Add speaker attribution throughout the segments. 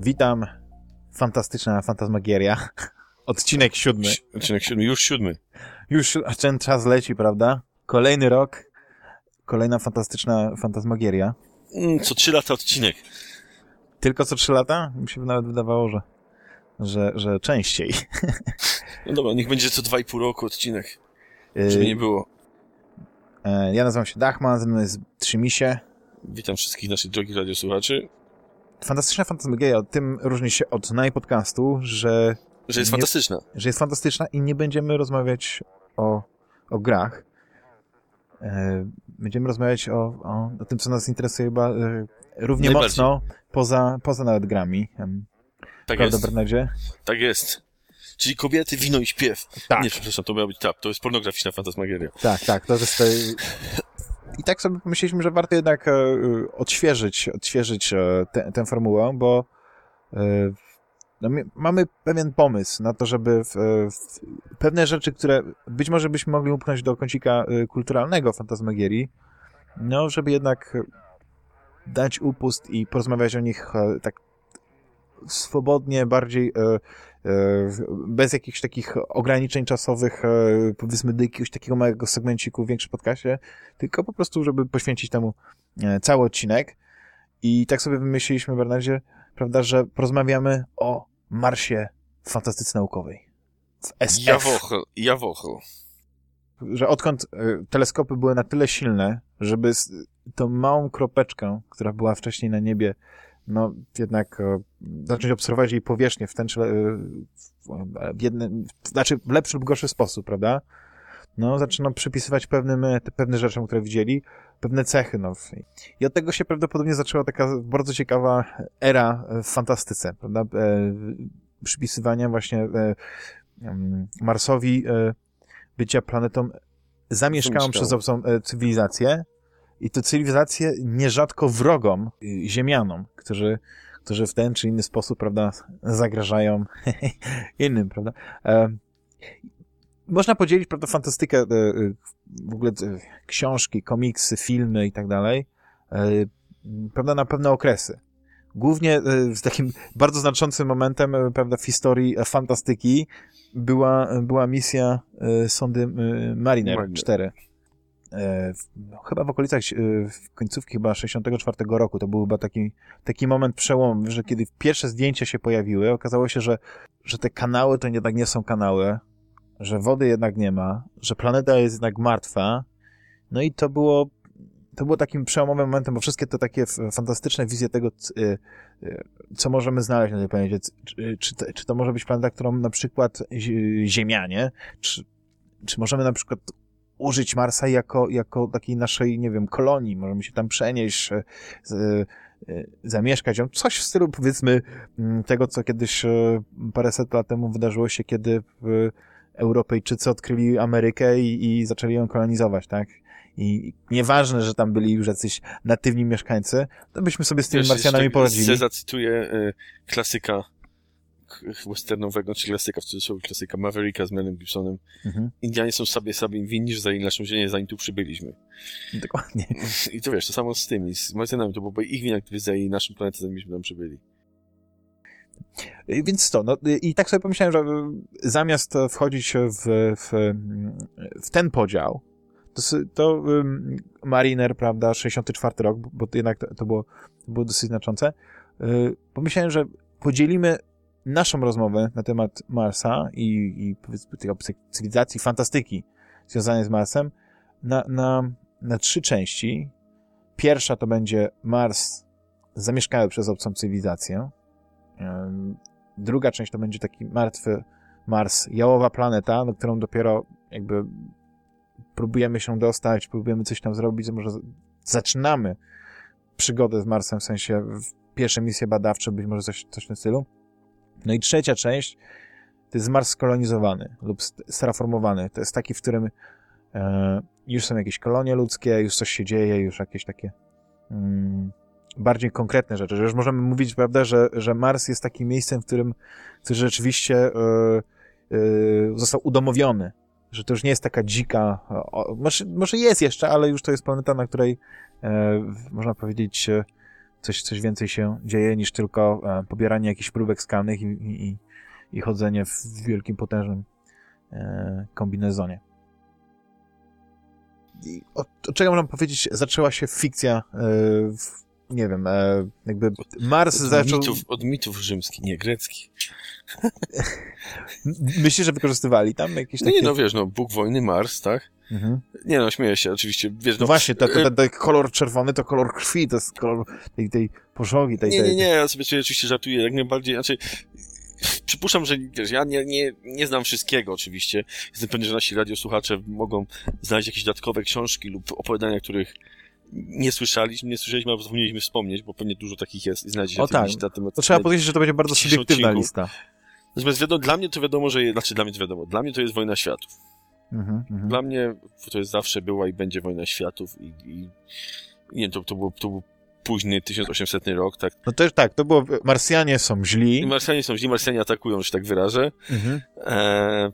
Speaker 1: Witam. Fantastyczna fantasmagieria. Odcinek siódmy.
Speaker 2: Odcinek siódmy, już siódmy.
Speaker 1: Już ten czas leci, prawda? Kolejny rok. Kolejna fantastyczna fantasmagieria.
Speaker 2: Mm, co trzy lata odcinek.
Speaker 1: Tylko co trzy lata? Mi się nawet wydawało, że, że, że częściej.
Speaker 2: No dobra, niech będzie co dwa i pół roku odcinek. Żeby nie było.
Speaker 1: E, ja nazywam się Dachman, ze mną jest Trzymisie.
Speaker 2: Witam wszystkich naszych drogich radiosłuchaczy.
Speaker 1: Fantastyczna fantasmagieria tym różni się od najpodcastu, że...
Speaker 2: Że jest
Speaker 1: nie,
Speaker 2: fantastyczna.
Speaker 1: Że jest fantastyczna i nie będziemy rozmawiać o, o grach. E, będziemy rozmawiać o, o, o, tym, co nas interesuje chyba e, równie mocno, poza, poza nawet grami.
Speaker 2: Tak
Speaker 1: Prawda,
Speaker 2: jest.
Speaker 1: Bernardzie?
Speaker 2: Tak jest. Czyli kobiety, wino i śpiew.
Speaker 1: Tak.
Speaker 2: Nie, przepraszam, to miała być tap. To jest pornograficzna fantasmagieria.
Speaker 1: Tak, tak. To jest... I tak sobie pomyśleliśmy, że warto jednak e, odświeżyć, odświeżyć e, te, tę formułę, bo e, no, mamy pewien pomysł na to, żeby w, w pewne rzeczy, które być może byśmy mogli upchnąć do kącika e, kulturalnego fantasmagierii, no, żeby jednak dać upust i porozmawiać o nich e, tak swobodnie, bardziej e, bez jakichś takich ograniczeń czasowych, powiedzmy do jakiegoś takiego małego segmenciku w większym podcaście, tylko po prostu, żeby poświęcić temu cały odcinek. I tak sobie wymyśliliśmy, Bernardzie, prawda, że porozmawiamy o Marsie fantastyce naukowej. W SF.
Speaker 2: Jawochel, jawochel.
Speaker 1: Że odkąd teleskopy były na tyle silne, żeby tą małą kropeczkę, która była wcześniej na niebie, no jednak e, zacząć obserwować jej powierzchnię w ten, e, w jednym, znaczy w lepszy lub gorszy sposób, prawda? No, zaczynam przypisywać pewnym, te pewne rzeczom, które widzieli, pewne cechy, no. I od tego się prawdopodobnie zaczęła taka bardzo ciekawa era w fantastyce, prawda? E, przypisywania właśnie e, Marsowi e, bycia planetą zamieszkałą przez obcą cywilizację, i to cywilizacje nierzadko wrogom, ziemianom, którzy, którzy w ten czy inny sposób, prawda, zagrażają innym, prawda. E, można podzielić, prawda, fantastykę, e, w ogóle e, książki, komiksy, filmy i tak dalej, e, prawda, na pewne okresy. Głównie z takim bardzo znaczącym momentem, prawda, w historii fantastyki była, była misja sondy Mariner 4 no, chyba w okolicach w końcówki chyba 64 roku, to był chyba taki, taki moment przełomowy, że kiedy pierwsze zdjęcia się pojawiły, okazało się, że, że te kanały to jednak nie są kanały, że wody jednak nie ma, że planeta jest jednak martwa, no i to było to było takim przełomowym momentem, bo wszystkie te takie fantastyczne wizje tego, co możemy znaleźć na tej planecie, czy, czy, to może być planeta, którą na przykład Ziemianie, czy, czy możemy na przykład użyć Marsa jako, jako takiej naszej, nie wiem, kolonii. Możemy się tam przenieść, e, e, zamieszkać. Coś w stylu, powiedzmy, tego, co kiedyś e, paręset lat temu wydarzyło się, kiedy Europejczycy odkryli Amerykę i, i zaczęli ją kolonizować, tak? I nieważne, że tam byli już jacyś natywni mieszkańcy, to byśmy sobie z tymi Marsjanami poradzili.
Speaker 2: zacytuję y, klasyka westernowego, czy klasyka, w cudzysłowie klasyka Mavericka z Melem Gibsonem. Mhm. Indianie są sobie sobie winni, że zajęli naszą ziemię, zanim tu przybyliśmy.
Speaker 1: Dokładnie.
Speaker 2: I to wiesz, to samo z tymi, z Marsjanami, to byłoby ich wina, gdyby zajęli naszą planetę, zanim tam przybyli.
Speaker 1: Więc to, no i tak sobie pomyślałem, że zamiast wchodzić w, w, w ten podział, to, to um, Mariner, prawda, 64 rok, bo jednak to, to, było, to było dosyć znaczące, yy, pomyślałem, że podzielimy naszą rozmowę na temat Marsa i, i powiedzmy tej cywilizacji, fantastyki związanej z Marsem na, na, na trzy części. Pierwsza to będzie Mars zamieszkały przez obcą cywilizację. Druga część to będzie taki martwy Mars, jałowa planeta, na którą dopiero jakby próbujemy się dostać, próbujemy coś tam zrobić, może zaczynamy przygodę z Marsem, w sensie pierwsze misje badawcze, być może coś, coś w tym stylu. No i trzecia część to jest Mars skolonizowany lub straformowany. To jest taki, w którym e, już są jakieś kolonie ludzkie, już coś się dzieje, już jakieś takie mm, bardziej konkretne rzeczy, że już możemy mówić, prawda, że, że Mars jest takim miejscem, w którym który rzeczywiście e, e, został udomowiony, że to już nie jest taka dzika, o, może, może jest jeszcze, ale już to jest planeta, na której e, można powiedzieć, e, coś, coś więcej się dzieje niż tylko e, pobieranie jakichś próbek skalnych i, i, i chodzenie w wielkim, potężnym e, kombinezonie. I od, od czego można powiedzieć, zaczęła się fikcja, e, w, nie wiem, e, jakby Mars
Speaker 2: od
Speaker 1: zaczął...
Speaker 2: Mitów, od mitów rzymskich, nie greckich.
Speaker 1: Myślisz, że wykorzystywali tam jakieś
Speaker 2: No
Speaker 1: takie...
Speaker 2: nie, no wiesz, no Bóg wojny, Mars, tak?
Speaker 1: Mhm.
Speaker 2: Nie no, śmieję się, oczywiście, wiesz,
Speaker 1: No
Speaker 2: no...
Speaker 1: właśnie, ten,
Speaker 2: e,
Speaker 1: ten, ten kolor czerwony to kolor krwi, to jest kolor tej, tej pożogi, tej,
Speaker 2: Nie,
Speaker 1: tej...
Speaker 2: nie, nie, ja sobie oczywiście żartuję, jak najbardziej, znaczy... Przypuszczam, że wiesz, ja nie, nie, nie znam wszystkiego oczywiście. Jestem pewny, że nasi radiosłuchacze mogą znaleźć jakieś dodatkowe książki lub opowiadania, których nie słyszeliśmy, nie słyszeliśmy, albo zapomnieliśmy wspomnieć, bo pewnie dużo takich jest i znajdziecie
Speaker 1: O tak,
Speaker 2: na temat.
Speaker 1: To trzeba powiedzieć, że to będzie bardzo subiektywna
Speaker 2: odcinku.
Speaker 1: lista.
Speaker 2: Natomiast wiadomo, dla mnie to wiadomo, że, znaczy dla mnie to wiadomo, dla mnie to jest wojna światów.
Speaker 1: Mhm, mhm.
Speaker 2: Dla mnie to jest zawsze była i będzie wojna światów i, i nie wiem, to, to, był, to był późny 1800 rok, tak.
Speaker 1: No też tak, to było, Marsjanie są źli.
Speaker 2: Marsjanie są źli, Marsjanie atakują, że tak wyrażę.
Speaker 1: Mhm.
Speaker 2: E,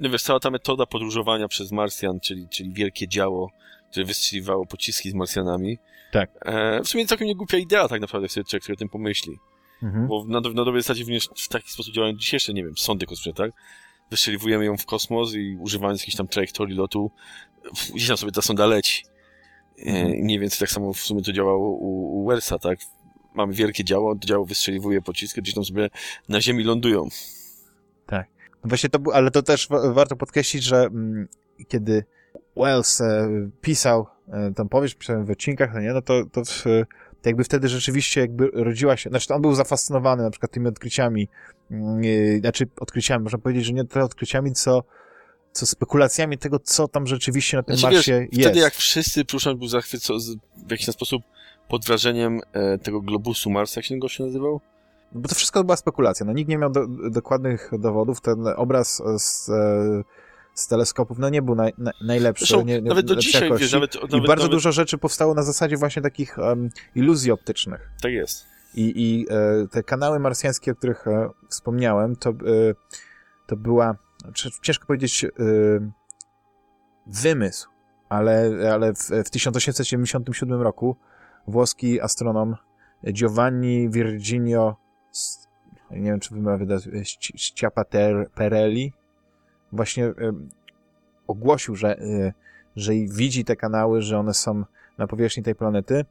Speaker 2: no wiesz, cała ta metoda podróżowania przez Marsjan, czyli, czyli wielkie działo, które wystrzeliwało pociski z Marsjanami.
Speaker 1: Tak.
Speaker 2: E, w sumie całkiem nie głupia idea tak naprawdę, jak sobie człowiek o tym pomyśli.
Speaker 1: Mhm.
Speaker 2: Bo na, na dobrej zasadzie również w taki sposób działają dzisiejsze, nie wiem, sondy kosmiczne, tak? Wystrzeliwujemy ją w kosmos i używając jakiejś tam trajektorii lotu, gdzieś tam sobie ta sonda leci. I mniej więcej tak samo w sumie to działało u, u Wellsa, tak? Mamy wielkie działo, to działo wystrzeliwuje pociski, gdzieś tam sobie na Ziemi lądują.
Speaker 1: No Właśnie to było, ale to też wa- warto podkreślić, że mm, kiedy Wells e, pisał e, tą powieść przynajmniej w odcinkach, no nie, no to, to, w, to jakby wtedy rzeczywiście jakby rodziła się, znaczy on był zafascynowany na przykład tymi odkryciami, e, znaczy odkryciami, można powiedzieć, że nie tyle odkryciami, co, co spekulacjami tego, co tam rzeczywiście na tym
Speaker 2: Znaczy,
Speaker 1: Marsie
Speaker 2: wiesz,
Speaker 1: jest.
Speaker 2: Wtedy jak wszyscy, Pruszan był zachwycony w jakiś sposób pod wrażeniem e, tego globusu Marsa, jak się ten gość nazywał?
Speaker 1: Bo to wszystko była spekulacja. No, nikt nie miał do, dokładnych dowodów. Ten obraz z, e, z teleskopów no, nie był naj, naj, najlepszy.
Speaker 2: Zresztą
Speaker 1: nie, nie,
Speaker 2: nawet do dzisiaj,
Speaker 1: jakości.
Speaker 2: wiesz, nawet,
Speaker 1: I
Speaker 2: nawet,
Speaker 1: bardzo
Speaker 2: nawet,
Speaker 1: dużo rzeczy powstało na zasadzie właśnie takich um, iluzji optycznych.
Speaker 2: Tak jest.
Speaker 1: I, i e, te kanały marsjańskie, o których e, wspomniałem, to, e, to była, ciężko powiedzieć, e, wymysł, ale, ale w, w 1877 roku włoski astronom Giovanni Virginio, nie wiem czy wymawia, Sci- Schiaparelli, właśnie ogłosił, że, e, że widzi te kanały, że one są na powierzchni tej planety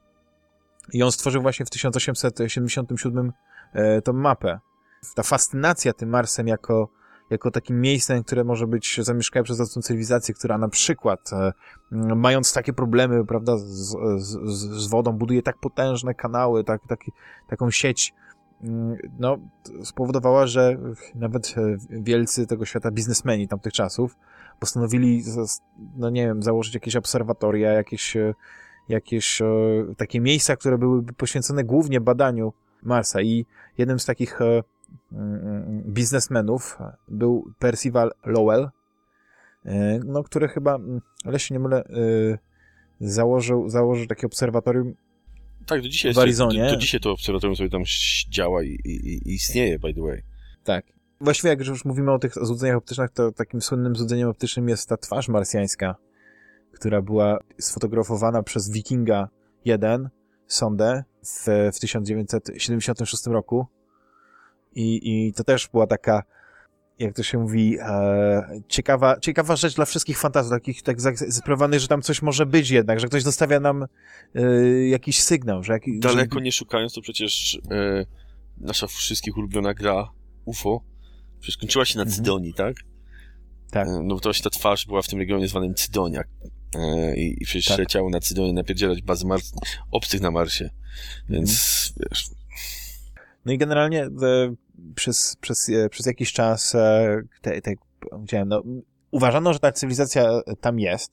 Speaker 1: i on stworzył właśnie w 1877 e, tą mapę. Ta fascynacja tym Marsem jako, jako takim miejscem, które może być zamieszkane przez obcą cywilizację, która na przykład, e, mając takie problemy, prawda, z, z, z- wodą, buduje tak potężne kanały, tak, taki, taką sieć, no, t- spowodowała, że nawet e, wielcy tego świata biznesmeni tamtych czasów postanowili, no nie wiem, założyć jakieś obserwatoria, jakieś e, jakieś e, takie miejsca, które byłyby poświęcone głównie badaniu Marsa. I jednym z takich e, mm, biznesmenów był Percival Lowell, no, który chyba, mm, ale się nie mylę, założył, założył takie obserwatorium
Speaker 2: Tak, do dzisiaj,
Speaker 1: W Arizonie.
Speaker 2: Do, do dzisiaj to obserwatorium sobie tam działa i, i, i istnieje, by the way.
Speaker 1: Tak. Właściwie jak już mówimy o tych złudzeniach optycznych, to takim słynnym złudzeniem optycznym jest ta twarz marsjańska, która była sfotografowana przez Wikinga 1 sondę w, w 1976 roku. I, I to też była taka, jak to się mówi, e, ciekawa, ciekawa rzecz dla wszystkich fantazów, takich tak zainspirowanych, że tam coś może być jednak, że ktoś dostawia nam e, jakiś sygnał, że... Jaki,
Speaker 2: Daleko
Speaker 1: że,
Speaker 2: nie szukając, to przecież e, nasza wszystkich ulubiona gra UFO przecież kończyła się na
Speaker 1: Mhm.
Speaker 2: Cydonii, tak?
Speaker 1: Tak.
Speaker 2: E, no bo to właśnie ta twarz była w tym regionie zwanym Cydonia. E, i, I przecież
Speaker 1: Tak.
Speaker 2: na Cydonię napierdzielać bazy Mars obcych na Marsie. Więc
Speaker 1: Mhm.
Speaker 2: wiesz,
Speaker 1: No i generalnie e, przez, przez, e, przez jakiś czas e, te, te, no, uważano, że ta cywilizacja tam jest.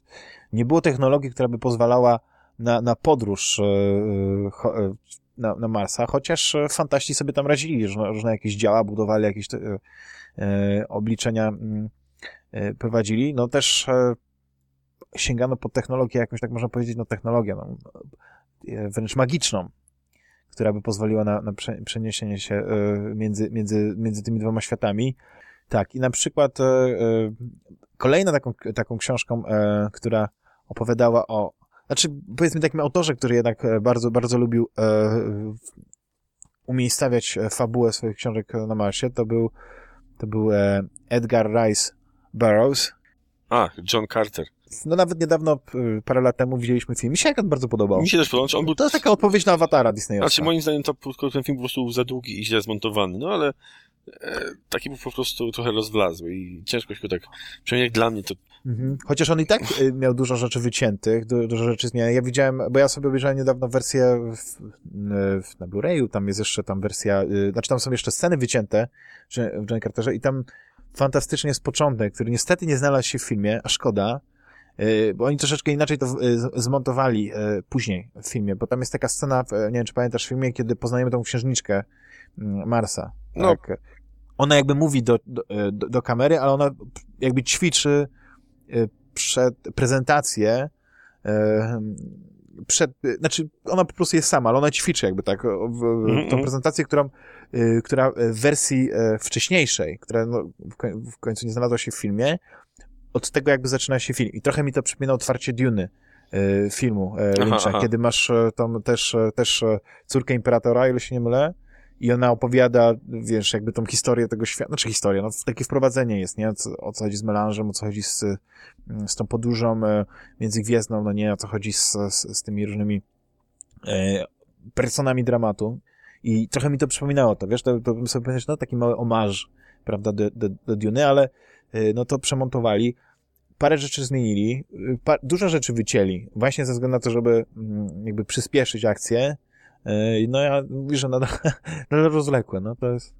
Speaker 1: Nie było technologii, która by pozwalała na, na podróż e, e, cho, e, na, na Marsa, chociaż e, fantaści sobie tam radzili, różne, różne jakieś działa budowali, jakieś e, e, obliczenia mm, e, prowadzili. No też e, sięgano po technologię, jakąś tak można powiedzieć, no technologię, no, e, wręcz magiczną która by pozwoliła na, na prze, przeniesienie się e, między, między, między tymi dwoma światami. Tak, i na przykład e, e, kolejną taką, taką książką, która opowiadała o znaczy powiedzmy takim autorze, który jednak bardzo, bardzo lubił umiejscawiać fabułę swoich książek na Marsie, to był, to był Edgar Rice Burroughs.
Speaker 2: A, John Carter.
Speaker 1: No nawet niedawno, parę lat temu widzieliśmy film. Mi się akurat bardzo podobał.
Speaker 2: Mi się też podobał. On był...
Speaker 1: To jest taka odpowiedź na awatara Disneyowska.
Speaker 2: Znaczy moim zdaniem to, ten film po prostu był za długi i źle zmontowany, no ale e, taki był po prostu trochę rozwlazły i ciężko się go tak, przynajmniej jak dla mnie to...
Speaker 1: Mhm. Chociaż on i tak y, miał dużo rzeczy wyciętych, du dużo rzeczy zmienianych. Ja widziałem, bo ja sobie obejrzałem niedawno wersję w, w, na Blu-rayu, tam jest jeszcze tam wersja, y, znaczy tam są jeszcze sceny wycięte w John Carterze i tam fantastycznie jest początek, który niestety nie znalazł się w filmie, a szkoda, y, bo oni troszeczkę inaczej to zmontowali później w filmie, bo tam jest taka scena, nie wiem czy pamiętasz w filmie, kiedy poznajemy tą księżniczkę mm, Marsa. No. Tak? Ona jakby mówi do, do, do, kamery, ale ona jakby ćwiczy przed prezentację przed, znaczy ona po prostu jest sama, ale ona ćwiczy jakby tak, w, mm -hmm. tą prezentację, którą, która w wersji e, wcześniejszej, która no, w końcu nie znalazła się w filmie, od tego jakby zaczyna się film. I trochę mi to przypomina otwarcie Duny e, filmu e, Lyncha, kiedy masz tą też, też córkę Imperatora, ile się nie mylę, i ona opowiada, wiesz, jakby tą historię tego świata, znaczy historię, no takie wprowadzenie jest, nie? Co, o co chodzi z melanżem, o co chodzi z, z tą podróżą e, międzygwiezdną, no nie, o co chodzi z, z, z tymi różnymi e, personami dramatu. I trochę mi to przypominało to, wiesz, to, to bym sobie powiedział, no taki mały omarz, prawda, do, do, do Duny, ale e, no to przemontowali. Parę rzeczy zmienili, e, pa, dużo rzeczy wycięli, właśnie ze względu na to, żeby mm, jakby przyspieszyć akcję, no ja mówię, że nadal, nadal rozwlekłe, no to jest...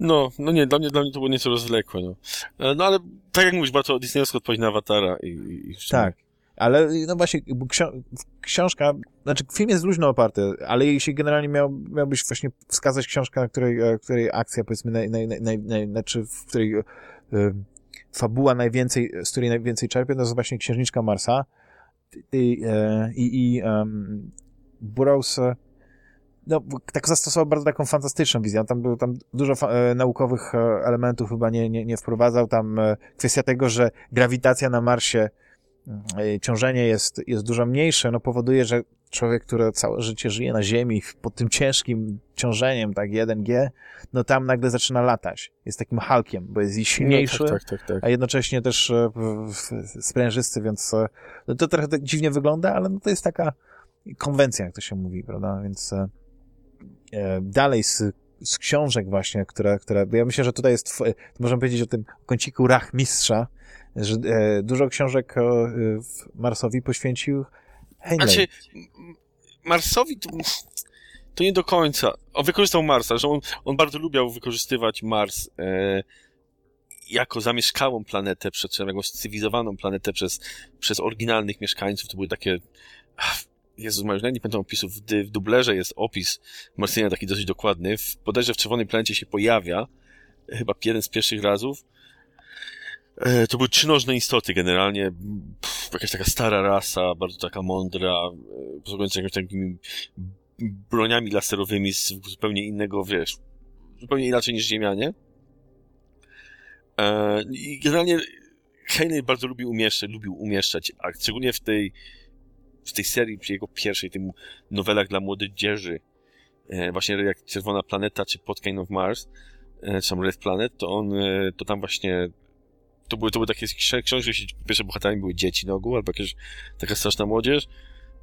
Speaker 2: No, no nie, dla mnie, dla mnie to było nieco rozwlekłe, no. E, no ale tak jak mówisz, bardzo disneyowsko odpowiedź na Awatara i... i
Speaker 1: tak, ale no właśnie książka, znaczy film jest luźno oparty, ale jeśli generalnie miał, miałbyś właśnie wskazać książkę, na której, e, której akcja powiedzmy, naj, naj, naj, naj, znaczy w której y, fabuła najwięcej, z której najwięcej czerpie, to jest właśnie Księżniczka Marsa i, y, i, i um, Burroughs no, tak zastosował bardzo taką fantastyczną wizję. Tam było tam dużo e, naukowych e, elementów chyba nie, nie, nie wprowadzał. Tam e, kwestia tego, że grawitacja na Marsie, e, ciążenie jest, jest dużo mniejsze, no powoduje, że człowiek, który całe życie żyje na Ziemi pod tym ciężkim ciążeniem, tak 1G, no tam nagle zaczyna latać. Jest takim Hulkiem, bo jest i silniejszy,
Speaker 2: no, tak, tak, tak,
Speaker 1: a jednocześnie też e, sprężysty, więc e, no to trochę tak dziwnie wygląda, ale no to jest taka konwencja, jak to się mówi, prawda? Więc E, dalej z, z książek właśnie, które, które, ja myślę, że tutaj jest, możemy powiedzieć o tym kąciku rach mistrza, że dużo książek Marsowi poświęcił Heinlein. Znaczy,
Speaker 2: Marsowi to, to nie do końca. On wykorzystał Marsa, że on, on bardzo lubiał wykorzystywać Mars e, jako zamieszkałą planetę, przez, jakąś cywilizowaną planetę przez, przez oryginalnych mieszkańców. To były takie Jezus, już nie pamiętam opisów, w, w dublerze jest opis Marsjana taki dosyć dokładny. W, bodajże w Czerwonej Planecie się pojawia, chyba jeden z pierwszych razów. E, to były trzynożne istoty generalnie, pff, jakaś taka stara rasa, bardzo taka mądra, e, posługująca jakimiś takimi broniami laserowymi z zupełnie innego, wiesz, zupełnie inaczej niż Ziemianie. E, I generalnie Heinlein bardzo lubił umieszczać, lubił umieszczać, a szczególnie w tej w tej serii, przy jego pierwszej, tym nowelach dla młodzieży, właśnie jak Czerwona Planeta, czy Podkane of Mars, czy tam Red Planet, to on, to tam właśnie to były, to były takie książki, że pierwsze bohaterami były dzieci na ogół, albo jakaś taka straszna młodzież,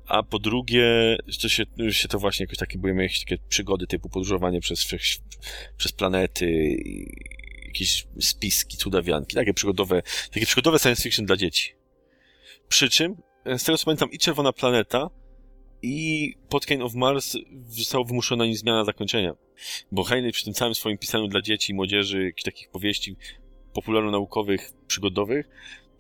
Speaker 2: a po drugie, że się, się to właśnie jakoś takie, były jakieś takie przygody typu podróżowanie przez, przez, planety, jakieś spiski, cudawianki, takie przygodowe, takie przygodowe science fiction dla dzieci. Przy czym z tego co pamiętam, i Czerwona Planeta, i Podkane of Mars została wymuszona nim zmiana zakończenia. Bo Heinlein przy tym całym swoim pisaniu dla dzieci i młodzieży, jakichś takich powieści popularno-naukowych, przygodowych,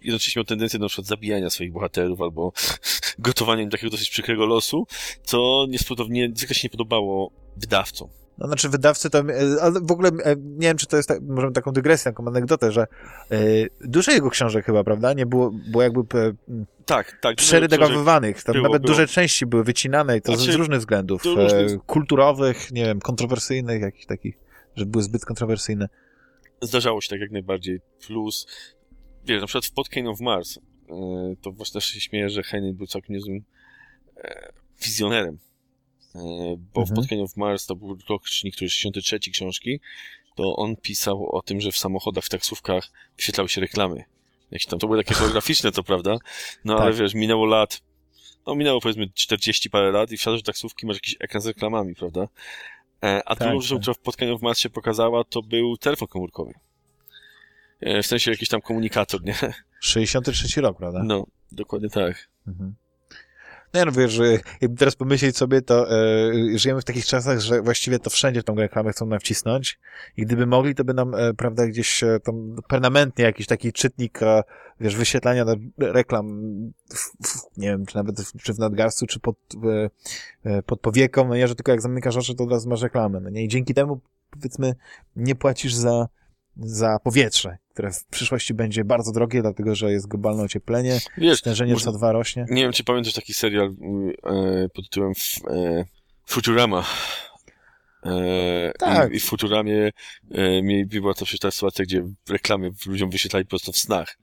Speaker 2: jednocześnie miał tendencję do na przykład zabijania swoich bohaterów albo gotowania im takiego dosyć przykrego losu, co niesprawdopodobnie zwykle się nie podobało wydawcom.
Speaker 1: No, znaczy wydawcy to, e, ale w ogóle e, nie wiem, czy to jest, tak, może taką dygresję, taką anegdotę, że e, dużo jego książek chyba, prawda, nie było, było jakby
Speaker 2: tak, tak,
Speaker 1: przeredagowywanych, tam było, nawet było. duże części były wycinane i to znaczy, z, różnych względów, różnych... kulturowych, nie wiem, kontrowersyjnych, jakichś takich, że były zbyt kontrowersyjne.
Speaker 2: Zdarzało się tak jak najbardziej, plus wiesz, na przykład w Podkane of Mars to właśnie też się śmieję, że Henry był całkiem niezłym e, wizjonerem. E, bo w
Speaker 1: Mhm.
Speaker 2: Spotkaniu w Mars to był rocznik, który 63 książki, to on pisał o tym, że w samochodach, w taksówkach wyświetlały się reklamy. Jakieś tam, to były takie holograficzne, to prawda? No ale
Speaker 1: Tak.
Speaker 2: wiesz, minęło lat, no minęło powiedzmy 40 parę lat i wsiadasz do taksówki, masz jakiś ekran z reklamami, prawda? E, a
Speaker 1: Tak,
Speaker 2: drugą rzeczą,
Speaker 1: tak.
Speaker 2: która w Spotkaniu w Mars się pokazała, to był telefon komórkowy. E, w sensie jakiś tam komunikator, nie?
Speaker 1: 63 rok, prawda?
Speaker 2: No, dokładnie tak.
Speaker 1: Mhm. Ja no wiesz, jakby teraz pomyśleć sobie, to e, żyjemy w takich czasach, że właściwie to wszędzie tą reklamę chcą nam wcisnąć. I gdyby mogli, to by nam, e, prawda, gdzieś e, tam permanentnie jakiś taki czytnik, e, wiesz, wyświetlania reklam, w, w, nie wiem, czy nawet w, czy w nadgarstku, czy pod, e, pod powieką, no nie, że tylko jak zamykasz oczy, to od razu masz reklamę, no nie, i dzięki temu, powiedzmy, nie płacisz za za powietrze, które w przyszłości będzie bardzo drogie, dlatego że jest globalne ocieplenie,
Speaker 2: Wiesz,
Speaker 1: stężenie
Speaker 2: może-
Speaker 1: CO2 rośnie.
Speaker 2: nie wiem, czy pamiętasz taki serial e, pod tytułem e, Futurama. E,
Speaker 1: Tak.
Speaker 2: I, I w Futuramie e, była to przecież ta sytuacja, gdzie reklamy ludziom wyświetlali po prostu w snach.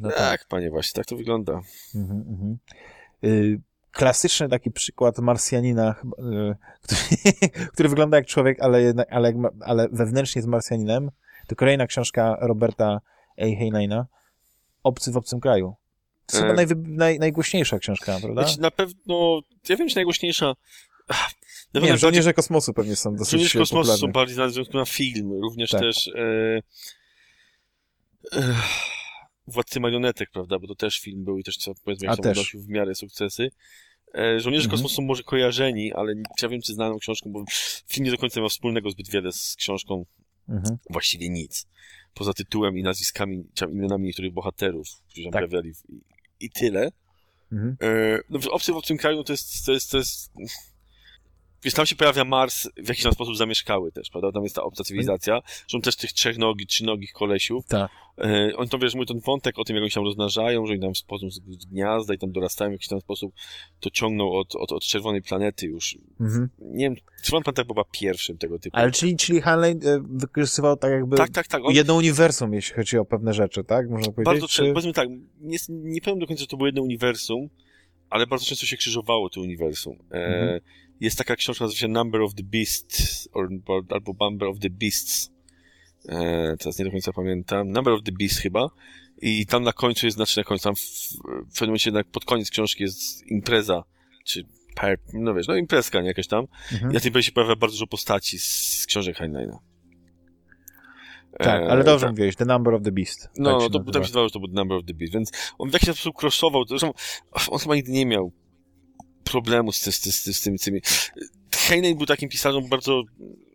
Speaker 1: No
Speaker 2: tak, panie, właśnie, tak to wygląda.
Speaker 1: Mhm, mhm. Y, klasyczny taki przykład Marsjanina, y, który, który wygląda jak człowiek, ale, jednak, ale, ale wewnętrznie jest Marsjaninem. To kolejna książka Roberta A. Heinleina, Obcy w obcym kraju. To jest
Speaker 2: E.
Speaker 1: chyba naj, najgłośniejsza książka, prawda?
Speaker 2: Znaczy, na pewno, ja wiem, że najgłośniejsza... Na
Speaker 1: Nie, Żołnierze kosmosu pewnie są dosyć
Speaker 2: Żołnierze kosmosu
Speaker 1: popularne.
Speaker 2: są bardziej znane na film, również
Speaker 1: Tak.
Speaker 2: też e, e, Władcy Marionetek, prawda, bo to też film był i też, co powiedzmy, jak tam odnosił w miarę sukcesy. E, Żołnierze
Speaker 1: Mhm.
Speaker 2: kosmosu są może kojarzeni, ale ja wiem, czy znaną książką, bo film nie do końca ma wspólnego zbyt wiele z książką,
Speaker 1: Mhm.
Speaker 2: właściwie nic. Poza tytułem i nazwiskami, czy imionami niektórych bohaterów, którzy tam
Speaker 1: Tak.
Speaker 2: i, i tyle.
Speaker 1: Mhm.
Speaker 2: E, no, w Obcy w obcym kraju to jest, to jest, to jest... Wiesz, tam się pojawia Mars w jakiś tam sposób zamieszkały też, prawda? Tam jest ta obca cywilizacja. Są też tych trzech nogi, trzy nogich kolesiów.
Speaker 1: Tak.
Speaker 2: E, on to, wiesz, mój ten wątek o tym, jak oni się tam rozmnażają, że oni tam spodzą z gniazda i tam dorastają w jakiś tam sposób, to ciągną od, od, od czerwonej planety już.
Speaker 1: Mhm.
Speaker 2: Nie wiem, Czerwona planeta była pierwszym tego typu.
Speaker 1: Ale czyli, czyli Heinlein e, wykorzystywał tak jakby
Speaker 2: tak, tak, tak. On
Speaker 1: jedno uniwersum, jeśli chodzi o pewne rzeczy, tak? Można powiedzieć?
Speaker 2: bardzo,
Speaker 1: czy...
Speaker 2: czy... powiedzmy tak, nie, nie powiem do końca, że to było jedno uniwersum, ale bardzo często się krzyżowało to uniwersum. E,
Speaker 1: Mhm.
Speaker 2: Jest taka książka, nazywa się Number of the Beasts, or, albo Number of the Beasts. E, teraz nie do końca pamiętam. Number of the Beast chyba. I tam na końcu jest, znaczy na końcu, tam w, w pewnym momencie jednak pod koniec książki jest impreza, czy no wiesz, no imprezka, nie jakaś tam.
Speaker 1: Mhm.
Speaker 2: I na tym imprezie się pojawia bardzo dużo postaci z, z książek Heinleina.
Speaker 1: Tak,
Speaker 2: E,
Speaker 1: ale dobrze
Speaker 2: tak.
Speaker 1: mówiłeś, The Number of the Beast.
Speaker 2: No,
Speaker 1: tak
Speaker 2: no to tam się zdawało, że to był Number of the Beast, więc on w jakiś sposób crossował, zresztą on chyba nigdy nie miał problemu z, z, z, z tymi, tymi. Był takim pisarzem bardzo,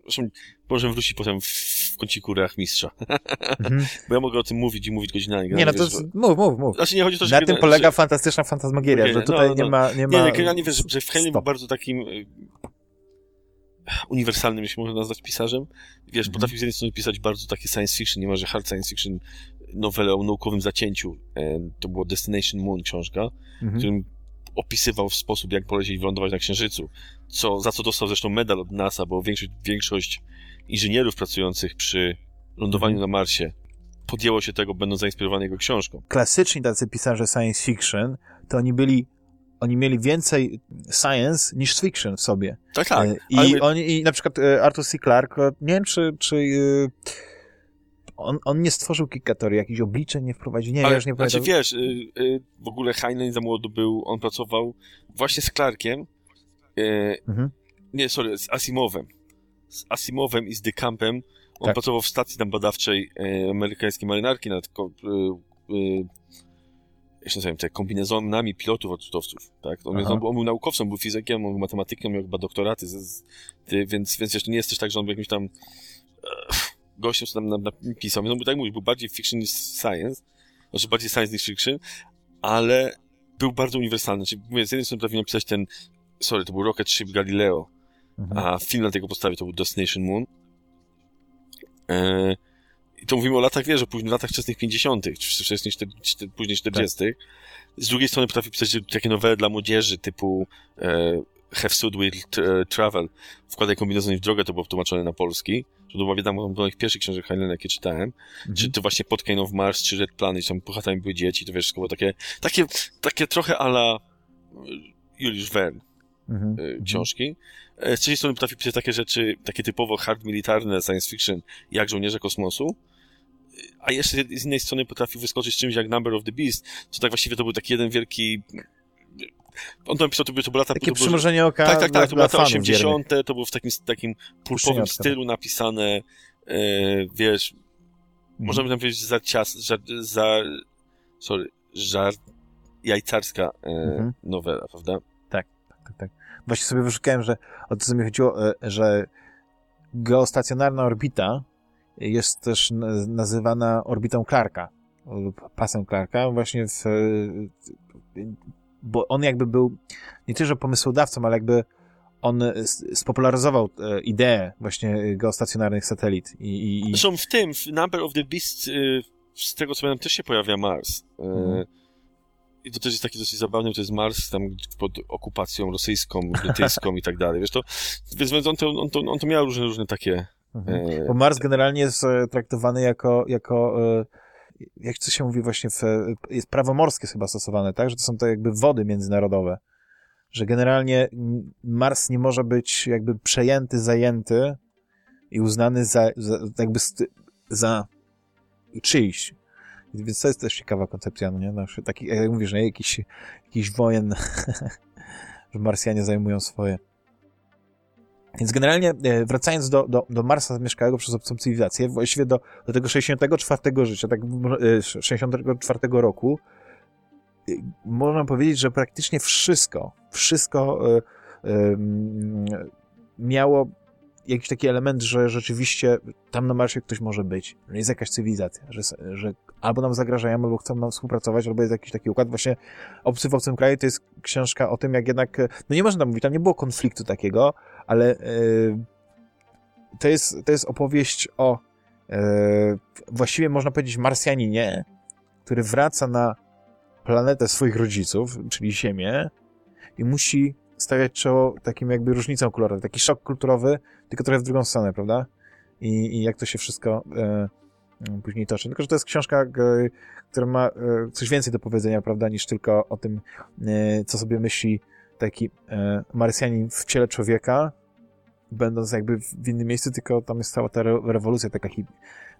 Speaker 2: zresztą możemy wrócić potem w, w kąciku reach mistrza,
Speaker 1: Mhm.
Speaker 2: bo ja mogę o tym mówić i mówić godzinami.
Speaker 1: Nie, no to
Speaker 2: wiesz,
Speaker 1: jest, mów, mów, mów.
Speaker 2: Znaczy nie chodzi o to, że...
Speaker 1: Na tym polega
Speaker 2: że-
Speaker 1: fantastyczna fantasmagieria, że
Speaker 2: No,
Speaker 1: tutaj
Speaker 2: no,
Speaker 1: nie
Speaker 2: no.
Speaker 1: ma... Nie,
Speaker 2: Nie,
Speaker 1: ma
Speaker 2: nie, generalnie wiesz, że Heinlein był bardzo takim y, uniwersalnym, jeśli można nazwać pisarzem. Wiesz,
Speaker 1: Mhm.
Speaker 2: potrafił z jednej strony pisać bardzo takie science fiction, niemalże hard science fiction, nowelę o naukowym zacięciu. To było Destination Moon książka, w
Speaker 1: Mhm.
Speaker 2: którym opisywał w sposób, jak polecieć i wylądować na Księżycu, co, za co dostał zresztą medal od NASA, bo większość, większość inżynierów pracujących przy lądowaniu
Speaker 1: Mhm.
Speaker 2: na Marsie podjęło się tego, będąc zainspirowani jego książką.
Speaker 1: Klasyczni tacy pisarze science fiction, to oni byli... Oni mieli więcej science niż fiction w sobie.
Speaker 2: Tak, tak.
Speaker 1: E, I,
Speaker 2: my-
Speaker 1: oni, I na przykład e, Arthur C. Clarke, nie wiem, czy, czy e, on, on nie stworzył Kikatorii, jakichś obliczeń nie wprowadził, nie, ja
Speaker 2: Ale,
Speaker 1: już nie
Speaker 2: znaczy
Speaker 1: pamiętam.
Speaker 2: wiesz, y, y, w ogóle Heinlein za młodu był, on pracował właśnie z Clarkiem, y,
Speaker 1: Mhm.
Speaker 2: nie, sorry, z Asimowem. Z Asimowem i z DeCampem. On
Speaker 1: Tak.
Speaker 2: pracował w stacji tam badawczej y, amerykańskiej marynarki nad jak się nazywają, te kombinezonami pilotów odrzutowców, tak? On, on, był- on był naukowcem, był fizykiem, on był matematykiem, miał chyba doktoraty, z, z, ty, więc, więc to nie jest też tak, że on był jakimś tam e, gościem, co tam nam napisał. On był, tak mówisz, był bardziej fiction niż science, znaczy bardziej science niż fiction, ale był bardzo uniwersalny. Czyli mówię, z jednej strony potrafił napisać ten, sorry, to był Rocket Ship Galileo,
Speaker 1: Mhm.
Speaker 2: a film na tego podstawie to był Destination Moon. E, I to mówimy o latach, wiesz, o późnych latach wczesnych 50., czy wczesnych, później 40. Z drugiej strony potrafi pisać takie nowele dla młodzieży typu e, Have Sud Will T- Travel. Wkładaj kombinezon w drogę, to było tłumaczone na polski. To była wiadomo, to moich pierwszych książek Heinleina, jakie czytałem.
Speaker 1: Mhm.
Speaker 2: Czy to właśnie Pod Kane of Mars, czy Red Planet, tam bohaterami były dzieci, to wiesz, było takie, takie, takie trochę ala Juliusz Verne
Speaker 1: Mhm.
Speaker 2: y, książki. E, Z trzeciej strony potrafi pisać takie rzeczy, takie typowo hard militarne, science fiction, jak Żołnierze Kosmosu. A jeszcze z innej strony potrafi wyskoczyć z czymś jak Number of the Beast, co tak właściwie to był taki jeden wielki... On to napisał, to były, to lata...
Speaker 1: Takie
Speaker 2: to było-
Speaker 1: przymrużenie oka
Speaker 2: Tak, tak, tak, to były lata
Speaker 1: fanów
Speaker 2: 80., to było w takim, takim pulpowym stylu napisane, e, wiesz, można by tam powiedzieć za cias, za, za sorry, żart jajcarska e,
Speaker 1: Mhm.
Speaker 2: nowela, prawda?
Speaker 1: Tak, tak. Właśnie sobie wyszukałem, że o to co mi chodziło, e, że geostacjonarna orbita jest też nazywana orbitą Clarka lub pasem Clarka właśnie w, bo on jakby był nie tyle, że pomysłodawcą, ale jakby on spopularyzował e, ideę właśnie geostacjonarnych satelit i, i, i
Speaker 2: Zresztą w tym, w Number of the Beast, y, z tego co pamiętam, też się pojawia Mars.
Speaker 1: Mhm.
Speaker 2: I to też jest taki dosyć zabawny, bo to jest Mars tam pod okupacją rosyjską, brytyjską i tak dalej. Wiesz to, więc on to, on to, on to miał różne, różne takie...
Speaker 1: Mhm.
Speaker 2: E,
Speaker 1: Bo Mars generalnie jest e, traktowany jako, jako e, jak to się mówi właśnie, w, jest prawo morskie chyba stosowane, tak? Że to są to jakby wody międzynarodowe. Że generalnie Mars nie może być jakby przejęty, zajęty i uznany za, za jakby za czyjś. Więc to jest też ciekawa koncepcja, no nie? Przykład taki, jak mówisz, nie? Jakiś, jakiś wojen, że Marsjanie zajmują swoje. Więc generalnie e, wracając do, do, do Marsa zamieszkałego przez obcą cywilizację, właściwie do, do tego 64 życia, tak e, 64 roku, e, można powiedzieć, że praktycznie wszystko, wszystko e, miało jakiś taki element, że rzeczywiście tam na Marsie ktoś może być, że jest jakaś cywilizacja, że, że albo nam zagrażają, albo chcą nam współpracować, albo jest jakiś taki układ. Właśnie Obcy w obcym kraju to jest książka o tym, jak jednak, e, no nie można tam mówić, tam nie było konfliktu takiego, ale e, to, jest, to jest opowieść o e, właściwie można powiedzieć Marsjaninie, który wraca na planetę swoich rodziców, czyli Ziemię i musi stawiać czoło takim jakby różnicą kulturową, taki szok kulturowy, tylko trochę w drugą stronę, prawda? I, i jak to się wszystko e, później toczy. Tylko, że to jest książka, e, która ma e, coś więcej do powiedzenia, prawda, niż tylko o tym, e, co sobie myśli taki e, Marsjanin w ciele człowieka, będąc jakby w innym miejscu, tylko tam jest cała ta re rewolucja taka hi-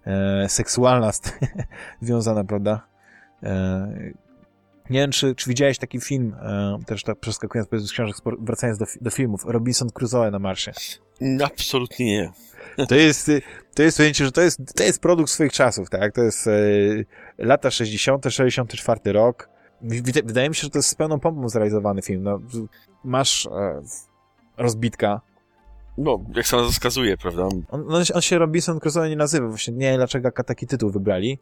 Speaker 1: e, seksualna związana, prawda? Nie wiem, czy, czy widziałeś taki film, e, też tak przeskakując powiedzmy z książek, wracając do, do filmów, Robinson Crusoe na Marsie.
Speaker 2: absolutnie nie.
Speaker 1: To jest, y, to jest pojęcie, że to jest, to jest produkt swoich czasów, tak? To jest e, lata 60., 64 rok. Wydaje mi się, że to jest z pełną pompą zrealizowany film. No, masz e, rozbitka.
Speaker 2: No, jak sama wskazuje, prawda?
Speaker 1: On, on, on się Robinson Crusoe nie nazywa, właśnie nie wiem dlaczego taki tytuł wybrali,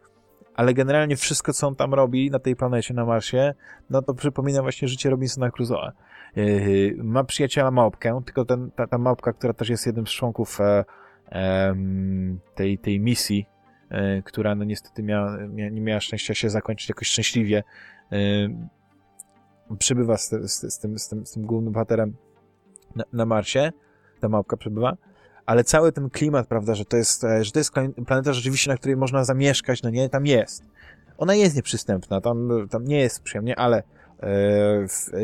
Speaker 1: ale generalnie wszystko, co on tam robi na tej planecie, na Marsie, no to przypomina właśnie życie Robinsona Crusoe. Yy, ma przyjaciela małpkę, tylko ten, ta, ta małpka, która też jest jednym z członków e, em, tej, tej misji, e, która no niestety mia, nie miała szczęścia się zakończyć jakoś szczęśliwie, e, przybywa z, z, z, tym, z, tym, z tym głównym bohaterem na, na Marsie, ta małpka przybywa, ale cały ten klimat, prawda, że to jest, e, że to jest planeta rzeczywiście, na której można zamieszkać, no nie, tam jest. Ona jest nieprzystępna, tam, tam nie jest przyjemnie, ale e, w, e,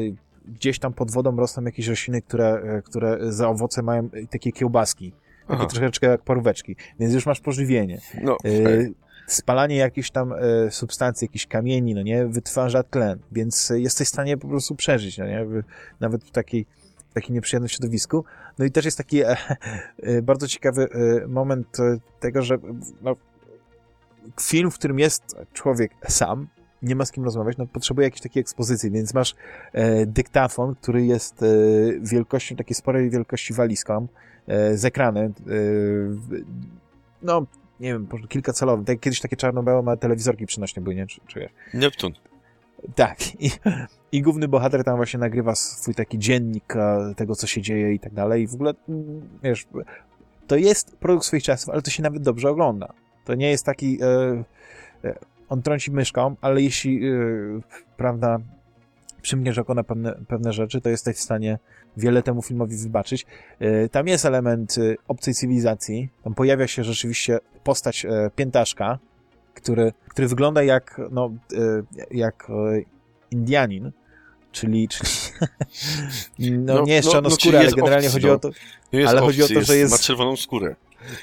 Speaker 1: gdzieś tam pod wodą rosną jakieś rośliny, które, e, które za owoce mają takie kiełbaski, takie
Speaker 2: Aha.
Speaker 1: troszeczkę jak paróweczki, więc już masz pożywienie.
Speaker 2: No,
Speaker 1: E, spalanie jakichś tam e, substancji, jakichś kamieni, no nie, wytwarza tlen, więc jesteś w stanie po prostu przeżyć, no nie, nawet w takiej, w takim nieprzyjemnym środowisku. No i też jest taki e, e, bardzo ciekawy e, moment e, tego, że no, film, w którym jest człowiek sam, nie ma z kim rozmawiać, no potrzebuje jakiejś takiej ekspozycji, więc masz e, dyktafon, który jest e, wielkością, takiej sporej wielkości walizką, z ekranem, no nie wiem, może kilkacelowy. Tak, kiedyś takie czarno-białe telewizorki przynośne były, nie? Wiesz?
Speaker 2: Neptun.
Speaker 1: Tak. I, I główny bohater tam właśnie nagrywa swój taki dziennik e, tego, co się dzieje i tak dalej. I w ogóle, mm, wiesz, to jest produkt swoich czasów, ale to się nawet dobrze ogląda. To nie jest taki... E, e, on trąci myszką, ale jeśli, e, prawda, przymkniesz oko na pewne, pewne rzeczy, to jesteś w stanie wiele temu filmowi wybaczyć. E, Tam jest element e, obcej cywilizacji. Tam pojawia się rzeczywiście postać piętaszka, który, który wygląda jak, no, e, jak e, Indianin, Czyli, czyli no, no, nie jest no, czarnoskóry, no, ale generalnie chodzi
Speaker 2: no.
Speaker 1: o to,
Speaker 2: jest
Speaker 1: ale
Speaker 2: chodzi
Speaker 1: o to, że jest...
Speaker 2: Ma czerwoną skórę.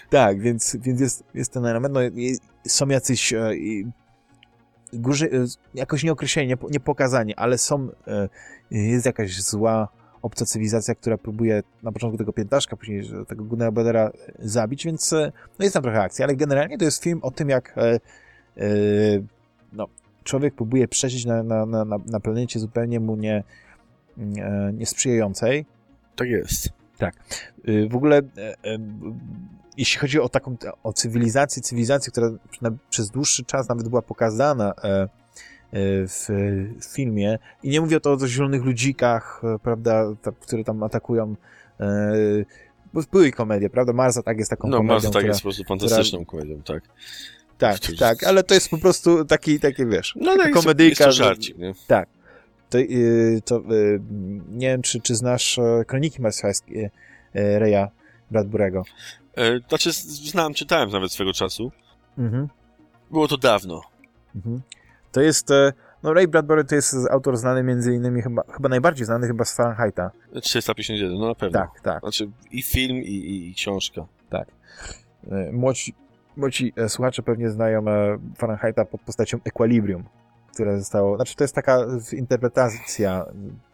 Speaker 1: Tak, więc, więc jest, jest ten element. No, są jacyś e, górzy, e, jakoś nieokreśleni, nie, nie pokazani, ale są, jest jakaś zła obca cywilizacja, która próbuje na początku tego piętaszka, później tego Gunnara Badera zabić, więc no jest tam trochę akcji, ale generalnie to jest film o tym, jak no, człowiek próbuje przeżyć na, na, na, na planecie zupełnie mu nie, nie niesprzyjającej.
Speaker 2: Tak jest.
Speaker 1: Tak. W ogóle jeśli chodzi o taką o cywilizację, cywilizację, która przez dłuższy czas nawet była pokazana w, filmie. I nie mówię to o zielonych ludzikach, prawda, które tam atakują bo były komedie, prawda? Marsa tak jest taką
Speaker 2: no,
Speaker 1: komedią. No,
Speaker 2: Marsa tak jest po prostu fantastyczną która... komedią, tak.
Speaker 1: Tak, tak, ale to jest po prostu taki, taki wiesz,
Speaker 2: no, no
Speaker 1: komedyjka.
Speaker 2: Jest to żarcik, nie?
Speaker 1: Tak. To, yy, to yy, nie wiem, czy, czy znasz e, Kroniki Marsjańskie yy, Reja Bradburego.
Speaker 2: E, znaczy, znam, czytałem nawet swego czasu. Mhm. Było to dawno. Mhm.
Speaker 1: To jest, e, no Ray Bradbury to jest autor znany między innymi, chyba, chyba najbardziej znany chyba z Fahrenheita.
Speaker 2: 351, no na pewno.
Speaker 1: Tak, tak.
Speaker 2: Znaczy i film, i, i, i książka.
Speaker 1: Tak. E, młodzi, młodzi słuchacze pewnie znają Fahrenheita pod postacią Equilibrium, które zostało, znaczy to jest taka interpretacja,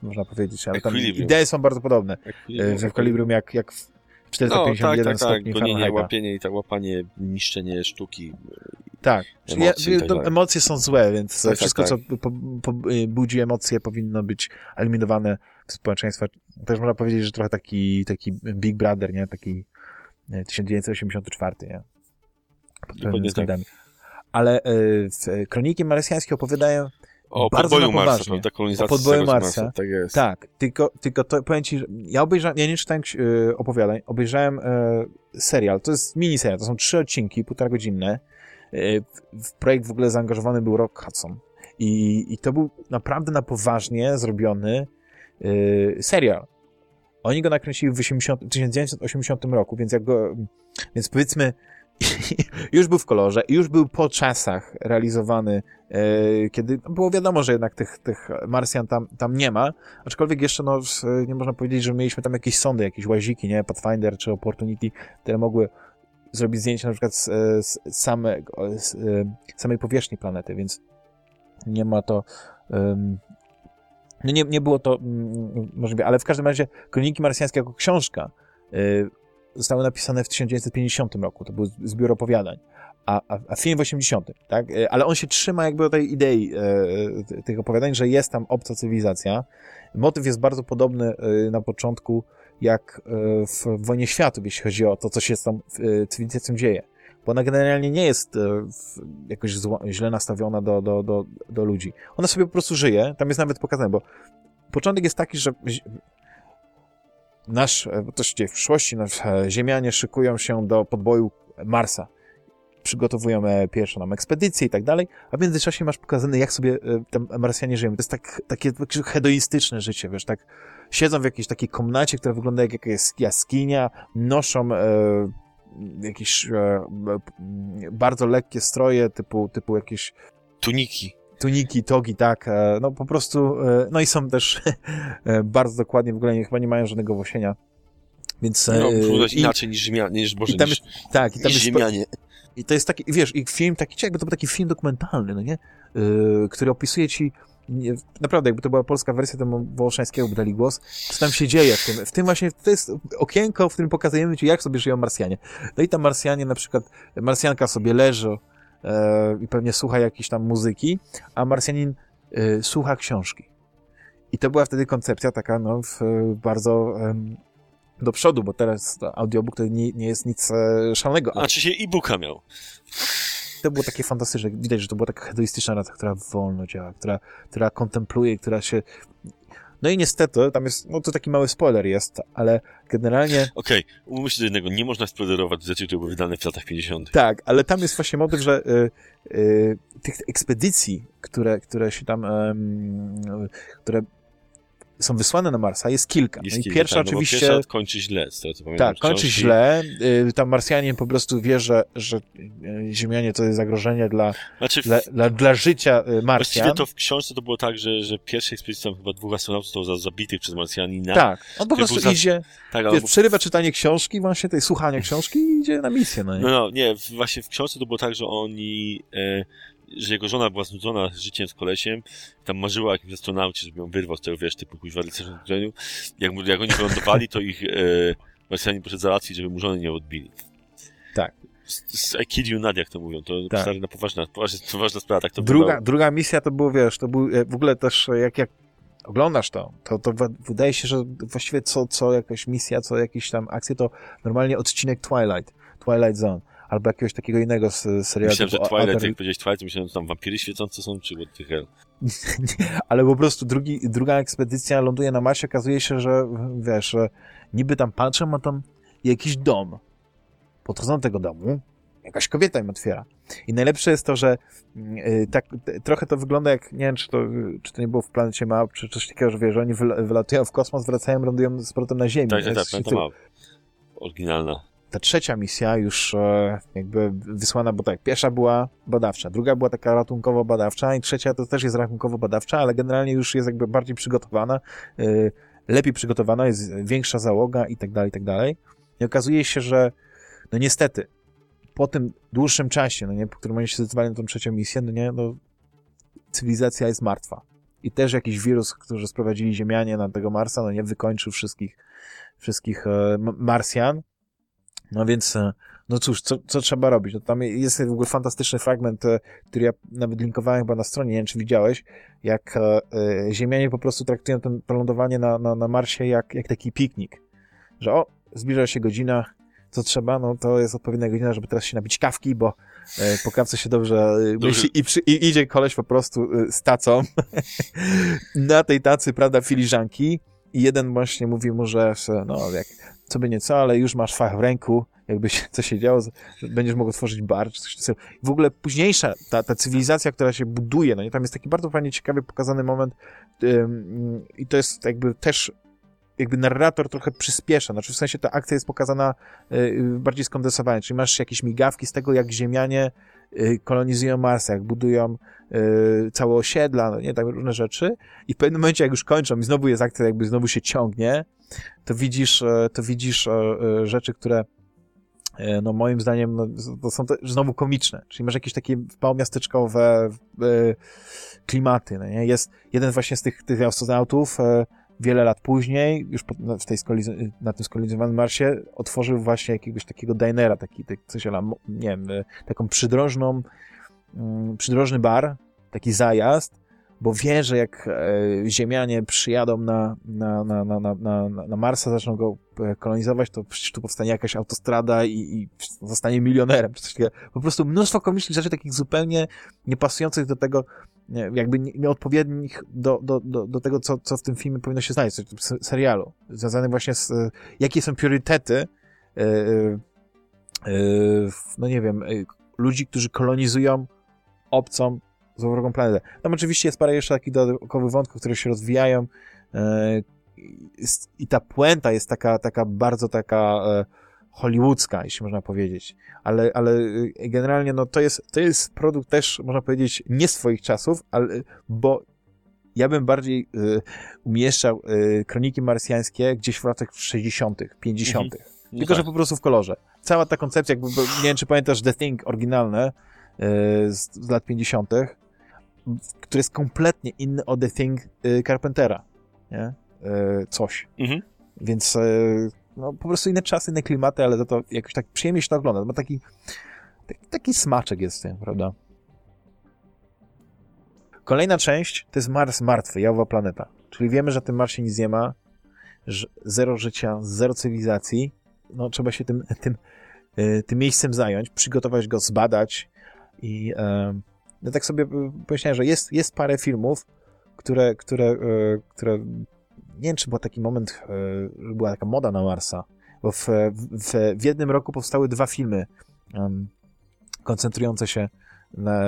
Speaker 1: można powiedzieć, ale tam idee są bardzo podobne. Equilibrium, w Equilibrium jak, jak 451 no, tak, tak, tak.
Speaker 2: Gonienie, łapienie i tak łapanie, niszczenie sztuki.
Speaker 1: Tak. Emocji, ja, tak emocje są złe, więc tak, tak wszystko, tak, co po, po, budzi emocje, powinno być eliminowane w społeczeństwa. Też można powiedzieć, że trochę taki, taki Big Brother, nie? Taki 1984, e, nie? Pod tak. Ale y, kroniki marsjańskie opowiadają
Speaker 2: o podboju Marsa, prawda? Kolonizacja
Speaker 1: o podboju Marsa.
Speaker 2: Marsa. Tak jest.
Speaker 1: Tak, tylko, tylko to powiem ci, że ja obejrzałem, ja nie czytałem yy, opowiadań, obejrzałem serial, to jest mini serial, to są trzy odcinki, półtora godzinne. W projekt w ogóle zaangażowany był Rock Hudson. I, i to był naprawdę na poważnie zrobiony serial. Oni go nakręcili w 80, 1980 roku, więc jak go, więc powiedzmy, już był w kolorze już był po czasach realizowany, e, kiedy było wiadomo, że jednak tych, tych Marsjan tam, tam nie ma, aczkolwiek jeszcze no, nie można powiedzieć, że mieliśmy tam jakieś sondy, jakieś łaziki, nie, Pathfinder czy Opportunity, które mogły zrobić zdjęcie na przykład z, z, samego, z e, samej powierzchni planety, więc nie ma to um, no nie, nie było to mm, możliwe, ale w każdym razie Kroniki Marsjańskie jako książka zostały napisane w 1950 roku, to był zbiór opowiadań, a, a, a film w 80, tak? E, ale on się trzyma jakby tej idei e, tych opowiadań, że jest tam obca cywilizacja. Motyw jest bardzo podobny e, na początku jak e, w Wojnie Światów, jeśli chodzi o to, co się z tą e, cywilizacją dzieje. Bo ona generalnie nie jest e, jakoś zło, źle nastawiona do, do, do, do ludzi. Ona sobie po prostu żyje, tam jest nawet pokazane, bo początek jest taki, że nasz, e, to się dzieje w przyszłości, nasz, e, Ziemianie szykują się do podboju Marsa. Przygotowują e, pierwszą nam ekspedycję i tak dalej, a w międzyczasie masz pokazane, jak sobie tam Marsjanie żyją. To jest tak, takie hedonistyczne życie, wiesz, tak siedzą w jakiejś takiej komnacie, która wygląda jak jakaś jaskinia, noszą e, jakieś e, bardzo lekkie stroje, typu, typu jakieś...
Speaker 2: Tuniki
Speaker 1: tuniki, togi, tak, e, no po prostu, e, no i są też e, bardzo dokładnie, w ogóle nie, chyba nie mają żadnego włosienia. Więc,
Speaker 2: no, i, inaczej niż Ziemianie, niż, Boże,
Speaker 1: i tam
Speaker 2: niż,
Speaker 1: jest, tak, i tam
Speaker 2: niż Ziemianie.
Speaker 1: I to jest taki, wiesz, i film taki, jakby to był taki film dokumentalny, no nie? Yy, który opisuje ci nie, naprawdę, jakby to była polska wersja, to Wołoszańskiego by dali głos, co tam się dzieje w tym. W tym właśnie, to jest okienko, w którym pokazujemy ci, jak sobie żyją Marsjanie. No i tam Marsjanie, na przykład, Marsjanka sobie leży, i pewnie słucha jakiejś tam muzyki, a Marsjanin e, słucha książki. I to była wtedy koncepcja taka, no, bardzo do przodu, bo teraz audiobook to nie, nie jest nic e, szalonego.
Speaker 2: Znaczy się e-booka miał.
Speaker 1: To było takie fantastyczne, widać, że to była taka hedonistyczna raca, która wolno działa, która, która kontempluje, która się no i niestety, tam jest, no to taki mały spoiler jest, ale generalnie...
Speaker 2: Okej, okay. umówmy się do jednego, nie można spoilerować rzeczy, które były wydane w latach 50.
Speaker 1: Tak, ale tam jest właśnie motyw, że y, y, tych ekspedycji, które, które się tam, y, które są wysłane na Marsa, jest kilka.
Speaker 2: Jest
Speaker 1: no
Speaker 2: kilka,
Speaker 1: pierwsza
Speaker 2: tak,
Speaker 1: oczywiście...
Speaker 2: Pierwsza kończy źle, z tego co pamiętam.
Speaker 1: Tak, kończy źle. Y, Tam Marsjanin po prostu wie, że, że y, Ziemianie to jest zagrożenie dla,
Speaker 2: Znaczy, w,
Speaker 1: dla, dla, dla życia y,
Speaker 2: właściwie
Speaker 1: Marsjan.
Speaker 2: to w książce to było tak, że, że pierwsza ekspedycja chyba dwóch astronautów zostało za- zabitych przez Marsjanina.
Speaker 1: Tak, on po prostu
Speaker 2: za-
Speaker 1: idzie,
Speaker 2: tak
Speaker 1: wiesz, przerywa czytanie książki, właśnie tej słuchania książki i idzie na misję, no nie?
Speaker 2: No, no, nie, właśnie w książce to było tak, że oni, e, że jego żona była znudzona życiem z kolesiem, tam marzyła o jakimś astronaucie, żeby ją wyrwał z tego, wiesz, typu kuźwa uczeniu. Jak, jak oni wylądowali, to ich e, Marsjanin poszedł załatwić, żeby mu żony nie odbili.
Speaker 1: Tak.
Speaker 2: Z, z I kid you not, jak to mówią, to
Speaker 1: Tak.
Speaker 2: stary, na poważna, poważna, poważna sprawa, tak to
Speaker 1: Druga, druga misja to było, wiesz, to był e, w ogóle też, e, jak, jak oglądasz to, to, to wydaje się, że właściwie co, co jakaś misja, co jakieś tam akcje, to normalnie odcinek Twilight, Twilight Zone, albo jakiegoś takiego innego serialu.
Speaker 2: Myślałem, że Twilight,
Speaker 1: Outer-
Speaker 2: jak powiedziałeś Twilight, myślałem, że tam wampiry świecące są, czy what the hell.
Speaker 1: ale po prostu drugi, druga ekspedycja ląduje na Marsie, okazuje się, że wiesz, że niby tam patrzę, ma tam jakiś dom. Podchodzą do tego domu, jakaś kobieta im otwiera. I najlepsze jest to, że y, tak, trochę to wygląda jak, nie wiem, czy to, czy to nie było w planecie Małp, czy coś takiego, że wiesz, że oni wyla- wylatują w kosmos, wracają, lądują z powrotem na Ziemi.
Speaker 2: Tak, tak, tak,
Speaker 1: Jest-
Speaker 2: pamiętam, a, oryginalna.
Speaker 1: Ta trzecia misja już e, jakby wysłana, bo tak, pierwsza była badawcza, druga była taka ratunkowo-badawcza i trzecia to też jest ratunkowo-badawcza, ale generalnie już jest jakby bardziej przygotowana, e, lepiej przygotowana, jest większa załoga i tak dalej, i tak dalej. I okazuje się, że no niestety, po tym dłuższym czasie, no nie, po którym oni się zdecydowali na tą trzecią misję, no nie, no cywilizacja jest martwa. I też jakiś wirus, który sprowadzili Ziemianie na tego Marsa, no nie, wykończył wszystkich, wszystkich e, Marsjan. No więc, e, no cóż, co, co trzeba robić? No tam jest w ogóle fantastyczny fragment, e, który ja nawet linkowałem chyba na stronie, nie wiem, czy widziałeś, jak e, Ziemianie po prostu traktują to lądowanie na, na, na Marsie jak, jak taki piknik. Że o, zbliża się godzina, co trzeba, no to jest odpowiednia godzina, żeby teraz się napić kawki, bo e, po kawce się dobrze
Speaker 2: Dobrze.
Speaker 1: myśli i, przy, i idzie koleś po prostu e, z tacą na tej tacy, prawda, filiżanki i jeden właśnie mówi mu, że no jak co by nie co, ale już masz fach w ręku, jakby się, co się działo, będziesz mógł otworzyć bar, czy coś takiego. W ogóle późniejsza, ta, ta cywilizacja, która się buduje, no nie, tam jest taki bardzo fajnie ciekawy pokazany moment ym, i to jest jakby też jakby narrator trochę przyspiesza, znaczy w sensie ta akcja jest pokazana y, bardziej skondensowana, czyli masz jakieś migawki z tego, jak Ziemianie kolonizują Marsa, jak budują y, całe osiedla, no nie, tak różne rzeczy i w pewnym momencie, jak już kończą i znowu jest akcja, jakby znowu się ciągnie, to widzisz, e, to widzisz e, e, rzeczy, które no moim zdaniem no, to są te, znowu komiczne, czyli masz jakieś takie małomiasteczkowe klimaty, no nie? Jest jeden właśnie z tych, tych astronautów wiele lat później, już po, na, w tej na tym skolonizowanym Marsie, otworzył właśnie jakiegoś takiego dinera, taki, tak, coś, ala, nie wiem, e, taką przydrożną, mm, przydrożny bar, taki zajazd, bo wie, że jak e, Ziemianie przyjadą na, na, na, na, na, na, Marsa, zaczną go e, kolonizować, to przecież tu powstanie jakaś autostrada i, i zostanie milionerem. Po prostu mnóstwo komicznych rzeczy, takich zupełnie niepasujących do tego, jakby nie- nieodpowiednich do, do, do, do tego, co, co w tym filmie powinno się znaleźć, w tym serialu, związanych właśnie z, jakie są priorytety, e, e, e, no nie wiem, ludzi, którzy kolonizują obcą, złowrogą planetę. Tam oczywiście jest parę jeszcze takich dodatkowych wątków, które się rozwijają i ta puenta jest taka, taka bardzo taka hollywoodzka, jeśli można powiedzieć. Ale, ale e, generalnie no to jest, to jest produkt też, można powiedzieć, nie swoich czasów, ale, bo ja bym bardziej e, umieszczał e, kroniki marsjańskie gdzieś w latach 60., 50.
Speaker 2: No
Speaker 1: Tylko, że
Speaker 2: tak.
Speaker 1: po prostu w kolorze. Cała ta koncepcja, jakby, nie wiem, czy pamiętasz The Thing oryginalne e, z, z lat 50., który jest kompletnie inny od The Thing e, Carpentera, nie? E, coś.
Speaker 2: Mhm.
Speaker 1: Więc no, po prostu inne czasy, inne klimaty, ale za to jakoś tak przyjemnie się to ogląda. Ma taki, taki, taki smaczek jest w tym, prawda? Kolejna część to jest Mars martwy, jałowa planeta. Czyli wiemy, że na tym Marsie nic nie ma, zero życia, zero cywilizacji. No, trzeba się tym, tym, e, tym miejscem zająć, przygotować go, zbadać i e, tak sobie e, pomyślałem, że jest, jest parę filmów, które, które, e, które nie wiem, czy był taki moment, e, że była taka moda na Marsa, bo w, w, w jednym roku powstały dwa filmy em, koncentrujące się na,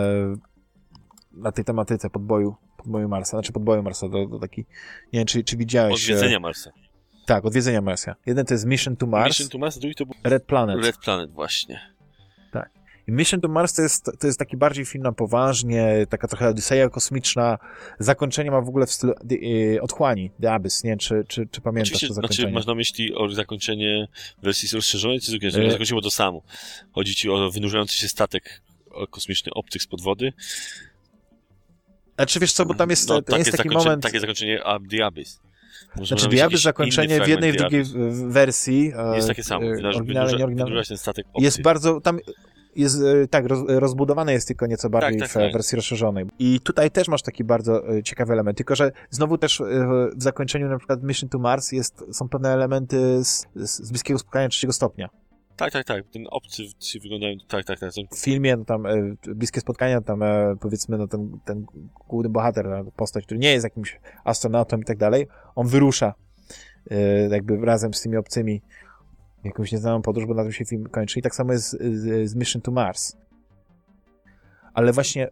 Speaker 1: na tej tematyce podboju, podboju Marsa, znaczy podboju Marsa, to, to taki, nie wiem, czy, czy widziałeś...
Speaker 2: Odwiedzenia Marsa.
Speaker 1: Tak, odwiedzenia Marsa. Jeden to jest Mission to Mars.
Speaker 2: Mission to Mars, drugi to był
Speaker 1: Red Planet.
Speaker 2: Red Planet, właśnie.
Speaker 1: Mission to Mars to jest, to jest taki bardziej film na poważnie, taka trochę odyseja kosmiczna. Zakończenie ma w ogóle w stylu y, Otchłani, The Abyss, nie czy, czy, czy pamiętasz
Speaker 2: Oczywiście,
Speaker 1: to
Speaker 2: znaczy
Speaker 1: zakończenie.
Speaker 2: masz na myśli o zakończenie wersji rozszerzonej, czy zupełnie
Speaker 1: E.
Speaker 2: e... zakończyło to samo. Chodzi ci o wynurzający się statek kosmiczny obcych z podwody.
Speaker 1: Znaczy wiesz co, bo tam jest,
Speaker 2: no,
Speaker 1: to jest taki moment...
Speaker 2: Takie zakończenie The Abyss. Może
Speaker 1: Znaczy
Speaker 2: jakiś
Speaker 1: zakończenie w jednej i w drugiej wersji.
Speaker 2: Abyss. Jest takie samo.
Speaker 1: e,
Speaker 2: Wynurzać,
Speaker 1: Oryginalnie, nieoryginalnie.
Speaker 2: ten statek obcy.
Speaker 1: Jest bardzo, tam jest, e, tak, roz, rozbudowane jest tylko nieco bardziej
Speaker 2: tak,
Speaker 1: w
Speaker 2: tak.
Speaker 1: wersji rozszerzonej. I tutaj też masz taki bardzo e, ciekawy element, tylko że znowu też e, w zakończeniu na przykład Mission to Mars jest, są pewne elementy z, z, bliskiego spotkania trzeciego stopnia.
Speaker 2: Tak, tak, tak. Ten obcy wyglądają... Tak, tak, tak.
Speaker 1: W filmie no, tam e, bliskie spotkania, tam e, powiedzmy no, ten, ten główny bohater, no, postać, który nie jest jakimś astronautą i tak dalej, on wyrusza e, jakby razem z tymi obcymi w jakąś nieznaną podróż, bo na tym się film kończy. I tak samo jest z, z Mission to Mars. Ale właśnie e,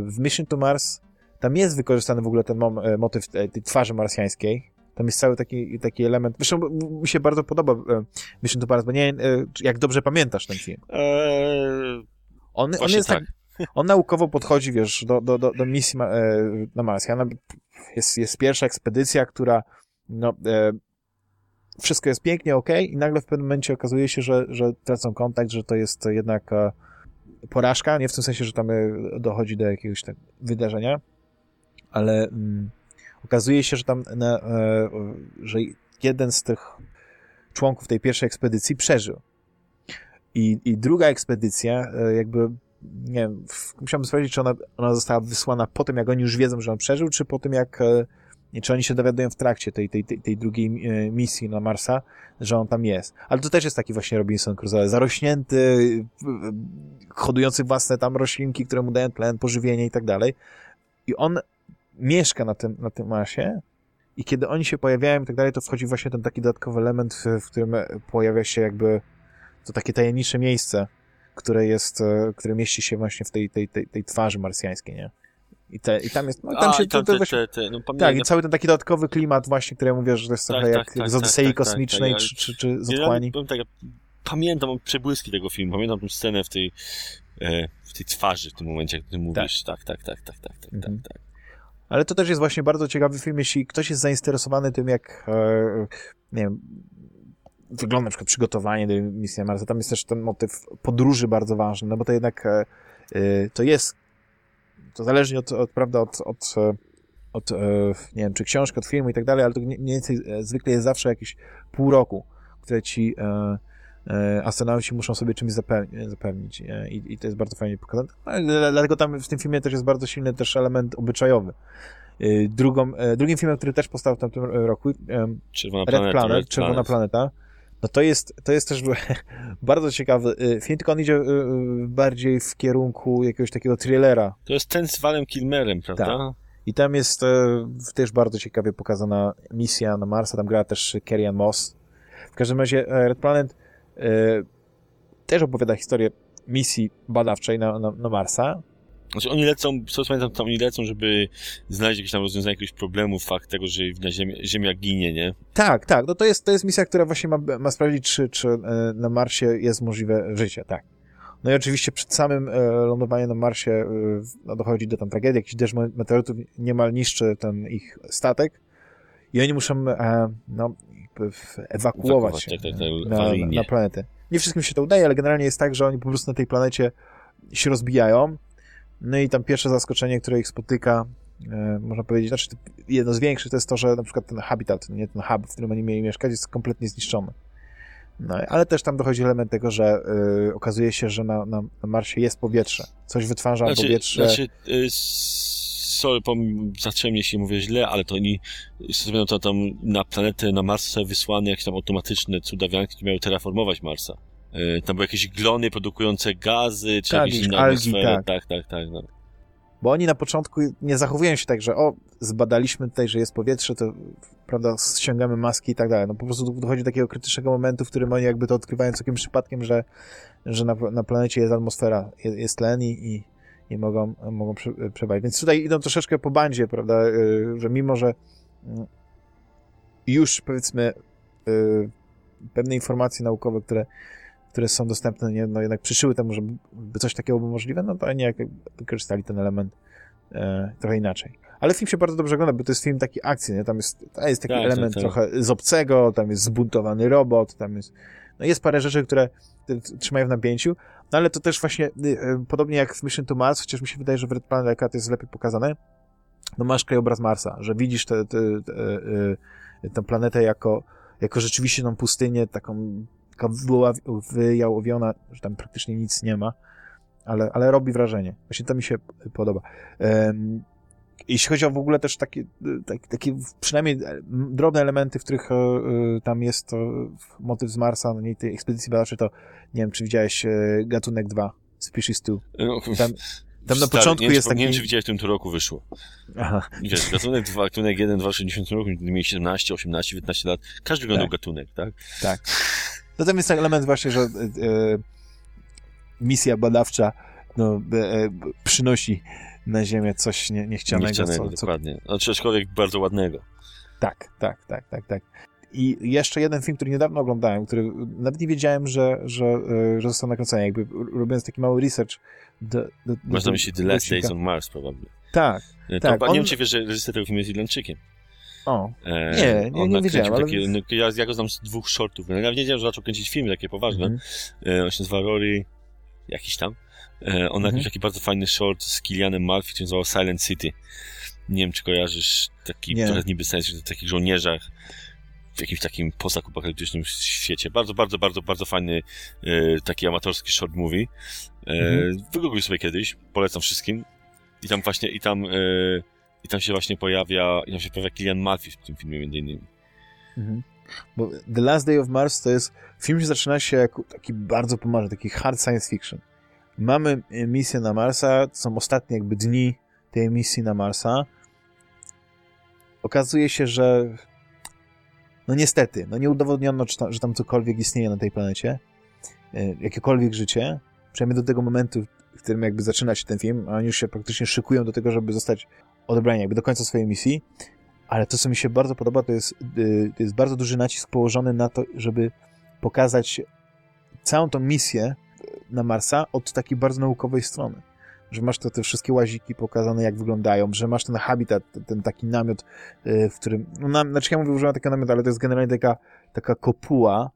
Speaker 1: w Mission to Mars tam jest wykorzystany w ogóle ten e, motyw tej, tej twarzy marsjańskiej. Tam jest cały taki, taki element. Zresztą mi się bardzo podoba e, Mission to Mars, bo nie wiem, e, jak dobrze pamiętasz ten film.
Speaker 2: Eee,
Speaker 1: On, on jest tak.
Speaker 2: tak.
Speaker 1: On naukowo podchodzi, wiesz, do, do, do, do misji e, na Mars. Ja na, jest, jest pierwsza ekspedycja, która no, e, wszystko jest pięknie, ok, i nagle w pewnym momencie okazuje się, że, że tracą kontakt, że to jest jednak e, porażka, nie w tym sensie, że tam e, dochodzi do jakiegoś tak wydarzenia, ale mm, okazuje się, że tam na, e, że jeden z tych członków tej pierwszej ekspedycji przeżył. I, i druga ekspedycja, jakby, nie wiem, musiałbym sprawdzić, czy ona, ona została wysłana po tym, jak oni już wiedzą, że on przeżył, czy po tym, jak, nie, czy oni się dowiadują w trakcie tej, tej, tej, tej drugiej e, misji na Marsa, że on tam jest. Ale to też jest taki właśnie Robinson Crusoe, zarośnięty, hodujący własne tam roślinki, które mu dają tlen, pożywienie i tak dalej. I on mieszka na tym, na tym Marsie i kiedy oni się pojawiają i tak dalej, to wchodzi właśnie ten taki dodatkowy element, w, w którym pojawia się jakby to takie tajemnicze miejsce, które jest, e, które mieści się właśnie w tej, tej, tej, tej twarzy marsjańskiej, nie? I, te, i tam jest, no, tam
Speaker 2: A,
Speaker 1: się
Speaker 2: i tam
Speaker 1: to,
Speaker 2: te,
Speaker 1: właśnie,
Speaker 2: te, te, no,
Speaker 1: tak, i cały ten taki dodatkowy klimat właśnie, który ja mówię, że to jest
Speaker 2: Tak,
Speaker 1: trochę
Speaker 2: tak,
Speaker 1: jak
Speaker 2: tak,
Speaker 1: z
Speaker 2: tak,
Speaker 1: Odysei
Speaker 2: tak, tak,
Speaker 1: Kosmicznej,
Speaker 2: tak,
Speaker 1: czy, czy, czy z
Speaker 2: Ja
Speaker 1: Otchłani.
Speaker 2: powiem tak, ja pamiętam przebłyski tego filmu, pamiętam tę scenę w tej, e, w tej twarzy w tym momencie, jak ty mówisz. Tak, tak, tak, tak, tak, tak,
Speaker 1: Mhm.
Speaker 2: tak, tak.
Speaker 1: Ale to też jest właśnie bardzo ciekawy film, jeśli ktoś jest zainteresowany tym, jak e, nie wiem, wygląda na przykład przygotowanie do misji Marsa. Tam jest też ten motyw podróży bardzo ważny, no bo to jednak e, e, to jest to zależnie od, od prawda, od, od, e, od e, nie wiem, czy książki, od filmu i tak dalej, ale to mniej więcej e, zwykle jest zawsze jakieś pół roku, które ci e, e, astronauci muszą sobie czymś zapewni, zapewnić e, i, i to jest bardzo fajnie pokazane. Ale Dlatego tam w tym filmie też jest bardzo silny też element obyczajowy. Drugą, drugim filmem, który też powstał w tamtym roku,
Speaker 2: Czerwona
Speaker 1: Red. Planet,
Speaker 2: Red
Speaker 1: Czerwona
Speaker 2: Planet.
Speaker 1: Planeta, no to jest, to jest też bardzo ciekawy y, film, tylko on idzie y, y, bardziej w kierunku jakiegoś takiego thrillera.
Speaker 2: To jest ten z Walem Kilmerem, prawda?
Speaker 1: Tak. I tam jest e, też bardzo ciekawie pokazana misja na Marsa, tam gra też Kerry Ann Moss. W każdym razie e, Red Planet e, też opowiada historię misji badawczej na, na, na Marsa.
Speaker 2: Znaczy oni lecą, co pamiętam, tam oni lecą, żeby znaleźć jakieś tam rozwiązanie jakiegoś problemu, fakt tego, że na ziemi, Ziemia ginie, nie?
Speaker 1: Tak, tak, no to jest, to jest misja, która właśnie ma, ma sprawdzić, czy, czy e, na Marsie jest możliwe życie, tak. No i oczywiście przed samym e, lądowaniem na Marsie e, no, dochodzi do tam tragedii, jakiś deszcz meteorytów niemal niszczy ten ich statek i oni muszą no, ewakuować się
Speaker 2: tak, tak, tak,
Speaker 1: na, na planetę. Nie wszystkim się to udaje, ale generalnie jest tak, że oni po prostu na tej planecie się rozbijają. No i tam pierwsze zaskoczenie, które ich spotyka, e, można powiedzieć, znaczy jedno z większych, to jest to, że na przykład ten habitat, nie ten hub, w którym oni mieli mieszkać, jest kompletnie zniszczony. No, ale też tam dochodzi element tego, że e, okazuje się, że na, na, Marsie jest powietrze. Coś wytwarza powietrze.
Speaker 2: Znaczy, y, sorry, zacząłem, jeśli mówię źle, ale to oni stawiają to tam na planetę, na Mars zostały wysłane jakieś tam automatyczne cudawianki, które miały terraformować Marsa. Y, Tam były jakieś glony produkujące gazy, czy
Speaker 1: Tak,
Speaker 2: jakieś inne
Speaker 1: algi, tak.
Speaker 2: Tak, tak, tak. No.
Speaker 1: Bo oni na początku nie zachowują się tak, że o, zbadaliśmy tutaj, że jest powietrze, to prawda, ściągamy maski i tak dalej. No po prostu dochodzi do takiego krytycznego momentu, w którym oni jakby to odkrywają całkiem przypadkiem, że, że na, na planecie jest atmosfera, jest, jest tlen i, i, nie mogą, mogą prze, przewadzić. Więc tutaj idą troszeczkę po bandzie, prawda, że mimo, że mm, już powiedzmy pewne informacje naukowe, które, które są dostępne, nie, no jednak przyszyły temu, żeby coś takiego było możliwe, no to nie wykorzystali ten element e, trochę inaczej. Ale film się bardzo dobrze ogląda, bo to jest film taki akcji, nie? Tam jest, tam jest taki tak, element tak, tak. trochę z obcego, tam jest zbuntowany robot, tam jest, no jest parę rzeczy, które trzymają w napięciu, no ale to też właśnie, y, y, podobnie jak w Mission to Mars, chociaż mi się wydaje, że w Red Planet to jest lepiej pokazane, no masz krajobraz Marsa, że widzisz tę tę planetę jako, jako rzeczywiście tą pustynię, taką, taka wyjałowiona, że tam praktycznie nic nie ma, ale, ale robi wrażenie. Właśnie to mi się podoba. Um, jeśli chodzi o w ogóle też takie, tak, takie przynajmniej drobne elementy, w których y, tam jest to motyw z Marsa, no nie tej ekspedycji badawczej, to nie wiem, czy widziałeś y, Gatunek 2, Species 2. No, tam, tam na początku
Speaker 2: nie,
Speaker 1: jest taki...
Speaker 2: Nie wiem, czy widziałeś, w tym roku wyszło. Aha. Wiesz, gatunek 2, gatunek 1, 2, 60 roku, mieli 17, 18, 19 lat. Każdy wyglądał tak. gatunek, tak?
Speaker 1: Tak. No tam jest element właśnie, że y, misja badawcza no, przynosi na ziemię coś nie, niechcianego.
Speaker 2: Niechcianego, co, dokładnie. Co... Znaczy, aczkolwiek bardzo ładnego.
Speaker 1: Tak, tak, tak, tak, tak. I jeszcze jeden film, który niedawno oglądałem, który nawet nie wiedziałem, że, że, e, że został nakręcony. Jakby robiąc taki mały research.
Speaker 2: Do, do, Masz na myśli The Last Days on Mars, probably.
Speaker 1: Tak,
Speaker 2: to, tak. On... Nie wiem, czy wiesz, że reżyser tego filmu jest Irlandczykiem.
Speaker 1: O, e, nie, nie, nie wiedziałem, ale... Takie,
Speaker 2: no, ja, ja go znam z dwóch shortów. Ja wiedziałem, że zaczął kręcić filmy takie poważne. Mm -hmm. e, on się nazywa Rory jakiś tam. E, on mhm. taki bardzo fajny short z Kilianem Murphy, który nazywał Silent City. Nie wiem, czy kojarzysz taki, nie. trochę niby sens w takich żołnierzach w jakimś takim postapokaliptycznym świecie. Bardzo, bardzo, bardzo, bardzo fajny e, taki amatorski short movie. E, mhm. Wygoogluj sobie kiedyś, polecam wszystkim. I tam właśnie, i tam, e, i tam się właśnie pojawia, i tam się pojawia Kilian Murphy w tym filmie między innymi.
Speaker 1: Mhm. Bo The Last Day of Mars to jest, film zaczyna się jako taki bardzo poważny, taki hard science fiction. Mamy e, misję na Marsa, to są ostatnie jakby dni tej misji na Marsa. Okazuje się, że no niestety, no nie udowodniono, że tam cokolwiek istnieje na tej planecie, e, jakiekolwiek życie, przynajmniej do tego momentu, w którym jakby zaczyna się ten film, a oni już się praktycznie szykują do tego, żeby zostać odebrani jakby do końca swojej misji, ale to, co mi się bardzo podoba, to jest, to jest bardzo duży nacisk położony na to, żeby pokazać całą tą misję na Marsa od takiej bardzo naukowej strony. Że masz te, te wszystkie łaziki pokazane, jak wyglądają, że masz ten habitat, ten, ten taki namiot, yy, w którym, no, na, znaczy ja mówię, używam takiego namiot, ale to jest generalnie taka, taka kopuła,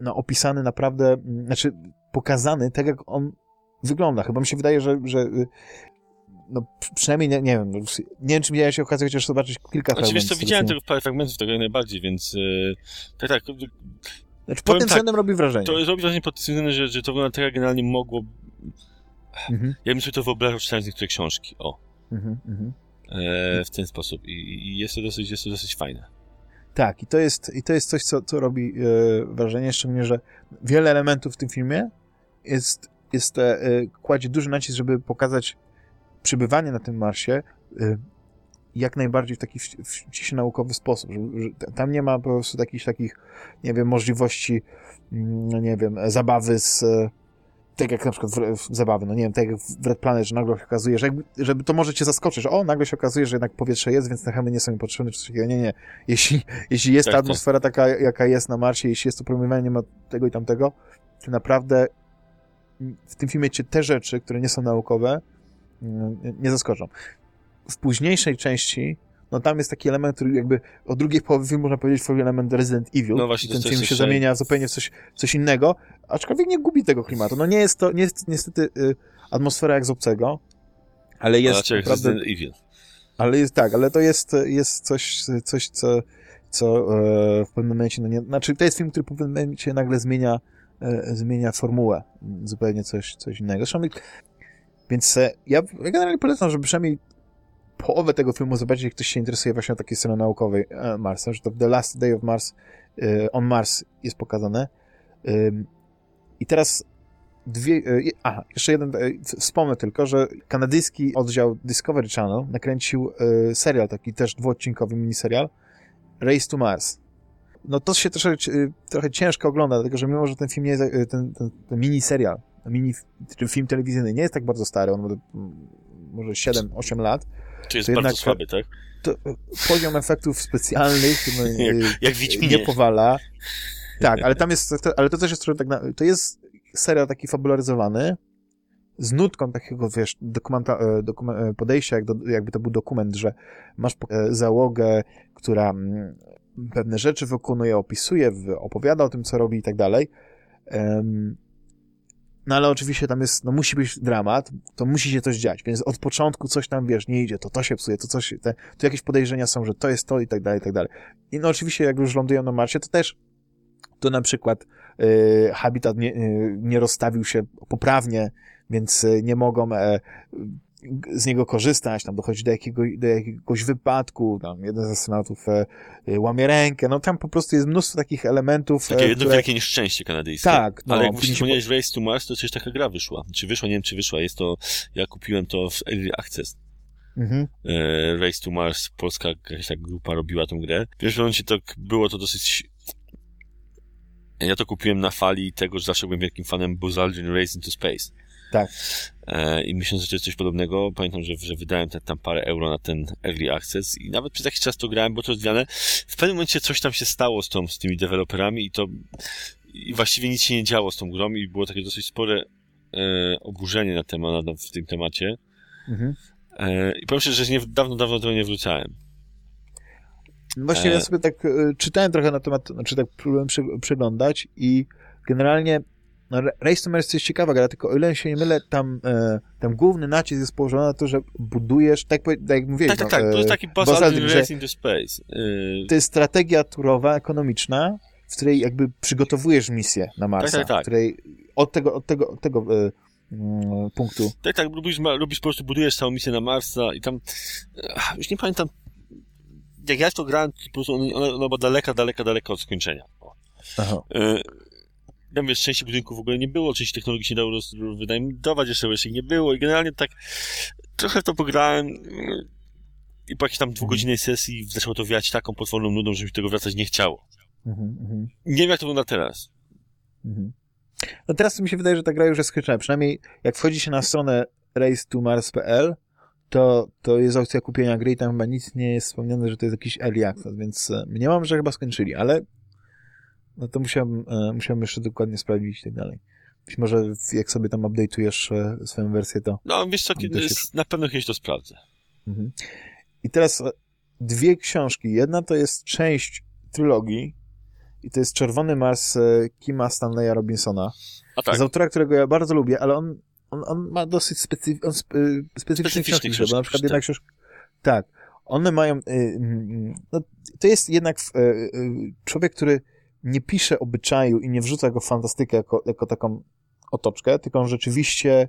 Speaker 1: no, opisany naprawdę, znaczy pokazany tak, jak on wygląda. Chyba mi się wydaje, że, że y, no przynajmniej nie, nie wiem, no, nie wiem, czy miałeś się okazję chociaż zobaczyć kilka
Speaker 2: znaczy, fragmentów. Oczywiście widziałem tylko parę fragmentów tego najbardziej, więc yy, tak, tak,
Speaker 1: znaczy, pod tym tak, względem robi wrażenie.
Speaker 2: To robi wrażenie pod tym względem, że, że to wygląda tak, jak generalnie mogło... Mhm. Ja bym sobie to wyobrażał czytając niektóre książki, o. Mhm, mhm. E, w ten sposób. I, I, jest, to dosyć, jest to dosyć fajne.
Speaker 1: Tak, i to jest, i to jest coś, co, co robi e, wrażenie, szczególnie, że wiele elementów w tym filmie jest, jest e, kładzie duży nacisk, żeby pokazać przebywanie na tym Marsie e, jak najbardziej w taki w, naukowy sposób, że, że, tam nie ma po prostu takich, takich, nie wiem, możliwości, mm, no nie wiem, zabawy z, tak jak na przykład w, w zabawy, no nie wiem, tak jak w Red Planet, że nagle się okazuje, że jakby, żeby to może cię zaskoczyć, że o, nagle się okazuje, że jednak powietrze jest, więc te chemy nie są im potrzebne, czy coś takiego. Nie, nie. Jeśli, jeśli jest tak, ta atmosfera tak. taka, jaka jest na Marsie, jeśli jest to promieniowanie, nie ma tego i tamtego, to naprawdę w tym filmie cię te rzeczy, które nie są naukowe, nie zaskoczą w późniejszej części no tam jest taki element, który jakby o drugiej połowie filmu można powiedzieć twój element Resident Evil no właśnie, i ten film się zamienia zupełnie w coś, coś innego, aczkolwiek nie gubi tego klimatu. No nie jest to, nie jest niestety y, atmosfera jak z obcego, ale jest
Speaker 2: ale naprawdę... Resident Evil.
Speaker 1: Ale jest tak, ale to jest, jest coś, coś co, co e, w pewnym momencie, no nie, znaczy to jest film, który w pewnym momencie nagle zmienia, e, zmienia formułę, zupełnie coś, coś innego. Zresztą, więc e, ja, generalnie polecam, żeby przynajmniej połowę tego filmu zobaczyć, jak ktoś się interesuje właśnie o takiej strony naukowej e, Marsa, że to The Last Day of Mars e, on Mars jest pokazane. I teraz dwie... Aha, jeszcze jeden... Wspomnę tylko, że kanadyjski oddział Discovery Channel nakręcił serial, taki też dwuodcinkowy miniserial Race to Mars. No to się trochę, trochę ciężko ogląda, dlatego że mimo, że ten film nie jest, ten, ten, ten miniserial mini film telewizyjny nie jest tak bardzo stary, on ma może 7-8 lat.
Speaker 2: To jest to bardzo słaby, tak?
Speaker 1: To, poziom efektów specjalnych no,
Speaker 2: jak, jak
Speaker 1: nie powala. Tak, ale tam jest, to, ale to też jest trochę tak, na, to jest serial taki fabularyzowany, z nutką takiego, wiesz, dokumenta, e, dokument, e, podejścia, jak do, jakby to był dokument, że masz e, załogę, która mm, pewne rzeczy wykonuje, opisuje, opowiada o tym, co robi i tak dalej. No ale oczywiście tam jest, no musi być dramat, to musi się coś dziać, więc od początku coś tam, wiesz, nie idzie, to to się psuje, to coś, te, tu jakieś podejrzenia są, że to jest to i tak dalej, i tak dalej. I no oczywiście jak już lądują na Marsie, to też to na przykład y, habitat nie, y, nie rozstawił się poprawnie, więc y, nie mogą e, z niego korzystać, tam dochodzi do, jakiego, do jakiegoś wypadku, tam jeden z astronautów e, e, łamie rękę, no tam po prostu jest mnóstwo takich elementów.
Speaker 2: Takie jedno które... wielkie nieszczęście kanadyjskie.
Speaker 1: Tak.
Speaker 2: No, Ale jak wspomniałeś się... Race to Mars, to coś taka gra wyszła. Czy wyszła? Nie wiem, czy wyszła. Jest to, ja kupiłem to w Early Access. Mhm. E, Race to Mars, polska jakaś tak grupa robiła tą grę. W pewnym momencie tak było to dosyć ja to kupiłem na fali tego, że zawsze byłem wielkim fanem Buzz Aldrin Race into Space.
Speaker 1: Tak.
Speaker 2: E, I myślę, że to jest coś podobnego. Pamiętam, że, że wydałem te, tam parę euro na ten Early Access i nawet przez jakiś czas to grałem, bo to rozwijane. W pewnym momencie coś tam się stało z, tą, z tymi deweloperami i to i właściwie nic się nie działo z tą grą i było takie dosyć spore e, oburzenie na temat, na, w tym temacie. Mhm. E, I powiem szczerze, że nie, dawno, dawno do tego nie wrócałem.
Speaker 1: Właśnie e... ja sobie tak e, czytałem trochę na temat, znaczy tak próbowałem przeglądać i generalnie no, Race to jest ciekawa gra, tylko o ile się nie mylę, tam, e, tam główny nacisk jest położony na to, że budujesz, tak, tak jak mówiłem.
Speaker 2: Tak, tak, tak, to jest taki Buzz Aldrin Race into Space.
Speaker 1: Yy... To jest strategia turowa, ekonomiczna, w której jakby przygotowujesz misję na Marsa, tak, tak, tak. której od tego, od tego, od tego e, mm, punktu.
Speaker 2: Tak, tak, lubisz, lubisz po prostu budujesz całą misję na Marsa i tam, już nie pamiętam, jak ja to grałem, po prostu ona, ona była daleka, daleka, daleka od skończenia. Aha. E, tam wiesz, części budynku w ogóle nie było, części technologii się dało wynajmować, jeszcze jeszcze nie było i generalnie tak trochę to pograłem i po jakiejś tam dwugodzinnej sesji zaczęło to wiać taką potworną nudą, że mi tego wracać nie chciało. Mhm, mhm. Nie wiem, jak to wygląda teraz.
Speaker 1: Mhm. No teraz mi się wydaje, że ta gra już jest skończona. Przynajmniej jak wchodzi się na stronę race2mars.pl, to, to jest opcja kupienia gry i tam chyba nic nie jest wspomniane, że to jest jakiś early access, więc nie mam, że chyba skończyli, ale no to musiałem, e, musiałem jeszcze dokładnie sprawdzić i tak dalej. Być może jak sobie tam update'ujesz e, swoją wersję, to...
Speaker 2: No, wiesz co, się... na pewno kiedyś to sprawdzę. Mhm.
Speaker 1: I teraz e, dwie książki. Jedna to jest część trylogii i to jest Czerwony Mars Kima Stanleya Robinsona. A tak. Z autora, którego ja bardzo lubię, ale on, on, on ma dosyć specyf on spe, specyficzne książki, książki, bo na przykład jedna książka... Tak. One mają... no, to jest jednak człowiek, który nie pisze obyczaju i nie wrzuca go w fantastykę jako, jako taką otoczkę, tylko on rzeczywiście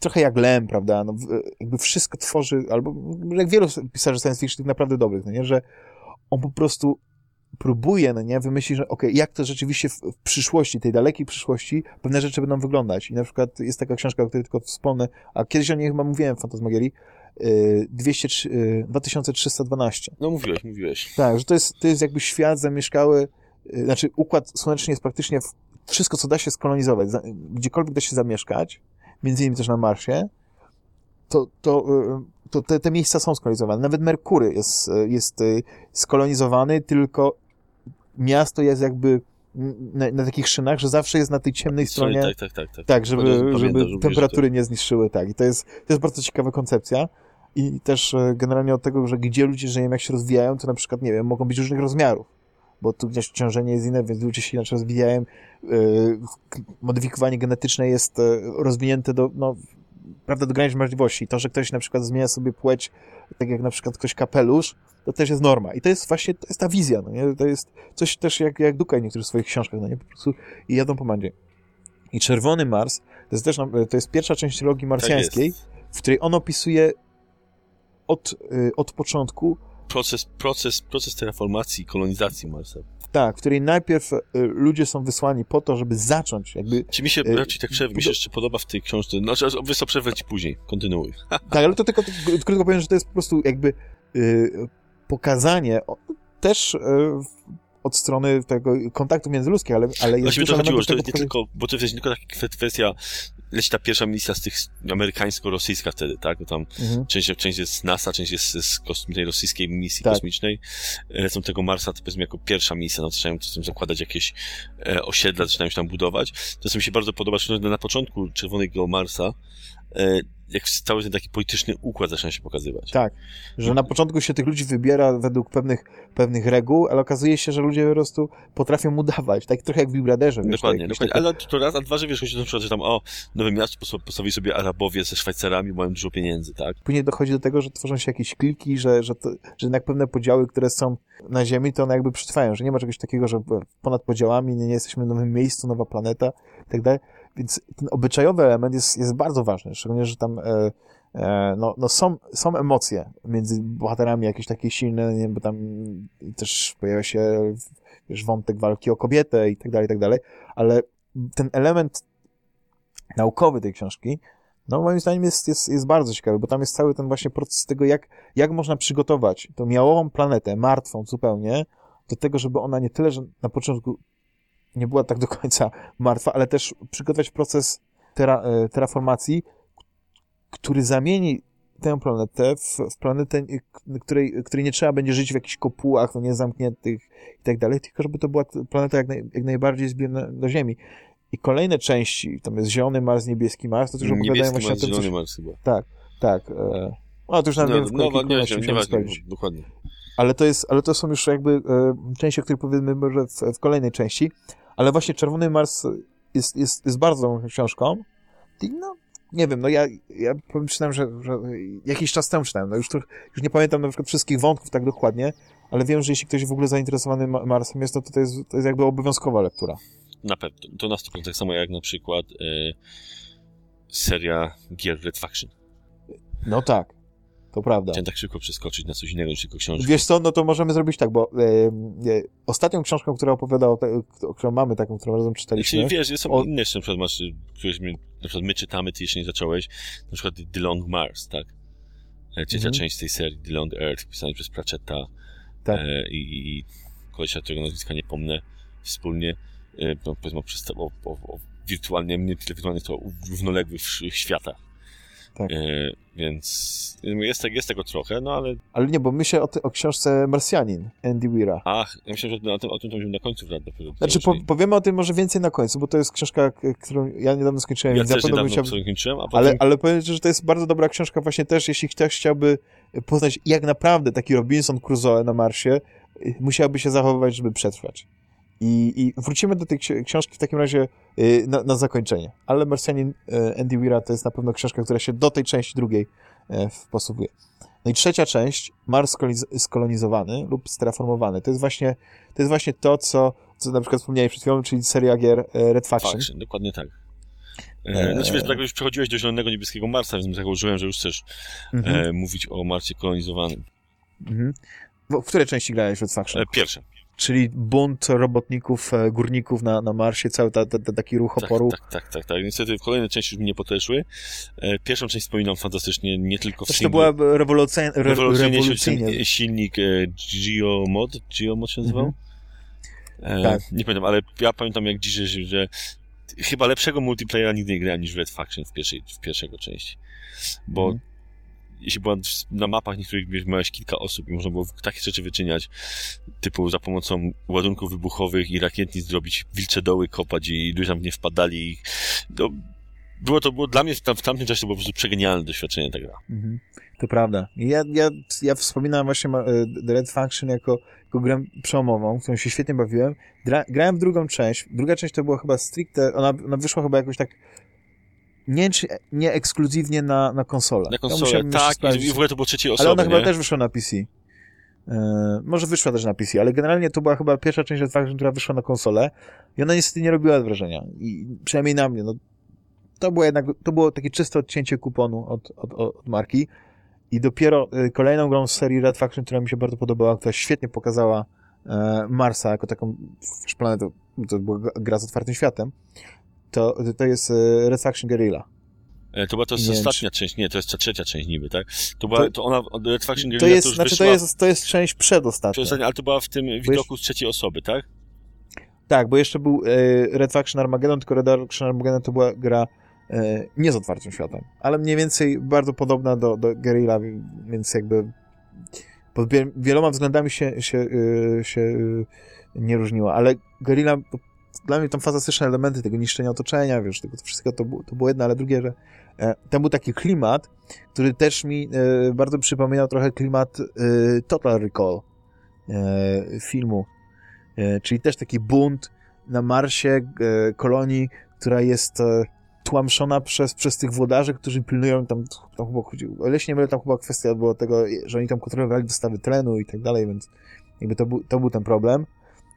Speaker 1: trochę jak Lem, prawda, no, jakby wszystko tworzy, albo jak wielu pisarzy science fiction, naprawdę dobrych, no nie, że on po prostu próbuje, no nie, wymyślić, że okay, jak to rzeczywiście w, w, przyszłości, tej dalekiej przyszłości, pewne rzeczy będą wyglądać. I na przykład jest taka książka, o której tylko wspomnę, a kiedyś o niej chyba mówiłem w Fantasmagierii, 200, 2312.
Speaker 2: No mówiłeś, mówiłeś.
Speaker 1: Tak, że to jest, to jest jakby świat zamieszkały, y, znaczy układ słoneczny jest praktycznie wszystko, co da się skolonizować, gdziekolwiek da się zamieszkać, między innymi też na Marsie, to, to, y, to te, te miejsca są skolonizowane. Nawet Merkury jest, y, jest skolonizowany, tylko miasto jest jakby na, na, takich szynach, że zawsze jest na tej ciemnej stronie.
Speaker 2: Tak, tak, tak. Tak,
Speaker 1: tak żeby, pamiętam, żeby temperatury nie zniszczyły, tak. I to jest, to jest bardzo ciekawa koncepcja. I też e, generalnie od tego, że gdzie ludzie żyją, jak się rozwijają, to na przykład, nie wiem, mogą być różnych rozmiarów. Bo tu gdzieś ciążenie jest inne, więc ludzie się inaczej rozwijają. Yy, modyfikowanie genetyczne jest e, rozwinięte do, no, prawda, do granic możliwości. To, że ktoś na przykład zmienia sobie płeć, tak jak na przykład ktoś kapelusz, to też jest norma. I to jest właśnie, to jest ta wizja, no nie? To jest coś też jak, jak Duka w niektórych swoich książkach, no nie? Po prostu i jadą po mandzie. I Czerwony Mars, to jest też, to jest pierwsza część trilogii marsjańskiej, tak w której on opisuje od, y, od początku
Speaker 2: proces, proces, proces terraformacji, kolonizacji Marsa.
Speaker 1: Tak, w której najpierw y, ludzie są wysłani po to, żeby zacząć jakby...
Speaker 2: Czy mi się, y, raczej tak przerwę, mi się jeszcze podoba w tej książce, no, wiesz przerwę ci później, kontynuuj.
Speaker 1: tak, ale to tylko, tylko powiem, że to jest po prostu jakby y, pokazanie też od strony tego kontaktu międzyludzkich, ale, ale jest
Speaker 2: Właśnie mi to chodziło, że to nie tylko, bo to jest nie tylko taka kwestia, leci ta pierwsza misja z tych amerykańsko-rosyjska wtedy, tak? Bo tam
Speaker 1: Mhm.
Speaker 2: część, część jest NASA, część jest z kosmi- tej rosyjskiej misji
Speaker 1: Tak.
Speaker 2: kosmicznej. E, Są tego Marsa, to powiedzmy jako pierwsza misja, no zaczynają zaczynają zakładać jakieś e, osiedla, zaczynają się tam budować. To co mi się bardzo podoba, że na początku Czerwonego Marsa, jak cały ten taki polityczny układ zaczyna się pokazywać.
Speaker 1: Tak, że na początku się tych ludzi wybiera według pewnych, pewnych reguł, ale okazuje się, że ludzie po prostu potrafią mu dawać, tak trochę jak w wiesz,
Speaker 2: Dokładnie,
Speaker 1: tak,
Speaker 2: dokładnie. Ale to raz, a dwa, że wiesz, chodzi na przykład, że tam, o, nowe miasto posta- postawili sobie Arabowie ze Szwajcarami, mają dużo pieniędzy, tak?
Speaker 1: Później dochodzi do tego, że tworzą się jakieś kliki, że, że, to, że jednak pewne podziały, które są na Ziemi, to one jakby przetrwają, że nie ma czegoś takiego, że ponad podziałami nie, nie jesteśmy w nowym miejscu, nowa planeta i tak dalej. Więc ten obyczajowy element jest, jest bardzo ważny, szczególnie, że tam e, e, no, no są, są emocje między bohaterami jakieś takie silne, nie bo tam też pojawia się wiesz, wątek walki o kobietę i tak dalej, i tak dalej, ale ten element naukowy tej książki no moim zdaniem jest, jest, jest bardzo ciekawy, bo tam jest cały ten właśnie proces tego, jak, jak można przygotować tą miałową planetę, martwą zupełnie, do tego, żeby ona nie tyle, że na początku nie była tak do końca martwa, ale też przygotować proces tera, e, terraformacji, który zamieni tę planetę w, w planetę, k- której, której nie trzeba będzie żyć w jakichś kopułach, no nie zamkniętych i tak dalej, tylko żeby to była planeta jak, naj, jak najbardziej zbliżona do Ziemi. I kolejne części, tam jest Zielony Mars, Niebieski Mars, to też opowiadają właśnie o
Speaker 2: Mars,
Speaker 1: tym,
Speaker 2: Zielony
Speaker 1: się...
Speaker 2: Mars chyba.
Speaker 1: Tak, tak. E... No, to już nawet
Speaker 2: No,
Speaker 1: wiem, w
Speaker 2: no, nie, nie, nie,
Speaker 1: sprawdzić.
Speaker 2: dokładnie.
Speaker 1: Ale to, jest, ale to są już jakby e, części, o których powiemy może w, w kolejnej części. Ale właśnie Czerwony Mars jest, jest, jest bardzo dobrą książką. I no, nie wiem, no ja, ja powiem, czytałem, że, że jakiś czas temu czytałem. No już, tu, już nie pamiętam na przykład wszystkich wątków tak dokładnie, ale wiem, że jeśli ktoś w ogóle zainteresowany Ma- Marsem jest, to, to, jest, to jest jakby obowiązkowa lektura.
Speaker 2: Na pewno. To na 100% tak samo jak na przykład e, seria gier Red Faction.
Speaker 1: No tak, to prawda.
Speaker 2: Chciałem tak szybko przeskoczyć na coś innego niż tylko książkę.
Speaker 1: Wiesz co, no to możemy zrobić tak, bo e, e, ostatnią książką, która opowiada o, te, o którą mamy taką, którą razem czytaliśmy,
Speaker 2: Jeśli wiesz, są
Speaker 1: O-
Speaker 2: inne jeszcze, na przykład masz, któreś my, na przykład my czytamy, ty jeszcze nie zacząłeś, na przykład The Long Mars, tak? E, Trzecia
Speaker 1: Mhm.
Speaker 2: część tej serii, The Long Earth, pisana przez Pratchetta
Speaker 1: Tak.
Speaker 2: e, i, i kolesia, którego nazwiska nie pomnę, wspólnie, e, no, powiedzmy, o, o, o, wirtualnie, nie tyle wirtualnych, to równoległych światach.
Speaker 1: Tak.
Speaker 2: E, więc jest, tak- jest tego trochę, no ale
Speaker 1: ale nie, bo myślę o, ty, o książce Marsjanin, Andy Weira.
Speaker 2: ach, ja myślę, że o tym, o tym to będziemy na końcu wracać dopiero.
Speaker 1: Znaczy, po, powiemy o tym może więcej na końcu, bo to jest książka, którą ja niedawno skończyłem,
Speaker 2: ja też niedawno
Speaker 1: chciał...
Speaker 2: sobie kończyłem, a potem
Speaker 1: Ale, ale powiem, że to jest bardzo dobra książka właśnie też, jeśli ktoś chciałby poznać, jak naprawdę taki Robinson Crusoe na Marsie y, musiałby się zachowywać, żeby przetrwać. I, i wrócimy do tej ksi- książki w takim razie y, na, na zakończenie. Ale Marsjanin y, Andy Weira to jest na pewno książka, która się do tej części drugiej e, wpasowuje. No i trzecia część, Mars skoloniz- skolonizowany lub terraformowany. To jest właśnie to, jest właśnie to co, co na przykład wspomniałeś przed chwilą, czyli seria gier Red Faction.
Speaker 2: Faction, dokładnie tak. E,
Speaker 1: Eee.
Speaker 2: Znaczy wiesz, tak już przechodziłeś do Zielonego Niebieskiego Marsa, więc założyłem, że już chcesz
Speaker 1: Mhm.
Speaker 2: e, mówić o Marsie kolonizowanym.
Speaker 1: Mhm. W, w której części grałeś Red Faction?
Speaker 2: Pierwsze.
Speaker 1: Czyli bunt robotników, e, górników na, na Marsie, cały ta, ta, ta, taki ruch
Speaker 2: Tak,
Speaker 1: oporu.
Speaker 2: tak, tak, tak, tak. Niestety kolejne części już mi nie poteszły. E, pierwszą część wspominam fantastycznie, nie tylko w
Speaker 1: to
Speaker 2: singlu.
Speaker 1: była rewolucyjna, re,
Speaker 2: Rewolucyjnie,
Speaker 1: rewolucyjnie.
Speaker 2: silnik, e, Geomod, Geomod się nazywał? E,
Speaker 1: Tak.
Speaker 2: Nie pamiętam, ale ja pamiętam jak dzisiaj, że, chyba lepszego multiplayera nigdy nie grałem niż w Red Faction w, pierwszej, w pierwszego części. Bo
Speaker 1: Mhm.
Speaker 2: Jeśli była na mapach niektórych miałeś kilka osób i można było takie rzeczy wyczyniać, typu za pomocą ładunków wybuchowych i rakietnic zrobić wilcze doły, kopać i ludzie tam nie wpadali. No, było to, było dla mnie tam, w tamtym czasie to było po prostu przegenialne doświadczenie ta gra.
Speaker 1: Mhm. To prawda. Ja, ja, ja wspominam właśnie e, The Red Faction jako, jako grę przełomową, którą się świetnie bawiłem. Gra, grałem w drugą część. Druga część to była chyba stricte, ona, ona wyszła chyba jakoś tak nie, nie ekskluzywnie na, na konsolę.
Speaker 2: Na konsolę, tak, i w ogóle to było trzeciej osoby,
Speaker 1: Ale ona chyba
Speaker 2: nie?
Speaker 1: też wyszła na PC. E, może wyszła też na PC, ale generalnie to była chyba pierwsza część Red Faction, która wyszła na konsolę i ona niestety nie robiła wrażenia. I przynajmniej na mnie, no, to było jednak, to było takie czyste odcięcie kuponu od, od, od marki i dopiero e, kolejną grą z serii Red Faction, która mi się bardzo podobała, która świetnie pokazała e, Marsa jako taką planetę, to była gra z otwartym światem, to, to jest e, Red Faction Guerrilla.
Speaker 2: E, To była to jest
Speaker 1: Nie
Speaker 2: ostatnia część, nie, to jest ta trzecia część niby, tak? To była,
Speaker 1: To-
Speaker 2: to, ona, Red Faction
Speaker 1: To
Speaker 2: Guerrilla
Speaker 1: jest,
Speaker 2: to już
Speaker 1: znaczy
Speaker 2: wyszła,
Speaker 1: to jest, to jest część przedostatnia.
Speaker 2: ale to była w tym widoku z trzeciej osoby, tak?
Speaker 1: Tak, bo jeszcze był e, Red Faction Armageddon, tylko Red Faction Armageddon to była gra e, nie z otwartym światem, ale mniej więcej bardzo podobna do, do Guerrilla, więc jakby pod wie- wieloma względami się, się, e, się nie różniła, ale Guerrilla, to, dla mnie tam fantastyczne elementy tego niszczenia otoczenia, wiesz, tego wszystkiego to, było- to było jedno, ale drugie, że e, tam był taki klimat, który też mi e, bardzo przypominał trochę klimat e, Total Recall e, filmu, E, czyli też taki bunt na Marsie, e, kolonii, która jest tłamszona przez, przez tych włodarzy, którzy pilnują tam, tam chyba chodziło, o ile się nie mylę, tam chyba kwestia była tego, że oni tam kontrolowali dostawy tlenu i tak dalej, więc jakby to był, to był ten problem.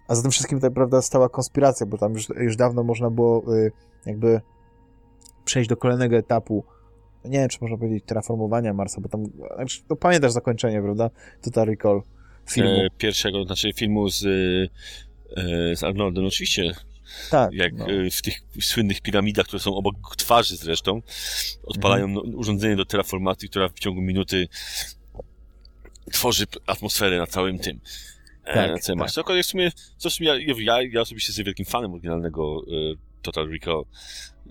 Speaker 1: A za tym wszystkim tak naprawdę stała konspiracja, bo tam już, już dawno można było e, jakby przejść do kolejnego etapu nie wiem, czy można powiedzieć terraformowania Marsa, bo tam, znaczy, no pamiętasz zakończenie, prawda? Total Recall filmu.
Speaker 2: E, pierwszego, znaczy filmu z, e, z Arnoldem, oczywiście,
Speaker 1: tak.
Speaker 2: jak
Speaker 1: no.
Speaker 2: e, w tych słynnych piramidach, które są obok twarzy zresztą, odpalają
Speaker 1: Mhm.
Speaker 2: no, urządzenie do terraformacji, która w ciągu minuty tworzy atmosferę na całym tym. E,
Speaker 1: Tak,
Speaker 2: na całym
Speaker 1: tak.
Speaker 2: Akurat w sumie, zresztą ja, ja, ja osobiście jestem wielkim fanem oryginalnego e, Total Recall.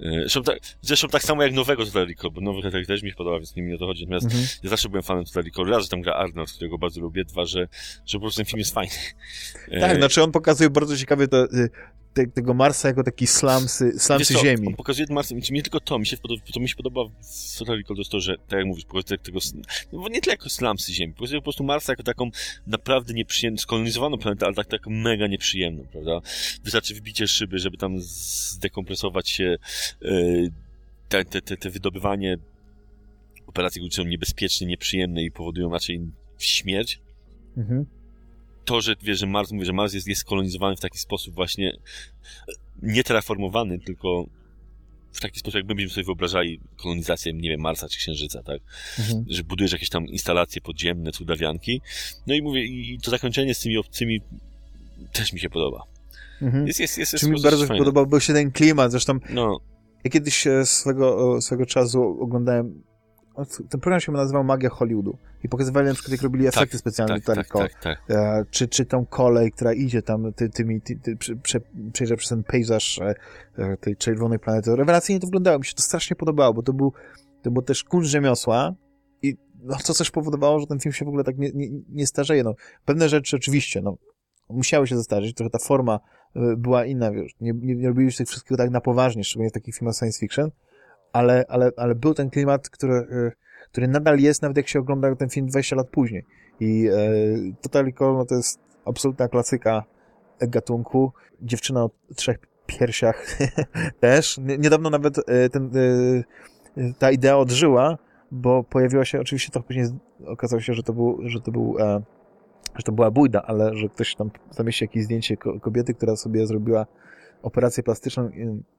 Speaker 2: E, Zresztą tak, zresztą tak samo jak nowego Total Recall, bo nowy Total też mi się podoba, więc nie mi o to chodzi. Natomiast
Speaker 1: Mhm.
Speaker 2: ja zawsze byłem fanem Total Recall. Raz, że tam gra Arnold, którego bardzo lubię. Dwa, że, że po prostu ten film jest fajny. E,
Speaker 1: Tak, znaczy on pokazuje bardzo ciekawie te, y, te, tego Marsa jako taki slumsy,
Speaker 2: Wiesz
Speaker 1: slumsy
Speaker 2: co,
Speaker 1: ziemi.
Speaker 2: On pokazuje ten Mars, nie tylko to, mi się, podoba, to mi się podoba w Total Recall, to że, tak jak mówisz, pokazuje tego, no nie tyle jako slumsy ziemi, pokazuje po prostu Marsa jako taką naprawdę nieprzyjemną, skolonizowaną planetę, ale tak, tak mega nieprzyjemną, prawda? Wystarczy wbicie szyby, żeby tam zdekompresować się, yy, te, te, te, te wydobywanie operacji, które są niebezpieczne, nieprzyjemne i powodują raczej śmierć,
Speaker 1: Mhm.
Speaker 2: To, że wiesz, że Mars, mówię, że Mars jest, jest skolonizowany w taki sposób właśnie nie terraformowany, tylko w taki sposób, jakby byśmy sobie wyobrażali kolonizację, nie wiem, Marsa czy Księżyca, tak?
Speaker 1: Mhm.
Speaker 2: Że budujesz jakieś tam instalacje podziemne, cudawianki. No i mówię, i to zakończenie z tymi obcymi też mi się podoba.
Speaker 1: Mhm.
Speaker 2: Jest, jest, jest, jest
Speaker 1: Czy mi bardzo
Speaker 2: fajne.
Speaker 1: podobał się ten klimat, zresztą
Speaker 2: No,
Speaker 1: ja kiedyś e, swego, e, swego czasu oglądałem, ten program się nazywał Magia Hollywoodu i pokazywali na przykład, jak robili efekty
Speaker 2: tak,
Speaker 1: specjalne
Speaker 2: tak, tak, tak, tak.
Speaker 1: e, czy, czy tą kolej, która idzie tam ty, tymi, ty, ty, prze, przejeżdża przez ten pejzaż e, e, tej czerwonej planety. Rewelacyjnie to wyglądało, mi się to strasznie podobało, bo to był, to był też kunszt rzemiosła i no, to też powodowało, że ten film się w ogóle tak nie, nie, nie starzeje. No, pewne rzeczy oczywiście, no, musiały się zestarzeć, trochę ta forma była inna, wiesz, nie, nie, nie robili już tych wszystkiego tak na poważnie, szczególnie w takich filmach science fiction, ale, ale, ale był ten klimat, który, e, który nadal jest, nawet jak się ogląda ten film 20 lat później. I e, Total Recall no to jest absolutna klasyka gatunku. Dziewczyna o trzech piersiach też. Nie- Niedawno nawet e, ten, e, ta idea odżyła, bo pojawiła się, oczywiście to później okazało się, że to był, że to był e, że to była bójda, ale że ktoś tam zamieścił jakieś zdjęcie ko- kobiety, która sobie zrobiła operację plastyczną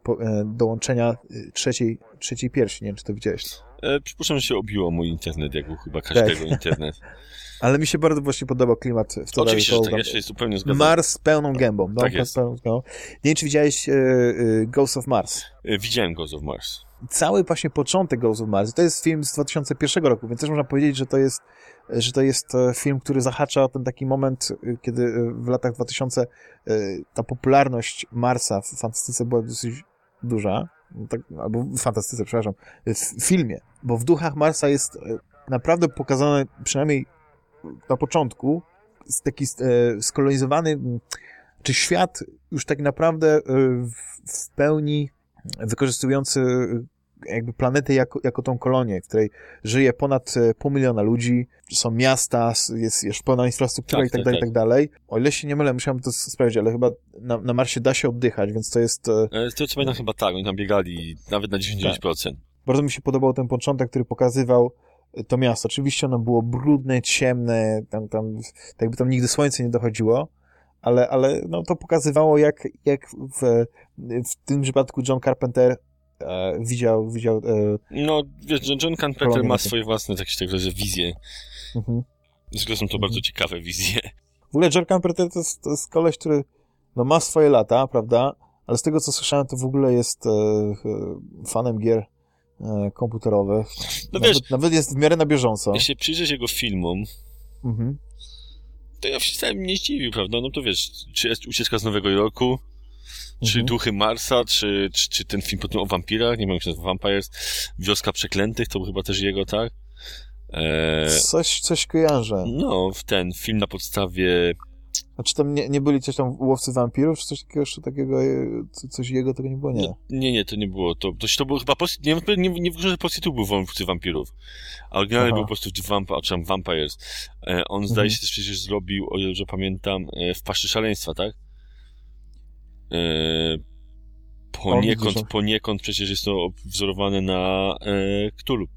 Speaker 1: po, e, dołączenia e, trzeciej, trzeciej piersi. Nie wiem, czy to widziałeś.
Speaker 2: E, przypuszczam, że się obiło mój internet, jak u chyba każdego
Speaker 1: Tak.
Speaker 2: internet.
Speaker 1: Ale mi się bardzo właśnie podobał klimat w Total
Speaker 2: Oczywiście, tak, ja się zupełnie zgadzam.
Speaker 1: Mars z pełną gębą. No,
Speaker 2: Tak jest.
Speaker 1: pełną gębą. Nie wiem, czy widziałeś e, e, Ghost of Mars.
Speaker 2: E, Widziałem Ghost of Mars.
Speaker 1: Cały właśnie początek Ghost of Mars. To jest film z 2001 roku, więc też można powiedzieć, że to jest, że to jest e, film, który zahacza o ten taki moment, kiedy w latach 2000 e, ta popularność Marsa w fantastyce była dosyć duża. Tak, albo w fantastyce, przepraszam, w filmie, bo w duchach Marsa jest e, naprawdę pokazane, przynajmniej na początku, taki e, skolonizowany, czy świat już tak naprawdę e, w- pełni wykorzystujący jakby planetę jako, jako tą kolonię, w której żyje ponad e, pół miliona ludzi, są miasta, jest, jest pełna infrastruktura
Speaker 2: Tak,
Speaker 1: i tak
Speaker 2: tak,
Speaker 1: dalej, i
Speaker 2: tak.
Speaker 1: tak dalej. O ile się nie mylę, musiałem to sprawdzić, ale chyba na, na Marsie da się oddychać, więc to jest... e,
Speaker 2: E, Z tego co pamiętam chyba tak, oni tam biegali nawet na 99%.
Speaker 1: Bardzo mi się podobał ten początek, który pokazywał to miasto. Oczywiście ono było brudne, ciemne, tam, tam, tak jakby tam nigdy słońce nie dochodziło, ale, ale no, to pokazywało, jak, jak w, w tym przypadku John Carpenter e, widział, widział e,
Speaker 2: No, wiesz, John, John Carpenter ma swoje własne jakieś tak że wizje.
Speaker 1: mhm.
Speaker 2: Zresztą są to bardzo ciekawe wizje.
Speaker 1: W ogóle John Carpenter to jest, to jest koleś, który no, ma swoje lata, prawda? Ale z tego, co słyszałem, to w ogóle jest e, fanem gier e, komputerowych.
Speaker 2: No
Speaker 1: nawet,
Speaker 2: wiesz-
Speaker 1: nawet jest w miarę na bieżąco.
Speaker 2: Jeśli przyjrzeć jego filmom,
Speaker 1: Mhm.
Speaker 2: to ja się wcale nie zdziwił, prawda? No to wiesz, czy jest Ucieczka z Nowego Jorku, czy
Speaker 1: Mhm.
Speaker 2: Duchy Marsa, czy, czy, czy ten film potem o wampirach, nie wiem jak się nazywa, Vampires, Wioska Przeklętych, to był chyba też jego, tak? Eee,
Speaker 1: Coś, coś kojarzę.
Speaker 2: no, w ten film na podstawie
Speaker 1: A czy tam nie, nie byli coś tam łowcy wampirów, czy coś takiego jeszcze takiego, e, co- coś jego tego nie było? Nie.
Speaker 2: Nie, nie, to nie było. To, to, to było chyba. Post, nie, nie, nie wykluczam, że Post tu był Wąwcy Wampirów. A oryginalnie
Speaker 1: Aha.
Speaker 2: był po prostu Vamp, czy tam Vampires. E, on zdaje
Speaker 1: Mhm.
Speaker 2: się też przecież zrobił, o ile dobrze pamiętam, e, w Paszczy Szaleństwa, tak? E, poniekąd, poniekąd przecież jest to wzorowane na e, Cthulhu.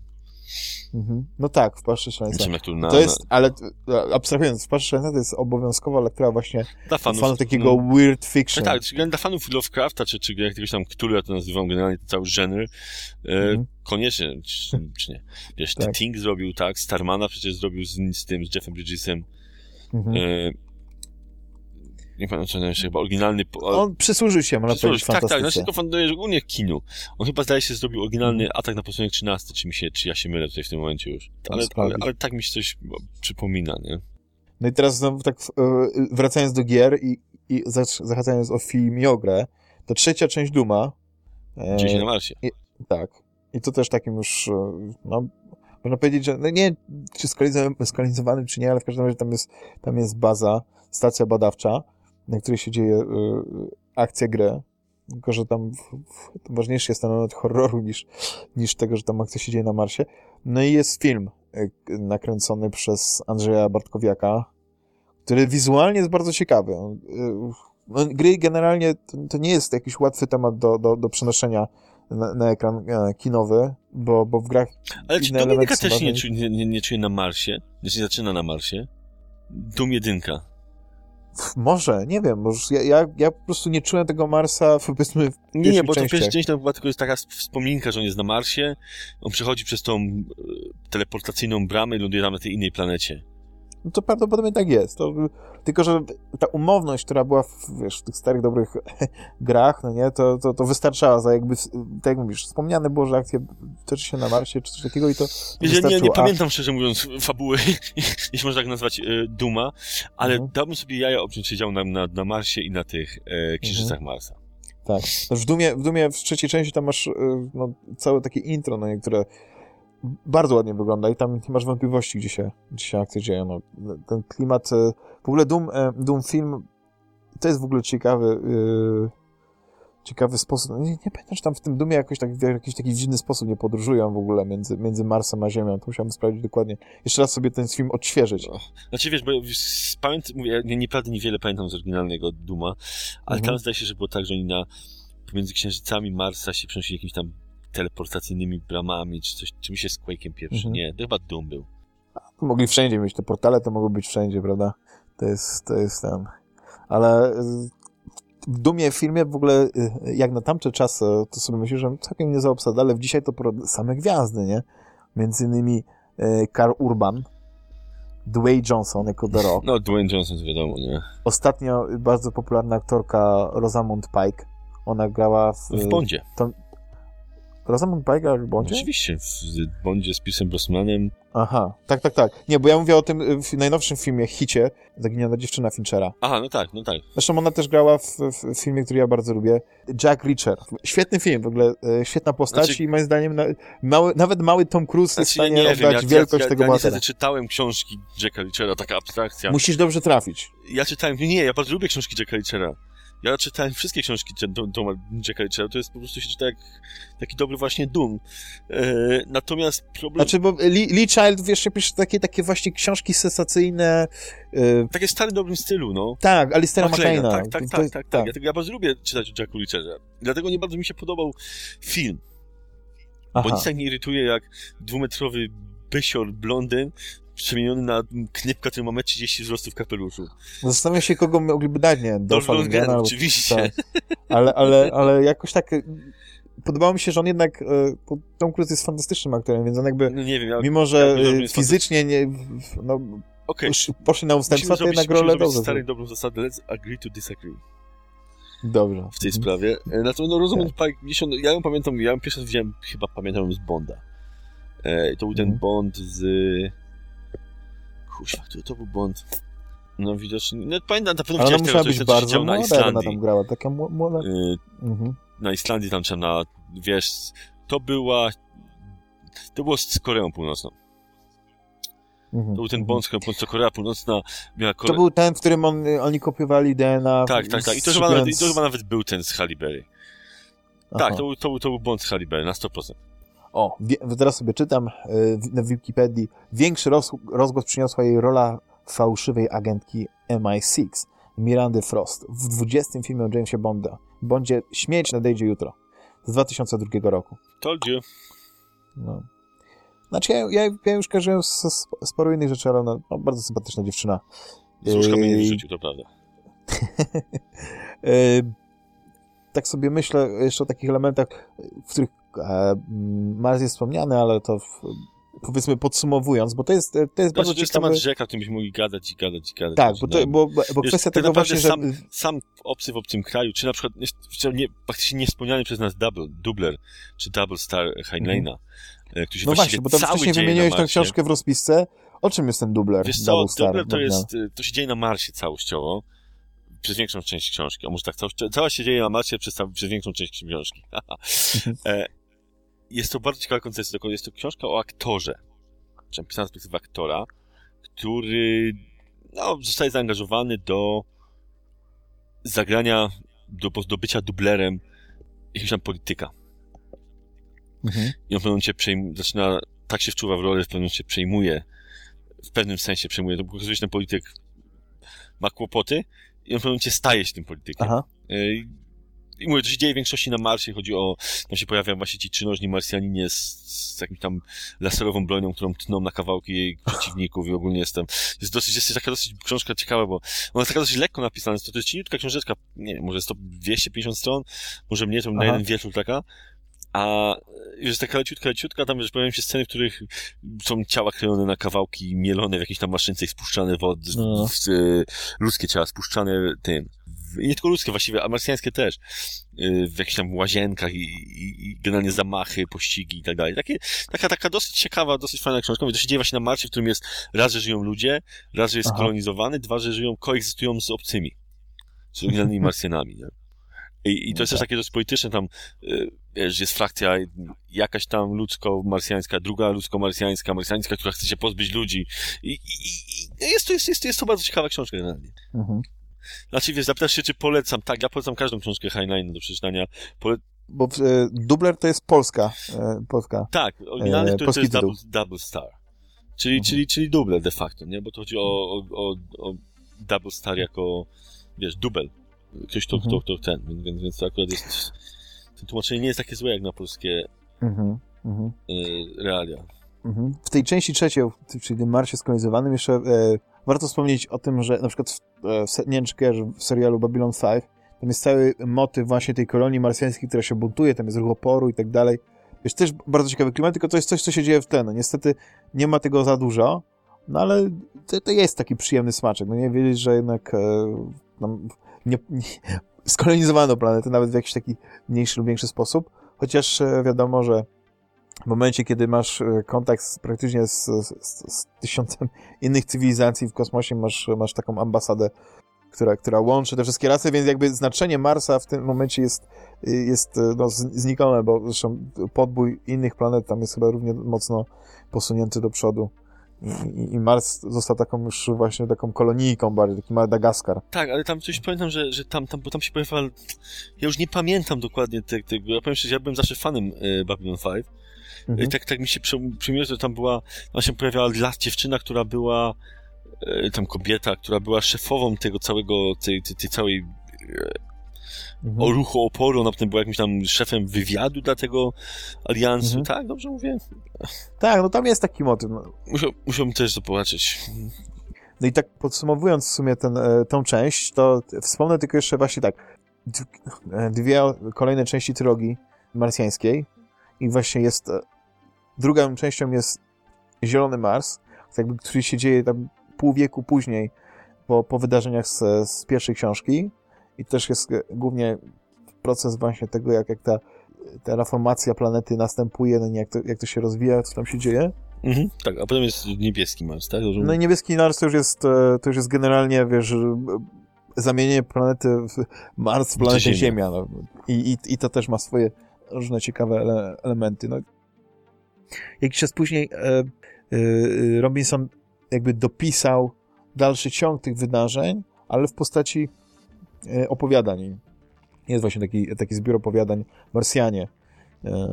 Speaker 1: Mhm. No tak, w Paszczy Szaleństwa.
Speaker 2: Znaczy na
Speaker 1: To jest, ale e, abstrahując, w Paszczy Szaleństwa to jest obowiązkowa lektura właśnie
Speaker 2: dla fanów,
Speaker 1: fanów takiego
Speaker 2: no,
Speaker 1: weird
Speaker 2: no
Speaker 1: fiction.
Speaker 2: tak, czy dla fanów Lovecrafta, czy, czy jakiegoś tam Cthulhu, ja to nazywam generalnie cały żenr, e,
Speaker 1: Mhm.
Speaker 2: Koniecznie, czy, czy nie. Wiesz,
Speaker 1: Tak.
Speaker 2: tak. Ting zrobił, tak, Starmana przecież zrobił z, z tym, z Jeffem Bridgesem.
Speaker 1: Mhm.
Speaker 2: E, nie pamiętam, co jeszcze chyba oryginalny...
Speaker 1: On przysłużył się, można
Speaker 2: przysłużył-
Speaker 1: powiedzieć,
Speaker 2: tak, tak, znaczy to fandoje ogólnie kinu. On chyba zdaje się zrobił oryginalny
Speaker 1: Mhm.
Speaker 2: atak na posterunek 13, czy mi się, czy ja się mylę tutaj w tym momencie już. Ale, ale, ale tak mi się coś przypomina, nie?
Speaker 1: No i teraz znowu tak e, wracając do gier i, i zahaczając o film i o grę, to trzecia część Duma. e,
Speaker 2: Gdzieś na Marsie.
Speaker 1: Tak. I to też takim już, e, no, można powiedzieć, że no nie czy skolonizowany, skolonizowany, czy nie, ale w każdym razie tam jest, tam jest baza, stacja badawcza, na której się dzieje e, akcja gry. Tylko, że tam w, ważniejszy jest ten element horroru niż, niż tego, że tam akcja się dzieje na Marsie. No i jest film e, nakręcony przez Andrzeja Bartkowiaka, który wizualnie jest bardzo ciekawy. No, gry generalnie to, to nie jest jakiś łatwy temat do, do, do przenoszenia na, na ekran e, kinowy, bo, bo w grach
Speaker 2: Ale czy
Speaker 1: inne
Speaker 2: Doom
Speaker 1: elementy
Speaker 2: 1
Speaker 1: są
Speaker 2: też nie, nie, nie, nie czuje na Marsie? Znaczy zaczyna na Marsie? Doom 1.
Speaker 1: może, nie wiem, może ja, ja, ja po prostu nie czułem tego Marsa w, powiedzmy w
Speaker 2: Nie, nie, bo to
Speaker 1: częściach.
Speaker 2: pierwsza część to była tylko jest taka wspominka, że on jest na Marsie, on przechodzi przez tą e, teleportacyjną bramę i ląduje tam na tej innej planecie.
Speaker 1: No to prawdopodobnie tak jest. To, tylko, że ta umowność, która była w, wiesz, w tych starych, dobrych grach, no nie, to, to, to wystarczała za jakby, tak jak mówisz, wspomniane było, że akcja toczy się na Marsie, czy coś takiego i to
Speaker 2: Wiesz, ja nie, nie pamiętam, szczerze mówiąc, fabuły, jeśli można tak nazwać, e, Duma, ale
Speaker 1: Mhm.
Speaker 2: dałbym sobie jaja obciąć się dział na, na, na Marsie i na tych e, księżycach
Speaker 1: Mhm.
Speaker 2: Marsa.
Speaker 1: Tak. No w, Dumie, w Dumie w trzeciej części tam masz y, no, całe takie intro, no, które bardzo ładnie wygląda i tam nie masz wątpliwości, gdzie się, gdzie się akcje dzieją. No, ten klimat, y, w ogóle Doom, e, Doom film to jest w ogóle ciekawy y, ciekawy sposób. No, Nie, nie pamiętam, czy tam w tym Dumie jakoś tak, w jakiś taki dziwny sposób nie podróżują w ogóle między, między Marsem a Ziemią. To musiałem sprawdzić dokładnie. Jeszcze raz sobie ten film odświeżyć.
Speaker 2: Znaczy wiesz, bo ja z- pamięt, mówię, ja nie, nieprawda niewiele pamiętam z oryginalnego Duma, ale
Speaker 1: Mhm.
Speaker 2: tam zdaje się, że było tak, że oni na, pomiędzy księżycami Marsa się przenosili jakimiś tam teleportacyjnymi bramami, czy coś, czy mi się z Quake'em pierwszy,
Speaker 1: Mhm.
Speaker 2: nie, to chyba Doom był.
Speaker 1: mogli wszędzie mieć te portale, to mogły być wszędzie, prawda? To jest, to jest ten. Ale y, w Dumie w filmie w ogóle, y, jak na tamte czasy, to sobie myślę, że całkiem nie za obsadę, ale dzisiaj to same gwiazdy, nie? Między innymi y, Carl Urban, Dwayne Johnson jako The Rock,
Speaker 2: No, Dwayne Johnson, wiadomo, nie?
Speaker 1: ostatnio bardzo popularna aktorka Rosamund Pike, ona grała w...
Speaker 2: W Bondzie.
Speaker 1: Rosamund Pike w Bondzie?
Speaker 2: Oczywiście, w Bondzie z Piersem Brosnanem.
Speaker 1: Aha, tak, tak, tak. Nie, bo ja mówię o tym y, w najnowszym filmie, Hicie, Zaginiona dziewczyna Finchera.
Speaker 2: Aha, no tak, no tak.
Speaker 1: Zresztą ona też grała w, w filmie, który ja bardzo lubię. Jack Reacher. Świetny film, w ogóle e, świetna postać
Speaker 2: Znaczy-
Speaker 1: i moim zdaniem na, mały, nawet mały Tom Cruise jest w
Speaker 2: Znaczy, ja
Speaker 1: stanie
Speaker 2: nie
Speaker 1: oddać
Speaker 2: wiem, ja,
Speaker 1: wielkość
Speaker 2: ja,
Speaker 1: tego
Speaker 2: ja, ja
Speaker 1: bohatera.
Speaker 2: niestety czytałem książki Jacka Reachera, taka abstrakcja.
Speaker 1: Musisz dobrze trafić.
Speaker 2: Ja czytałem, nie, ja bardzo lubię książki Jacka Reachera. Ja czytałem wszystkie książki Doma Jacka Reachera, to jest po prostu się czyta jak taki dobry właśnie Doom. E, natomiast problem...
Speaker 1: Znaczy, bo Lee, Lee Child, wiesz, pisze takie, takie właśnie książki sensacyjne. e,
Speaker 2: Takie w starym, dobrym stylu, no.
Speaker 1: tak, Alistera
Speaker 2: McLeana. Tak, tak, tak, tak, tak. Ja, tego- ja bardzo lubię czytać o Jacku Reacherze. Dlatego nie bardzo mi się podobał film. Bo
Speaker 1: Aha.
Speaker 2: nic tak nie irytuje jak dwumetrowy bysior blondyn przemieniony na knypka, który ma 1,30 wzrostu w kapeluszu.
Speaker 1: Zastanawiam się, kogo mogliby dać, nie? Albo-
Speaker 2: oczywiście.
Speaker 1: Tak. Ale, ale, ale jakoś tak... e, Podobało mi się, że on jednak... bo Tom Cruise jest fantastycznym aktorem, więc on jakby...
Speaker 2: No nie wiem, ja...
Speaker 1: Mimo, że
Speaker 2: ja rozumiem,
Speaker 1: fizycznie nie, no,
Speaker 2: Okej,
Speaker 1: posz- poszli na ustępstwa, to jednak rolę dobrze.
Speaker 2: starą dobrą zasadę let's agree to disagree.
Speaker 1: Dobrze.
Speaker 2: w tej sprawie. E, Natomiast no, Rosamund Pike, gdzieś on, ja ją pamiętam, ja ją pierwszy raz widziałem, chyba pamiętam ją z Bonda. E, to był ten
Speaker 1: Mhm.
Speaker 2: Bond z... Kuźwa, który to był Bond? No widocznie, no pamiętam, na pewno widziałeś tego,
Speaker 1: być
Speaker 2: co
Speaker 1: bardzo
Speaker 2: na Islandii.
Speaker 1: tam grała. Taka mło- młoda.
Speaker 2: E,
Speaker 1: Mhm.
Speaker 2: na Islandii tam czy na, wiesz, to była... To było z Koreą Północną.
Speaker 1: Mhm.
Speaker 2: To był ten Koreą Północną, Korea Północna miała
Speaker 1: To
Speaker 2: Kore...
Speaker 1: był ten, w którym on, oni kopiowali DNA.
Speaker 2: Tak, tak, tak. I to, chyba nawet, I to chyba nawet był ten z.
Speaker 1: Aha.
Speaker 2: Tak, to był, to, był, to był Bond z Halle Berry, na 100%.
Speaker 1: O, teraz sobie czytam w- na Wikipedii. Większy roz, rozgłos przyniosła jej rola fałszywej agentki MI6, Mirandy Frost, w 20 filmie o Jamesie Bonda. Bondzie Śmierć nadejdzie jutro, z 2002 roku.
Speaker 2: Told you.
Speaker 1: No. Znaczy, ja, ja, ja już kojarzyłem z, sporo innych rzeczy, ale ona no, bardzo sympatyczna dziewczyna.
Speaker 2: Z łóżka mnie nie wyrzucił, to prawda.
Speaker 1: Tak sobie myślę jeszcze o takich elementach, w których e, Mars jest wspomniany, ale to w, powiedzmy podsumowując, bo to jest, to jest bardzo
Speaker 2: Znaczy, to jest temat rzeka, o którym byśmy mogli gadać i gadać i gadać.
Speaker 1: Tak, bo, to,
Speaker 2: No.
Speaker 1: bo, bo
Speaker 2: Wiesz,
Speaker 1: kwestia tego właśnie, że...
Speaker 2: sam, sam obcy w obcym kraju, czy na przykład nie, nie, faktycznie niewspomniany przez nas double, dubler, czy double star Heinleina, mm. który się
Speaker 1: No właśnie, bo tam wcześniej wymieniłeś tę książkę w rozpisce. O czym jest ten dubler?
Speaker 2: Wiesz co,
Speaker 1: Double Star,
Speaker 2: dubler to
Speaker 1: Bogdan?
Speaker 2: jest, to się dzieje na Marsie całościowo, przez większą część książki, a może tak, cała, cała się dzieje na Marsie przez, przez większą część książki. E, jest to bardzo ciekawa koncepcja, tylko jest to książka o aktorze, czy napisana z perspektywy aktora, który no, zostaje zaangażowany do zagrania, do, do bycia dublerem jakiegoś tam polityka.
Speaker 1: Mhm.
Speaker 2: I on w pewnym momencie przejm- zaczyna, tak się wczuwa w rolę, w pewnym momencie przejmuje, w pewnym sensie przejmuje, to pokazuje, że ten polityk ma kłopoty i on w pewnym momencie staje się tym politykiem.
Speaker 1: Aha.
Speaker 2: I mówię, to się dzieje w większości na Marsie, chodzi o, tam się pojawiają właśnie ci trzynożni Marsjaninie z, z jakimś tam laserową bronią, którą tną na kawałki jej przeciwników i ogólnie jestem, jest dosyć, jest taka dosyć książka ciekawa, bo ona jest taka dosyć lekko napisana, to, to jest cieniutka książeczka, nie wiem, może 100, 250 stron, może mniej, to na
Speaker 1: Aha.
Speaker 2: jeden wieczór taka, a jest taka leciutka, leciutka, tam wiesz, pojawiają się sceny, w których są ciała krojone na kawałki, mielone w jakiejś tam maszynce i spuszczane w, od,
Speaker 1: No.
Speaker 2: ludzkie ciała, spuszczane tym. Nie tylko ludzkie właściwie, a marsjańskie też. Y, w jakichś tam łazienkach i, i, i generalnie zamachy, pościgi i tak dalej. Takie, taka, taka dosyć ciekawa, dosyć fajna książka. Mówię, To się dzieje właśnie na Marsie, w którym jest raz, że żyją ludzie, raz, że jest
Speaker 1: Aha.
Speaker 2: kolonizowany, dwa, że żyją, koegzystują z obcymi. Z oryginalnymi Marsjanami, nie? I, I to jest też takie dosyć polityczne, tam y, wiesz, jest frakcja jakaś tam ludzko-marsjańska, druga ludzko-marsjańska, marsjańska, która chce się pozbyć ludzi. I, i, i jest, to, jest, jest, jest to bardzo ciekawa książka generalnie.
Speaker 1: Mhm.
Speaker 2: Znaczy, wiesz, zapytasz się, czy polecam. Tak, ja polecam każdą książkę Heinlein do przeczytania. Pole...
Speaker 1: Bo e, dubler to jest Polska. E, Polska.
Speaker 2: Tak, oryginalny,
Speaker 1: E,
Speaker 2: to jest double, double Star. Czyli,
Speaker 1: Mhm.
Speaker 2: czyli, czyli dubler de facto, nie? Bo to chodzi o, o, o, o Double Star jako, wiesz, dubel. Ktoś, kto,
Speaker 1: Mhm.
Speaker 2: kto, kto ten, więc, więc, to akurat jest... To tłumaczenie nie jest takie złe jak na polskie
Speaker 1: Mhm. Mhm.
Speaker 2: y, realia.
Speaker 1: Mhm. W tej części trzeciej, czyli Marsie skolonizowanym, jeszcze e, warto wspomnieć o tym, że na przykład w, e, w, nie wiem, w serialu Babylon 5, tam jest cały motyw właśnie tej kolonii marsjańskiej, która się buntuje, tam jest ruch oporu i tak dalej. Wiesz, też bardzo ciekawy klimat, tylko to jest coś, co się dzieje w tle. No, niestety nie ma tego za dużo, no ale to, to jest taki przyjemny smaczek. No nie wiedzieć, że jednak e, no, nie, nie, skolonizowano planetę nawet w jakiś taki mniejszy lub większy sposób, chociaż e, wiadomo, że momencie, kiedy masz e, kontakt z, praktycznie z, z, z tysiącem innych cywilizacji w kosmosie, masz, masz taką ambasadę, która, która łączy te wszystkie rasy, więc jakby znaczenie Marsa w tym momencie jest, jest e, no, znikome, bo zresztą podbój innych planet tam jest chyba równie mocno posunięty do przodu. I, i- Mars został taką już właśnie taką kolonijką bardziej, taki Madagaskar.
Speaker 2: Tak, ale tam coś pamiętam, że, że tam, tam, bo tam się pojawia... Ja już nie pamiętam dokładnie tego. Ja powiem szczerze, ja byłem zawsze fanem y, Babylon 5.
Speaker 1: Mhm.
Speaker 2: I tak, tak mi się przy- przyjmuje, że tam była, się pojawiała las dziewczyna, która była, e, tam kobieta, która była szefową tego całego, tej, tej, tej całej
Speaker 1: Mhm.
Speaker 2: o ruchu oporu, ona potem była jakimś tam szefem wywiadu dla tego aliansu,
Speaker 1: Mhm.
Speaker 2: tak? Dobrze mówię?
Speaker 1: Tak, no tam jest taki motyw. No.
Speaker 2: Musiał, musiałbym też to zobaczyć.
Speaker 1: No i tak podsumowując w sumie ten, e, tą część, to wspomnę tylko jeszcze właśnie tak, e, dwie kolejne części trylogii marsjańskiej i właśnie jest, e, drugą częścią jest Zielony Mars, jakby, który się dzieje tam pół wieku później po, po wydarzeniach z, z pierwszej książki i też jest głównie proces właśnie tego, jak, jak ta, ta reformacja planety następuje, no nie, jak, to, jak to się rozwija, co tam się dzieje.
Speaker 2: Mhm, tak, a potem jest niebieski Mars, tak?
Speaker 1: No i niebieski Mars to już jest, e, to już jest generalnie, wiesz, zamienienie planety w Mars w planetę Ziemia. Ziemia no. I, i, I to też ma swoje różne ciekawe ele elementy. No. Jakiś czas później e, e, Robinson jakby dopisał dalszy ciąg tych wydarzeń, ale w postaci e, opowiadań. Jest właśnie taki, taki zbiór opowiadań Marsjanie, e,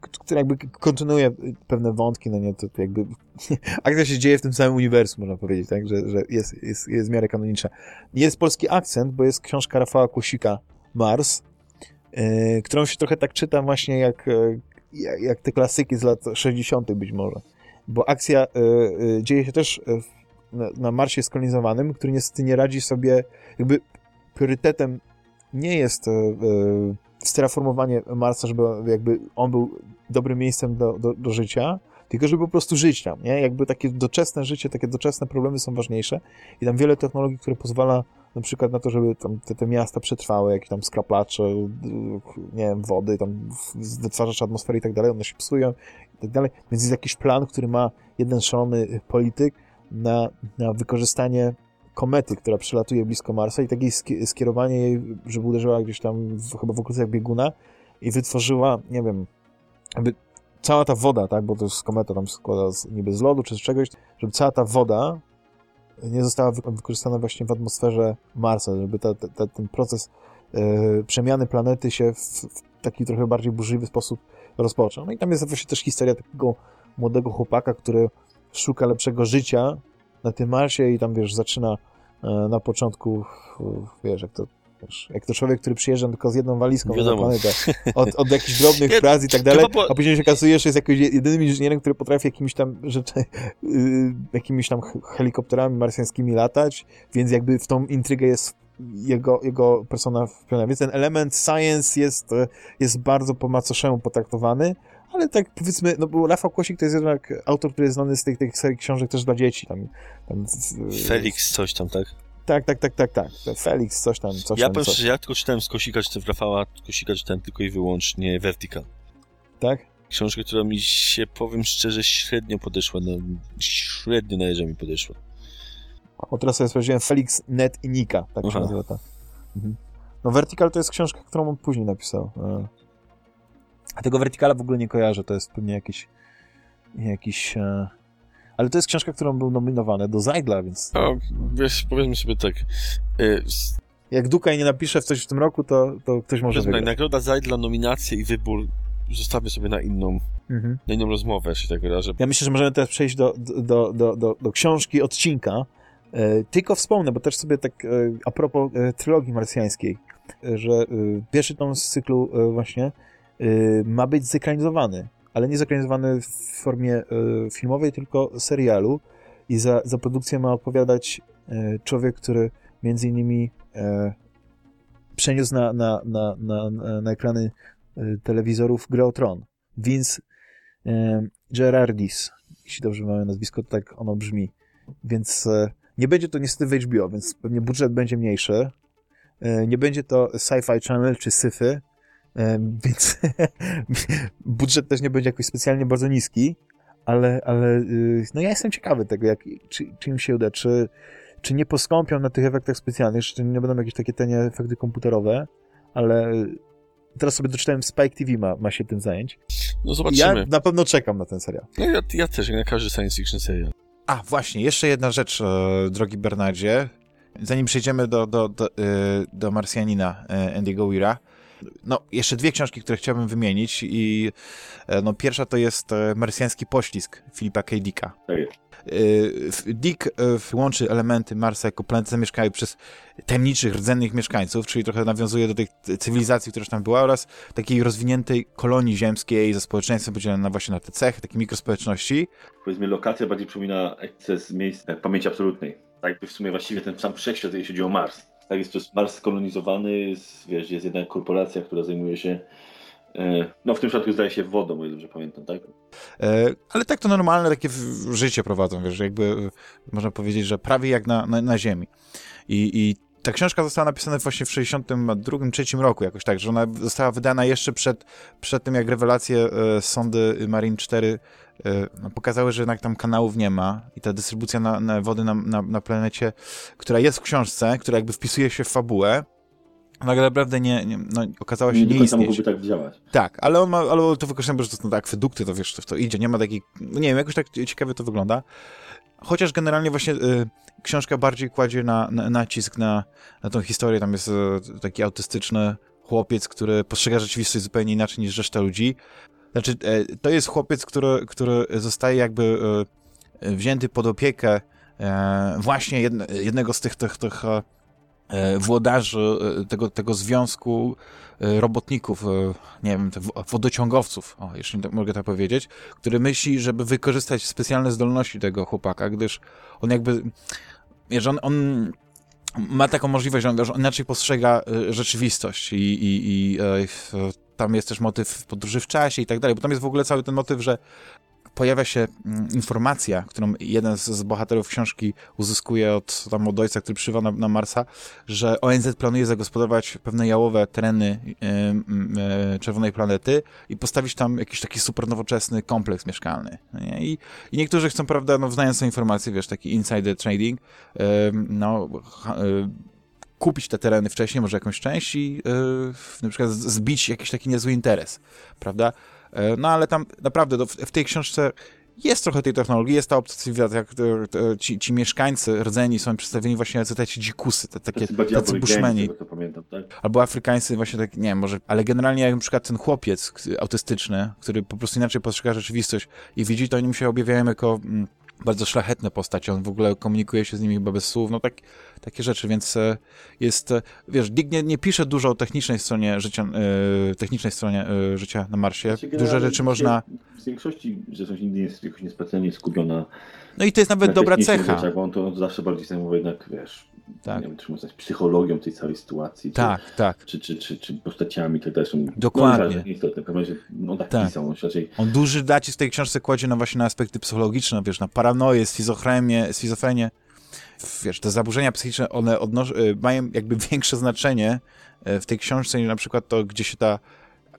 Speaker 1: który jakby kontynuuje pewne wątki, no nie, to jakby akcja się dzieje w tym samym uniwersum, można powiedzieć, tak, że, że jest, jest, jest w miarę kanoniczna. Jest polski akcent, bo jest książka Rafała Kusika, Mars, e, którą się trochę tak czyta właśnie jak, jak, jak te klasyki z lat 60. być może, bo akcja dzieje się też w na, na Marsie skolonizowanym, który niestety nie radzi sobie, jakby priorytetem nie jest e, e, steraformowanie Marsa, żeby jakby on był dobrym miejscem do, do, do życia, tylko żeby po prostu żyć tam, nie? Jakby takie doczesne życie, takie doczesne problemy są ważniejsze i tam wiele technologii, które pozwala na przykład na to, żeby te, te miasta przetrwały, jakieś tam skraplacze, nie wiem, wody, tam wytwarzacz atmosfery i tak dalej, one się psują i tak dalej, więc jest jakiś plan, który ma jeden szalony polityk, na, na wykorzystanie komety, która przelatuje blisko Marsa i takie skierowanie jej, żeby uderzyła gdzieś tam w, chyba w okolicach bieguna i wytworzyła, nie wiem, jakby cała ta woda, tak, bo to jest kometa tam składa z, niby z lodu czy z czegoś, żeby cała ta woda nie została wykorzystana właśnie w atmosferze Marsa, żeby ta, ta, ten proces yy, przemiany planety się w, w, taki trochę bardziej burzliwy sposób rozpoczął. No i tam jest właśnie też historia takiego młodego chłopaka, który szuka lepszego życia na tym Marsie i tam, wiesz, zaczyna e, na początku, wiesz, jak to Wiesz, jak to człowiek, który przyjeżdża tylko z jedną walizką Wiadomo. na planetę, od, od jakichś drobnych ja, fraz i tak dalej, a później się okazuje, że jest jakimś jedynym inżynierem, który potrafi jakimiś tam rzeczy, yy, jakimiś tam helikopterami marsjańskimi latać, więc jakby w tą intrygę jest jego, jego persona wpiona. Więc ten element science jest, jest bardzo po macoszemu potraktowany, ale tak powiedzmy, no bo Rafał Kłosik to jest jednak autor, który jest znany z tych, tych serii książek też dla dzieci. Tam, tam
Speaker 2: Felix coś tam, tak?
Speaker 1: Tak, tak, tak, tak, tak. Felix, coś tam, coś
Speaker 2: ja
Speaker 1: tam.
Speaker 2: Powiem że ja tylko czytałem z Kosika, czy Rafała Kosika czytałem tylko i wyłącznie Vertical.
Speaker 1: Tak?
Speaker 2: Książka, która mi się, powiem szczerze, średnio podeszła, no, średnio na mi podeszła.
Speaker 1: O, teraz sobie sprawdziłem Felix, Net i Nika, tak się nazywa ta. Mhm. No Vertical to jest książka, którą on później napisał. E, a tego Verticala w ogóle nie kojarzę, to jest pewnie jakiś jakiś... Ale to jest książka, którą był nominowany do Zajdla, więc...
Speaker 2: O, wiesz, powiedzmy sobie tak... Y
Speaker 1: Jak Dukaj nie napisze w coś w tym roku, to, to ktoś może
Speaker 2: wygrać. Nagroda Zajdla, nominację i wybór zostawmy sobie na inną, mhm. na inną rozmowę, jeśli tak wyrażę.
Speaker 1: Ja myślę, że możemy teraz przejść do, do, do, do, do książki, odcinka. E, tylko wspomnę, bo też sobie tak e, a propos e, trylogii marsjańskiej, e, że pierwszy tom z cyklu właśnie ma być zekranizowany, ale nie zekranizowany w formie y, filmowej, tylko serialu i za, za produkcję ma odpowiadać y, człowiek, który między innymi przeniósł na, na, na, na, na ekrany telewizorów grę o Tron. Vince Gerardis, jeśli dobrze mamy nazwisko, to tak ono brzmi. Więc nie będzie to niestety w HBO, więc pewnie budżet będzie mniejszy. Nie będzie to Sci-Fi Channel czy Syfy, więc budżet też nie będzie jakoś specjalnie bardzo niski, ale, ale y, no ja jestem ciekawy tego, jak, czy, czy im się uda, czy, czy nie poskąpią na tych efektach specjalnych, czy nie będą jakieś takie tanie efekty komputerowe, ale teraz sobie doczytałem, Spike TV ma, ma się tym zająć.
Speaker 2: No zobaczymy.
Speaker 1: Ja na pewno czekam na ten serial.
Speaker 2: No ja, ja też, jak na każdy science fiction serial.
Speaker 1: A, właśnie, jeszcze jedna rzecz, e, drogi Bernardzie. Zanim przejdziemy do, do, do, e, do Marsjanina e, Andy'ego Weira, no, jeszcze dwie książki, które chciałbym wymienić i e, no, pierwsza to jest e, Marsjański poślizg Filipa K. Dicka. Tak Dick łączy elementy Marsa jako planety zamieszkanej przez tajemniczych, rdzennych mieszkańców, czyli trochę nawiązuje do tej cywilizacji, która już tam była, oraz takiej rozwiniętej kolonii ziemskiej ze społeczeństwem podzielonym na właśnie na te cechy, takie mikrospołeczności.
Speaker 3: Powiedzmy, lokacja bardziej przypomina eksces miejsc pamięci absolutnej. Tak w sumie właściwie ten sam wszechświat, jeśli chodzi o Mars. Tak, jest to Mars skolonizowany, wiesz, jest jedna korporacja, która zajmuje się e, no w tym przypadku zdaje się wodą, o ile dobrze pamiętam, tak?
Speaker 1: E, ale tak to normalne takie życie prowadzą, wiesz, jakby można powiedzieć, że prawie jak na, na, na Ziemi. I, I ta książka została napisana właśnie w 62-3 roku, jakoś tak, że ona została wydana jeszcze przed, przed tym, jak rewelacje e, sądy Marine 4 e, no, pokazały, że jednak tam kanałów nie ma i ta dystrybucja na, na wody na, na, na planecie, która jest w książce, która jakby wpisuje się w fabułę, tak naprawdę nie, nie no, okazała się nie, nie istnieć.
Speaker 3: tak działać.
Speaker 1: Tak, ale on ma, ale to wykorzystane, że to są akwedukty, to wiesz, to, to idzie, nie ma takiej, no nie wiem, jakoś tak ciekawie to wygląda. Chociaż generalnie właśnie y, książka bardziej kładzie na, na, nacisk na, na tą historię. Tam jest y, taki autystyczny chłopiec, który postrzega rzeczywistość zupełnie inaczej niż reszta ludzi. Znaczy, y, to jest chłopiec, który, który zostaje jakby y, wzięty pod opiekę e, właśnie jedne, jednego z tych, tych, tych e, włodarzy tego, tego związku E, robotników, e, nie wiem, wodociągowców, o, jeśli tak mogę tak powiedzieć, który myśli, żeby wykorzystać specjalne zdolności tego chłopaka, gdyż on jakby, wiesz, on, on ma taką możliwość, że on, że on inaczej postrzega e, rzeczywistość i, i, i tam jest też motyw podróży w czasie i tak dalej, bo tam jest w ogóle cały ten motyw, że pojawia się mm, informacja, którą jeden z, bohaterów książki uzyskuje od, tam od ojca, który przybywa na, na Marsa, że ONZ planuje zagospodarować pewne jałowe tereny yy, yy, czerwonej planety i postawić tam jakiś taki super nowoczesny kompleks mieszkalny. I, I, niektórzy chcą, prawda, no, znając tę informację, wiesz, taki insider trading, yy, no, y, kupić te tereny wcześniej, może jakąś część i yy, na przykład zbić jakiś taki niezły interes, prawda? E, no ale tam naprawdę w tej książce jest trochę tej technologii, jest ta obsesja, jak ci, ci mieszkańcy rdzeni są przedstawieni właśnie jako te dzikusy, te, takie tacy bushmeni. Tak? Albo afrykańscy właśnie tak, nie może, ale generalnie jak na przykład ten chłopiec autystyczny, który po prostu inaczej postrzega rzeczywistość i widzi, to oni mi się objawiają jako mm, bardzo szlachetne postacie, on w ogóle komunikuje się z nimi chyba bez słów, no tak, takie rzeczy, więc e, jest, e, wiesz, Dick nie, nie pisze dużo o technicznej stronie życia, e, technicznej stronie życia na Marsie, znaczy, duże rzeczy można...
Speaker 3: W większości rzeczy nigdy nie jest jakoś niespecjalnie skupiona
Speaker 1: no i to jest nawet dobra cecha.
Speaker 3: Rzeczach, bo on to zawsze bardziej zajmował jednak, wiesz, tak. nie wiem, czy można psychologią tej całej sytuacji.
Speaker 1: Tak,
Speaker 3: czy,
Speaker 1: tak.
Speaker 3: Czy, czy, czy, czy postaciami, tak dalej. Są,
Speaker 1: Dokładnie.
Speaker 3: No, istotne. W razie, no tak, tak. pisał, on raczej...
Speaker 1: On duży nacisk w tej książce kładzie na właśnie na aspekty psychologiczne, wiesz, na paranoję, schizofrenię, schizofrenię. Wiesz, te zaburzenia psychiczne, one y, mają jakby większe znaczenie y, w tej książce niż na przykład to, gdzie się ta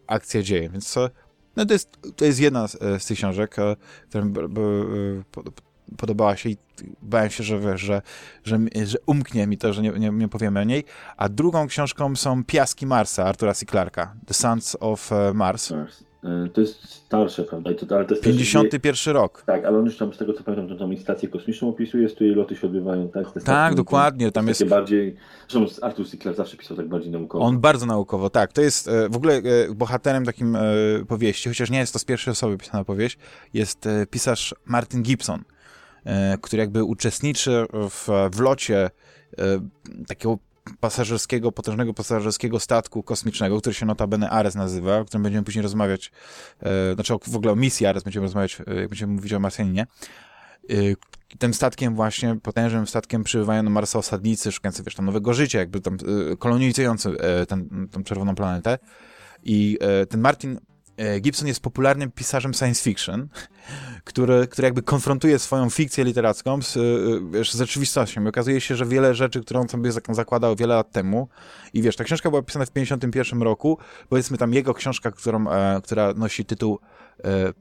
Speaker 1: akcja dzieje. Więc co, no to jest, to jest jedna z, z tych książek, y, która podobała się i bałem się, że, wiesz, że, że, że umknie mi to, że nie, nie, nie powiemy o niej. A drugą książką są Piaski Marsa Artura C. Clarka, The Sons of e, Mars.
Speaker 3: E, to jest starsze, prawda? I to, ale to jest
Speaker 1: 51 też, rok.
Speaker 3: Tak, ale on już tam z tego co pamiętam, to tam stację kosmiczną opisuje, jest tu jej loty się odbywają, tak?
Speaker 1: tak, dokładnie. Tam jest...
Speaker 3: bardziej, zresztą Arthur C. Clarke zawsze pisał tak bardziej naukowo.
Speaker 1: On bardzo naukowo, tak. To jest e, w ogóle bohaterem takim powieści, chociaż nie jest to z pierwszej osoby pisana powieść, jest pisarz Martin Gibson który jakby uczestniczy w, w locie e, takiego pasażerskiego, potężnego pasażerskiego statku kosmicznego, który się notabene Ares nazywa, o którym będziemy później rozmawiać, e, znaczy w ogóle o misji Ares będziemy rozmawiać, jak będziemy mówić o Marsjaninie. Tym statkiem właśnie, potężnym statkiem przybywają na Marsa osadnicy, szukający, wiesz, tam nowego życia, jakby tam kolonizujący ten, tą czerwoną planetę. I ten Martin E, Gibson jest popularnym pisarzem science fiction, który, który jakby konfrontuje swoją fikcję literacką z, e, wiesz, z rzeczywistością. I okazuje się, że wiele rzeczy, które on sobie zakładał wiele lat temu i wiesz, ta książka była pisana w 51 roku, powiedzmy tam jego książka, którą, e, która nosi tytuł e,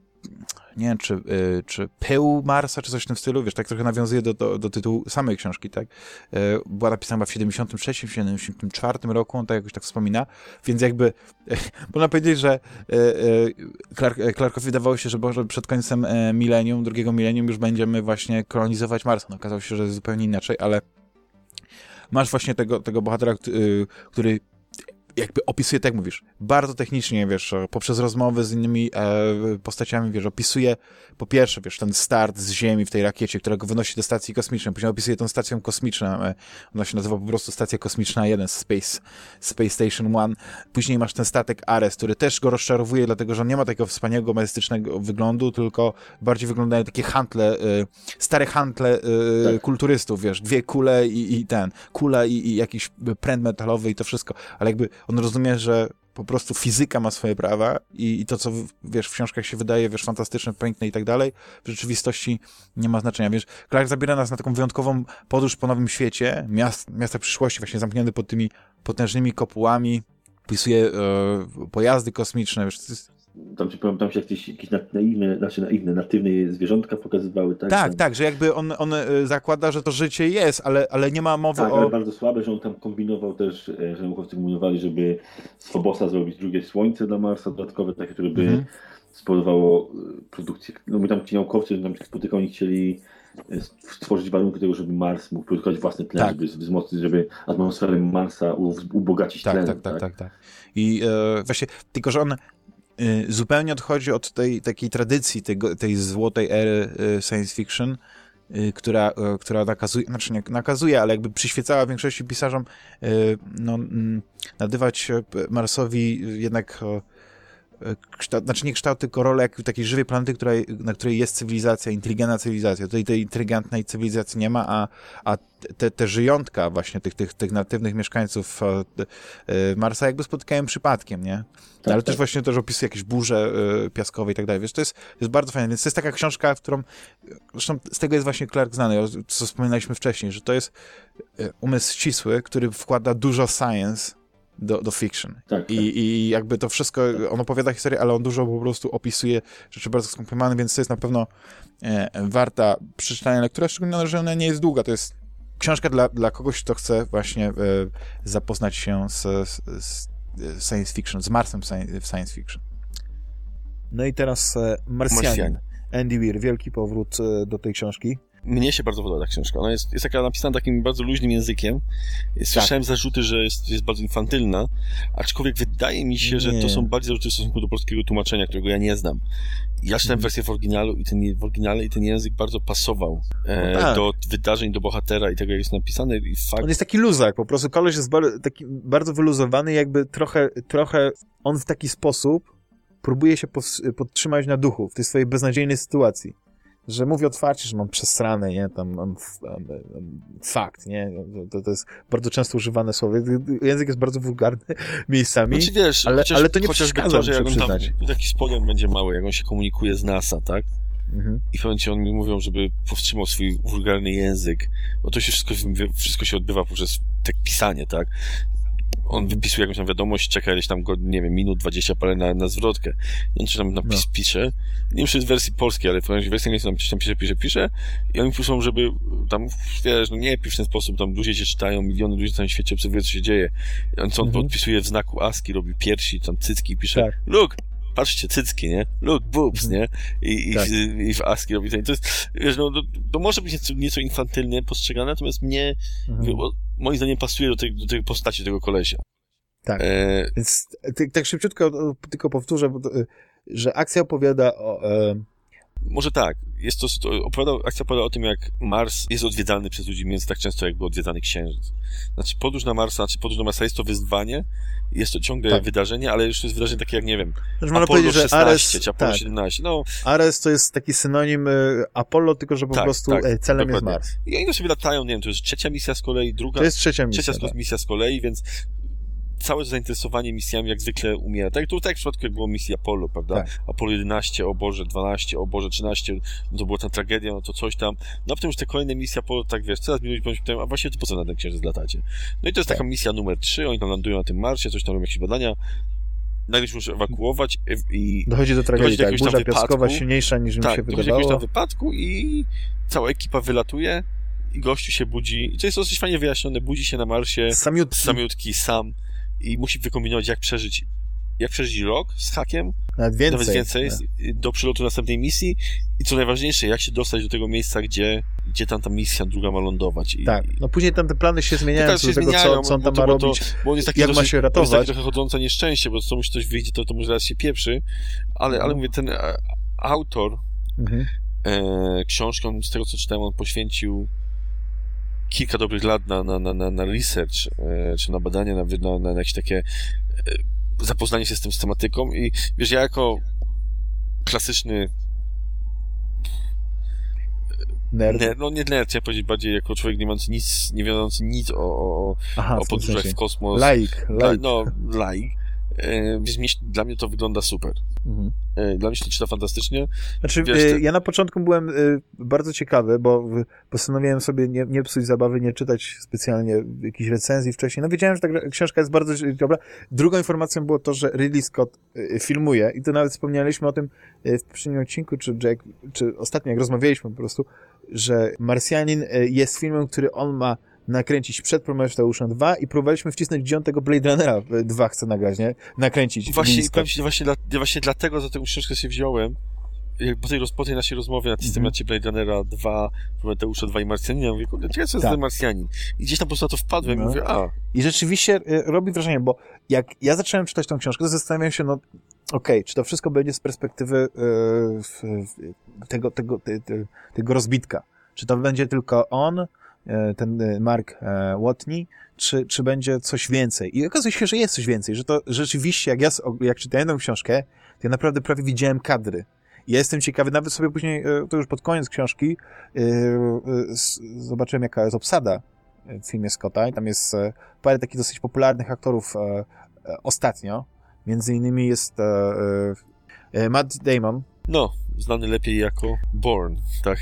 Speaker 1: nie wiem, czy, y, czy Pył Marsa, czy coś w tym stylu, wiesz, tak trochę nawiązuje do, do, do tytułu samej książki, tak? Y, była napisana w 73, 74 roku, on tak jakoś tak wspomina, więc jakby można powiedzieć, że y, Clark, Clarkowi wydawało się, że przed końcem milenium, drugiego milenium już będziemy właśnie kolonizować Marsa. No, okazało się, że jest zupełnie inaczej, ale masz właśnie tego, tego bohatera, który jakby opisuje, tak jak mówisz, bardzo technicznie, wiesz, poprzez rozmowy z innymi e, postaciami, wiesz, opisuje po pierwsze, wiesz, ten start z Ziemi w tej rakiecie, którego wynosi do stacji kosmicznej, później opisuje tą stację kosmiczną, e, ona się nazywa po prostu Stacja Kosmiczna 1, Space, Space Station 1, później masz ten statek Ares, który też go rozczarowuje, dlatego, że on nie ma takiego wspaniałego, majestatycznego wyglądu, tylko bardziej wyglądają takie handle, e, stare handle e, tak. kulturystów, wiesz, dwie kule i, i ten, kula i, i jakiś pręt metalowy i to wszystko, ale jakby on rozumie, że po prostu fizyka ma swoje prawa i, i to, co wiesz, w książkach się wydaje, wiesz, fantastyczne, piękne i tak dalej, w rzeczywistości nie ma znaczenia. Wiesz, Clark zabiera nas na taką wyjątkową podróż po nowym świecie, miast, miasta przyszłości, właśnie zamknięty pod tymi potężnymi kopułami, opisuje e, pojazdy kosmiczne, wiesz, to jest
Speaker 3: tam się, tam się jakieś, jakieś naiwne, znaczy naiwne, natywne zwierzątka pokazywały, tak?
Speaker 1: Tak, tak, że jakby on, on e, zakłada, że to życie jest, ale, ale nie ma mowy
Speaker 3: tak,
Speaker 1: o...
Speaker 3: ale bardzo słabe, że on tam kombinował też, e, że naukowcy kombinowali, żeby z Fobosa zrobić drugie słońce dla Marsa, dodatkowe takie, które by mhm. spowodowało e, produkcję, no my tam ci naukowcy, tam się spotykają, oni chcieli stworzyć warunki tego, żeby Mars mógł produkować własny tlen, tak. żeby wzmocnić, żeby atmosferę Marsa ubogacić
Speaker 1: tak. Tak, tak, tak, tak, tak. I e, właśnie, tylko że on zupełnie odchodzi od tej takiej tradycji tego, tej złotej ery y, science fiction, y, która, która nakazuje, znaczy nie nakazuje, ale jakby przyświecała większości pisarzom no, mm, nadawać Marsowi jednak kształt, znaczy nie kształt, tylko rolę jak takiej żywej planety, która, na której jest cywilizacja, inteligentna cywilizacja. Tutaj tej inteligentnej cywilizacji nie ma, a, a te, te żyjątka właśnie tych, tych, tych natywnych mieszkańców e, e, Marsa jakby spotykają przypadkiem, nie? Tak, Ale tak. też właśnie też opisuje jakieś burze e, piaskowe i tak dalej. Wiesz, to jest, to jest bardzo fajne. Więc to jest taka książka, w którą zresztą z tego jest właśnie Clark znany, co wspominaliśmy wcześniej, że to jest umysł ścisły, który wkłada dużo science do, do fiction. Tak, I, tak. I jakby to wszystko, on opowiada historię, ale on dużo po prostu opisuje rzeczy bardzo skomplikowane, więc to jest na pewno e, warta przeczytania lektura, szczególnie, że ona nie jest długa, to jest książka dla, dla kogoś, kto chce właśnie e, zapoznać się z, z, z, science fiction, z Marsem w science fiction. No i teraz e, Marsjanin. Andy Weir, wielki powrót e, do tej książki.
Speaker 2: Mnie się bardzo podoba ta książka. Ona jest, jest taka napisana takim bardzo luźnym językiem. Słyszałem tak. zarzuty, że jest, jest bardzo infantylna, aczkolwiek wydaje mi się, że to są bardziej zarzuty w stosunku do polskiego tłumaczenia, którego ja nie znam. Ja czytałem mm. wersję w oryginalu i ten, w oryginale i ten język bardzo pasował e, no tak. do wydarzeń, do bohatera i tego, jak jest napisany. I fakt...
Speaker 1: On jest taki luzak, po prostu koleś jest bardzo, taki bardzo wyluzowany, jakby trochę, trochę on w taki sposób próbuje się podtrzymać na duchu w tej swojej beznadziejnej sytuacji że mówi otwarcie, że mam przesrane, nie, tam mam, fakt, nie, to, to jest bardzo często używane słowo. Język jest bardzo wulgarny miejscami, znaczy, wiesz, ale, chociaż, ale to nie przeszkadza, to, że jak on tam,
Speaker 2: taki spodem będzie mały, jak on się komunikuje z NASA, tak? Mhm. I w pewnym on mi mówią, żeby powstrzymał swój wulgarny język, bo to się wszystko, wszystko się odbywa poprzez tak pisanie, tak? On wypisuje jakąś tam wiadomość, czeka jakieś tam, nie wiem, minut, 20 parę na, na zwrotkę. I on coś tam napis no. pisze. Nie wiem, czy jest w wersji polskiej, ale w wersji angielskiej tam, tam pisze, pisze, pisze. I oni piszą, żeby tam, wiesz, no nie pisz w ten sposób, tam ludzie cię czytają, miliony ludzi na całym świecie obserwują, co się dzieje. I on co on mhm. podpisuje w znaku ASCII, robi piersi, tam cycki, pisze, tak. look, patrzcie, cycki, nie? Look, boobs, mhm. nie? I, tak. i, w, w ASCII robi to. To jest, wiesz, no, to, to może być nieco, nieco infantylnie postrzegane, natomiast mnie, mhm. moim zdaniem pasuje do tej, do tej postaci tego kolesia.
Speaker 1: Tak. E... Więc tak szybciutko tylko powtórzę, że akcja opowiada o... E...
Speaker 2: Może tak. Jest to, to akcja opowiada o tym, jak Mars jest odwiedzany przez ludzi mniej tak często, jak był odwiedzany Księżyc. Znaczy, podróż na Marsa, znaczy podróż na Marsa jest to wyzwanie, jest to ciągle tak. wydarzenie, ale już to jest wydarzenie takie jak, nie wiem, znaczy, Apollo 16 Ares, czy Apollo tak. 17. No.
Speaker 1: Ares to jest taki synonim y, Apollo, tylko że po tak, prostu tak, e, celem dokładnie. jest Mars.
Speaker 2: I oni sobie latają, nie wiem, to jest trzecia misja z kolei, druga...
Speaker 1: To jest trzecia misja,
Speaker 2: Trzecia misja z kolei, więc całe zainteresowanie misjami jak zwykle umiera. Tak, to tak w przypadku jak było misji Apollo, prawda? Tak. Apollo 11, o Boże, 12, o Boże, 13, no to była ta tragedia, no to coś tam. No a potem już te kolejne misje Apollo, tak wiesz, coraz mniej ludzi pomyślą, a właśnie to po co na ten księżyc latacie? No i to jest tak. taka misja numer 3, oni tam lądują na tym Marsie, coś tam robią jakieś badania, nagle się muszą ewakuować i...
Speaker 1: Dochodzi do tragedii, dochodzi do tak, burza piaskowa silniejsza niż tak, mi się wydawało. Tak, dochodzi do
Speaker 2: tam wypadku i cała ekipa wylatuje i gościu się budzi, i to jest dosyć fajnie wyjaśnione, budzi się na Marsie,
Speaker 1: samiutki,
Speaker 2: samiutki sam, i musi wykombinować, jak przeżyć jak przeżyć rok z hakiem,
Speaker 1: nawet więcej,
Speaker 2: nawet więcej tak. do przylotu następnej misji i co najważniejsze, jak się dostać do tego miejsca, gdzie, gdzie tam ta misja druga ma lądować. I,
Speaker 1: tak, no później tam te plany się zmieniają tak, do tego, co, co on tam ma robić, to, bo on jest taki jak ma się ratować. To jest
Speaker 2: trochę chodzące nieszczęście, bo co mu się coś wyjdzie, to, to może zaraz się pieprzy, ale, ale mówię, ten e, autor mhm. e, książką, z tego co czytałem, on poświęcił kilka dobrych lat na, na, na, na research, e, czy na badania, na, na, na jakieś takie e, zapoznanie się z tym z tematyką i wiesz, ja jako klasyczny
Speaker 1: Nerd.
Speaker 2: Nie, no nie nerd, chciałem powiedzieć bardziej jako człowiek nie mający nic, nie wiedzący nic o, o, Aha, o podróżach w kosmos.
Speaker 1: Laik, laik.
Speaker 2: No, laik. E, dla mnie to wygląda super. Mhm. E, dla mnie się to czyta fantastycznie.
Speaker 1: Znaczy, Wiesz, ty... ja na początku byłem bardzo ciekawy, bo postanowiłem sobie nie, nie psuć zabawy, nie czytać specjalnie jakichś recenzji wcześniej. No wiedziałem, że ta książka jest bardzo dobra. Drugą informacją było to, że Ridley Scott filmuje i to nawet wspomnieliśmy o tym w poprzednim odcinku, czy, Jack, czy ostatnio, jak rozmawialiśmy po prostu, że Marsjanin jest filmem, który on ma nakręcić przed Prometeuszem 2 i próbowaliśmy wcisnąć dziewiątego Blade Runnera 2 chcę nagrać, nie? Nakręcić.
Speaker 2: Właśnie, właśnie, dla, właśnie dlatego za tę książkę się wziąłem, po tej, po tej naszej rozmowie na tym mm -hmm. Blade Runnera 2, Prometeusza 2 i Marsjanina, mówię, kurde, co jest tak. Marsjanin? I gdzieś tam po prostu na to wpadłem no. i mówię, a.
Speaker 1: I rzeczywiście y, robi wrażenie, bo jak ja zacząłem czytać tą książkę, to zastanawiałem się, no okej, okay, czy to wszystko będzie z perspektywy y, tego, tego, te, te, tego rozbitka. Czy to będzie tylko on, E, ten e, Mark e, Watney, czy, czy będzie coś więcej. I okazuje się, że jest coś więcej, że to rzeczywiście, jak ja jak czytałem tę książkę, to ja naprawdę prawie widziałem kadry. I ja jestem ciekawy, nawet sobie później, to już pod koniec książki, zobaczyłem jaka jest obsada w filmie Scotta i tam jest parę takich dosyć popularnych aktorów ostatnio. Między innymi jest Matt Damon.
Speaker 2: No, znany lepiej jako Born, tak?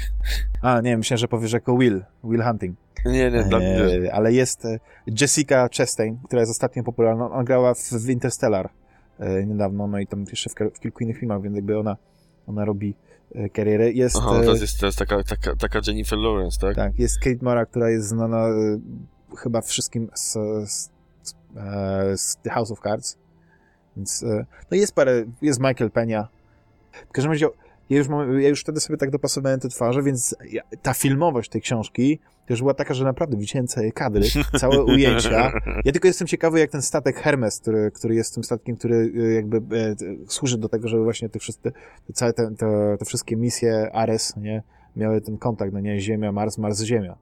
Speaker 1: A, nie, myślę, że powiesz jako Will, Will Hunting.
Speaker 2: Nie, nie, dla mnie.
Speaker 1: E, ale jest e, Jessica Chastain, która jest ostatnio popularna. Ona grała w, w Interstellar e, niedawno, no i tam jeszcze w, w, kilku innych filmach, więc jakby ona, ona robi e, karierę. Jest,
Speaker 2: Aha, to jest, jest taka, taka, taka Jennifer Lawrence, tak?
Speaker 1: Tak, jest Kate Mara, która jest znana e, chyba wszystkim z, z, z The House of Cards. Więc no jest parę, jest Michael Penia. W każdym razie ja już, mam, ja już wtedy sobie tak dopasowałem te twarze, więc ta filmowość tej książki też była taka, że naprawdę widziałem całe kadry, całe ujęcia. Ja tylko jestem ciekawy, jak ten statek Hermes, który, który jest tym statkiem, który e, jakby e, służy do tego, żeby właśnie te, wszystkie, całe te, te, te wszystkie misje Ares, nie, miały ten kontakt, no nie, Ziemia, Mars, Mars, Ziemia.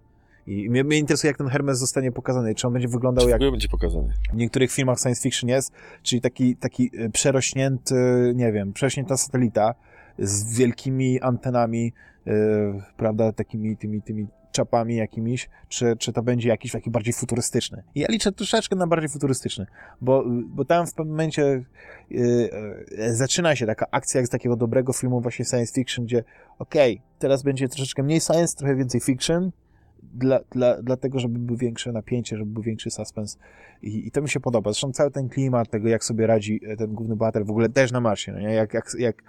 Speaker 1: I mnie, mnie, interesuje, jak ten Hermes zostanie pokazany. Czy on będzie wyglądał jak...
Speaker 2: będzie pokazany.
Speaker 1: W niektórych filmach science fiction jest, czyli taki, taki e, przerośnięty, nie wiem, przerośnięta satelita, z wielkimi antenami, yy, prawda, takimi tymi, tymi czapami jakimiś, czy, czy to będzie jakiś taki bardziej futurystyczny. I ja liczę troszeczkę na bardziej futurystyczny, bo, bo tam w pewnym momencie yy, yy, zaczyna się taka akcja jak z takiego dobrego filmu właśnie science fiction, gdzie okej, okay, teraz będzie troszeczkę mniej science, trochę więcej fiction, dla, dla, dlatego, żeby był większe napięcie, żeby był większy suspens I, i to mi się podoba. Zresztą cały ten klimat tego, jak sobie radzi ten główny bohater, w ogóle też na Marsie, no nie? Jak, jak, jak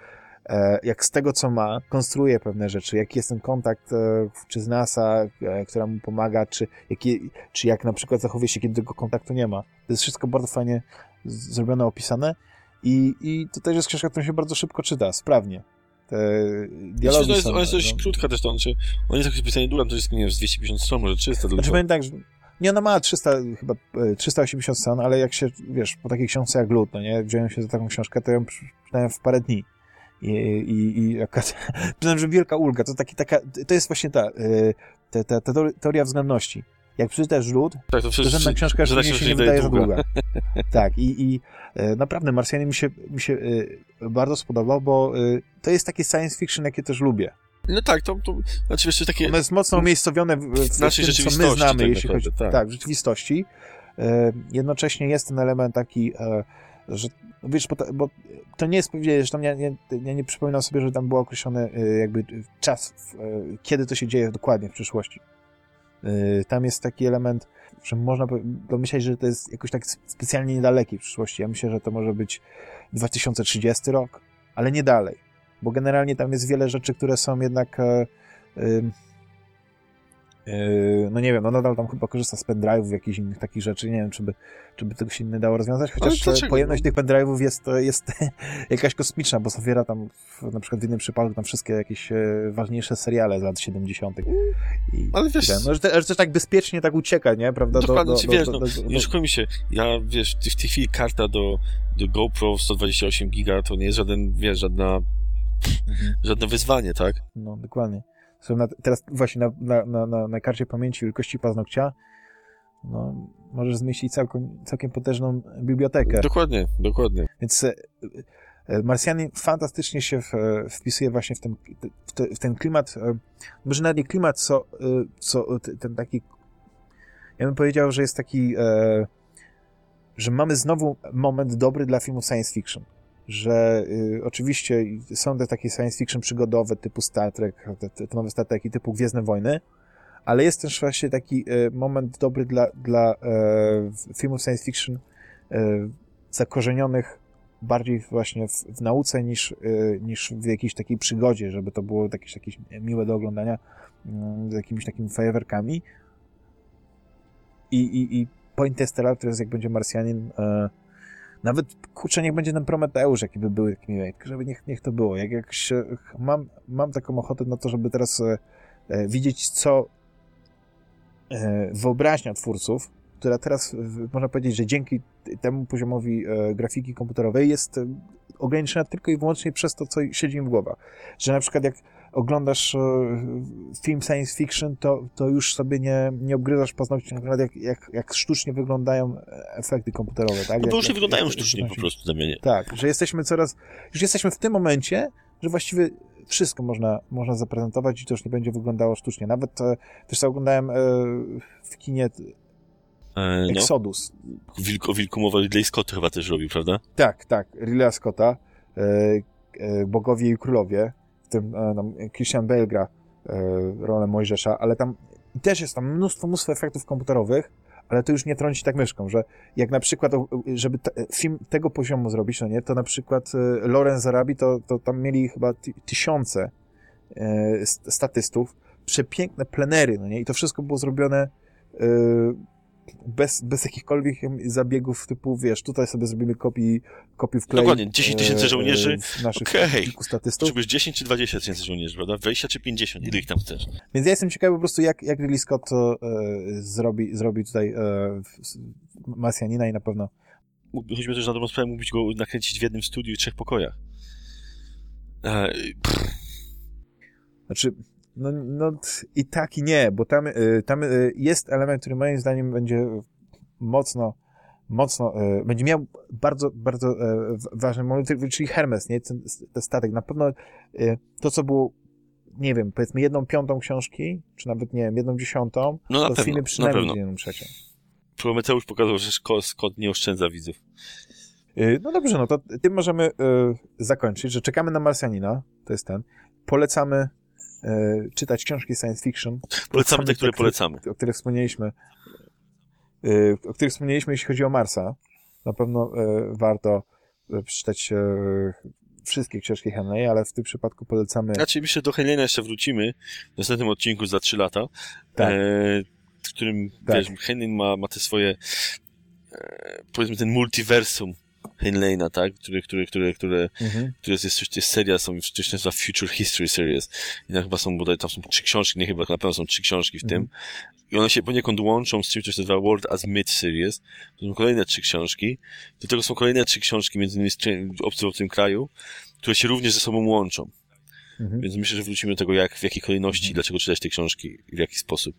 Speaker 1: E, jak z tego, co ma, konstruuje pewne rzeczy, jaki jest ten kontakt, e, czy z NASA, e, która mu pomaga, czy, jaki, czy jak na przykład zachowuje się, kiedy tego kontaktu nie ma. To jest wszystko bardzo fajnie zrobione, opisane i, i to też jest książka, którą się bardzo szybko czyta, sprawnie. Te dialogi
Speaker 2: znaczy, ona jest, są, jest dość no. krótka też, to znaczy, on jest jakoś specjalnie długa, to jest, nie wiem, z 250 stron, może 300
Speaker 1: Znaczy, powiem tak, że nie, ona ma 300, chyba 380 stron, ale jak się, wiesz, po takiej książce jak Lud, no nie, wziąłem się za taką książkę, to ją przeczytałem w parę dni. I, i, i przyznam, że wielka ulga, to, taki, taka, to jest właśnie ta, y, ta, ta, ta teoria względności. Jak przeczytasz Lud, tak, to, to żadna książka że się, się nie wydaje za długa. tak, i, i y, naprawdę Marsjanie mi się, mi się y, bardzo spodobał, bo to jest takie science fiction, jakie też lubię.
Speaker 2: No tak, to, to znaczy wiesz, takie...
Speaker 1: Ono jest mocno umiejscowione w, w, w naszej tym, co my znamy, tak jeśli chodzi tak. tak, w rzeczywistości. Jednocześnie jest ten element taki, że no wiesz, bo to, bo to nie jest, że tam ja, nie, ja nie przypominam sobie, że tam był określony jakby czas, kiedy to się dzieje dokładnie w przyszłości. Y, tam jest taki element, że można domyślać, że to jest jakoś tak specjalnie niedaleki w przyszłości. Ja myślę, że to może być 2030 rok, ale nie dalej, bo generalnie tam jest wiele rzeczy, które są jednak e, no nie wiem, no nadal tam chyba korzysta z pendrive'ów, jakichś innych takich rzeczy, nie wiem, czy by, czy by tego się nie dało rozwiązać, chociaż pojemność tych pendrive'ów jest, jest jakaś kosmiczna, bo zawiera tam w, na przykład w innym przypadku tam wszystkie jakieś e, ważniejsze seriale z lat 70. I, Ale wiesz... I no, że, te, że też tak bezpiecznie tak ucieka, nie, prawda?
Speaker 2: Dokładnie, do, do, wiesz, do, do, no, do, mi się, ja, wiesz, w tej chwili karta do, do GoPro 128 giga to nie jest żaden, wiesz, żadna mhm. żadne wyzwanie, tak?
Speaker 1: No, dokładnie. Na, teraz właśnie na, na, na, na, karcie pamięci wielkości paznokcia no, możesz zmieścić całkiem, całkiem potężną bibliotekę.
Speaker 2: Dokładnie, dokładnie.
Speaker 1: Więc e, e Marsjanin fantastycznie się e, wpisuje właśnie w ten, w, te, w ten klimat, może nawet nie klimat, co, co ten taki, ja bym powiedział, że jest taki że mamy znowu moment dobry dla filmów science fiction. Że y, oczywiście są te takie science fiction przygodowe typu Star Trek, te, te nowe Star Treki typu Gwiezdne Wojny, ale jest też właśnie taki y, moment dobry dla, dla y, filmów science fiction y, zakorzenionych bardziej właśnie w, w nauce niż, y, niż w jakiejś takiej przygodzie, żeby to było jakieś, jakieś miłe do oglądania y, z jakimiś takimi fajerwerkami. I, i, i po Interstellar, to jest jak będzie Marsjanin, e, nawet, kurczę, niech będzie ten Prometeusz, jaki by był, jaki miał, żeby niech, niech to było. Jak, jak się, mam, mam taką ochotę na to, żeby teraz e, e, widzieć, co e, wyobraźnia twórców, która teraz, można powiedzieć, że dzięki temu poziomowi e, grafiki komputerowej jest e, ograniczona tylko i wyłącznie przez to, co siedzi im w głowach. Że na przykład jak oglądasz e, film science fiction, to, to już sobie nie, nie obgryzasz paznokci na przykład jak, jak, jak sztucznie wyglądają efekty komputerowe, tak?
Speaker 2: No bo już nie wyglądają
Speaker 1: jak,
Speaker 2: sztucznie po prostu, Damianie.
Speaker 1: Tak, że jesteśmy coraz, już jesteśmy w tym momencie, że właściwie wszystko można, można zaprezentować i to już nie będzie wyglądało sztucznie. Nawet, e, wiesz co, oglądałem e, w kinie
Speaker 2: E, no.
Speaker 1: Exodus.
Speaker 2: Wilk, o wilku mowa Ridley Scott chyba też robił, prawda?
Speaker 1: Tak, tak, Ridleya Scotta, e, e, Bogowie i Królowie, tym e, tam Christian Bale gra e, rolę Mojżesza, ale tam też jest tam mnóstwo, mnóstwo efektów komputerowych, ale to już nie trąci tak myszką, że jak na przykład, o, żeby film tego poziomu zrobić, no nie, to na przykład e, Lorenz Arabi, to, to tam mieli chyba ty, tysiące e, st- statystów, przepiękne plenery, no nie, i to wszystko było zrobione e, bez, bez jakichkolwiek zabiegów typu, wiesz, tutaj sobie zrobimy kopi, kopi w klej.
Speaker 2: Dokładnie, 10 tysięcy
Speaker 1: e,
Speaker 2: żołnierzy,
Speaker 1: e, naszych
Speaker 2: okej.
Speaker 1: kilku statystów.
Speaker 2: Potrzebujesz 10 czy 20 tysięcy żołnierzy, prawda? 20 czy 50, ile ich tam chcesz?
Speaker 1: Więc ja jestem ciekawy po prostu, jak, jak Ridley Scott e, zrobi, zrobi tutaj e, Marsjanina i na pewno
Speaker 2: Choćby też na dobrą sprawę mógłbyś go nakręcić w jednym studiu i trzech pokojach. E, pff,
Speaker 1: Znaczy, no, no i tak i nie, bo tam, y, tam y, jest element, który moim zdaniem będzie mocno, mocno, y, będzie miał bardzo, bardzo y, ważny moment, czyli Hermes, nie? Ten, ten statek. Na pewno y, to, co było, nie wiem, powiedzmy jedną piątą książki, czy nawet, nie wiem, jedną dziesiątą,
Speaker 2: no na
Speaker 1: to
Speaker 2: pewno,
Speaker 1: filmie
Speaker 2: na
Speaker 1: przynajmniej
Speaker 2: pewno.
Speaker 1: będzie jedną trzecią.
Speaker 2: Prometeusz pokazał, że Scott, nie oszczędza widzów.
Speaker 1: No dobrze, no to tym możemy zakończyć, że czekamy na Marsjanina, to jest ten. Polecamy czytać książki science fiction.
Speaker 2: Polecamy te, które
Speaker 1: te,
Speaker 2: polecamy.
Speaker 1: o których wspomnieliśmy, y, o których wspomnieliśmy, jeśli chodzi o Marsa. Na pewno y, warto przeczytać wszystkie książki Henley, ale w tym przypadku polecamy...
Speaker 2: Znaczy, myślę, do Helena jeszcze wrócimy w następnym odcinku za 3 lata,
Speaker 1: Tak.
Speaker 2: e, w którym,
Speaker 1: Tak.
Speaker 2: wiesz, Henlin ma, ma te swoje, e, powiedzmy, ten multiversum Henleina, tak? Które, które, które, które,
Speaker 1: Mhm.
Speaker 2: które jest, jest, jest seria, są, coś się nazywa Future History Series. I tam chyba są, bodaj, tam są trzy książki, nie chyba, na pewno są trzy książki w tym.
Speaker 1: Mhm.
Speaker 2: I one się poniekąd łączą z czymś, co się nazywa World as Myth Series. To są kolejne trzy książki. Do tego są kolejne trzy książki, między innymi Obcy w obcym kraju, które się również ze sobą łączą.
Speaker 1: Mhm.
Speaker 2: Więc myślę, że wrócimy do tego, jak, w jakiej kolejności,
Speaker 1: Mhm.
Speaker 2: dlaczego czytać te książki i w jaki sposób,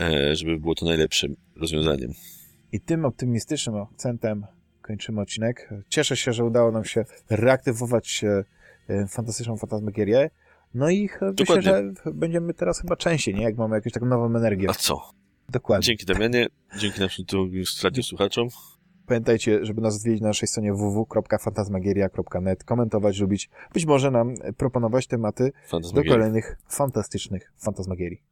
Speaker 2: e, żeby było to najlepszym rozwiązaniem.
Speaker 1: I tym optymistycznym akcentem kończymy odcinek. Cieszę się, że udało nam się reaktywować e, e, fantastyczną fantasmagierię. No i ch- myślę,
Speaker 2: Dokładnie.
Speaker 1: że będziemy teraz chyba częściej, nie? Jak mamy jakąś taką nową energię.
Speaker 2: A co?
Speaker 1: Dokładnie.
Speaker 2: Dzięki Damianie, dzięki naszym tu radiosłuchaczom.
Speaker 1: Pamiętajcie, żeby nas odwiedzić na naszej stronie www.fantasmagieria.net, komentować, lubić, być może nam proponować tematy do kolejnych fantastycznych fantasmagierii.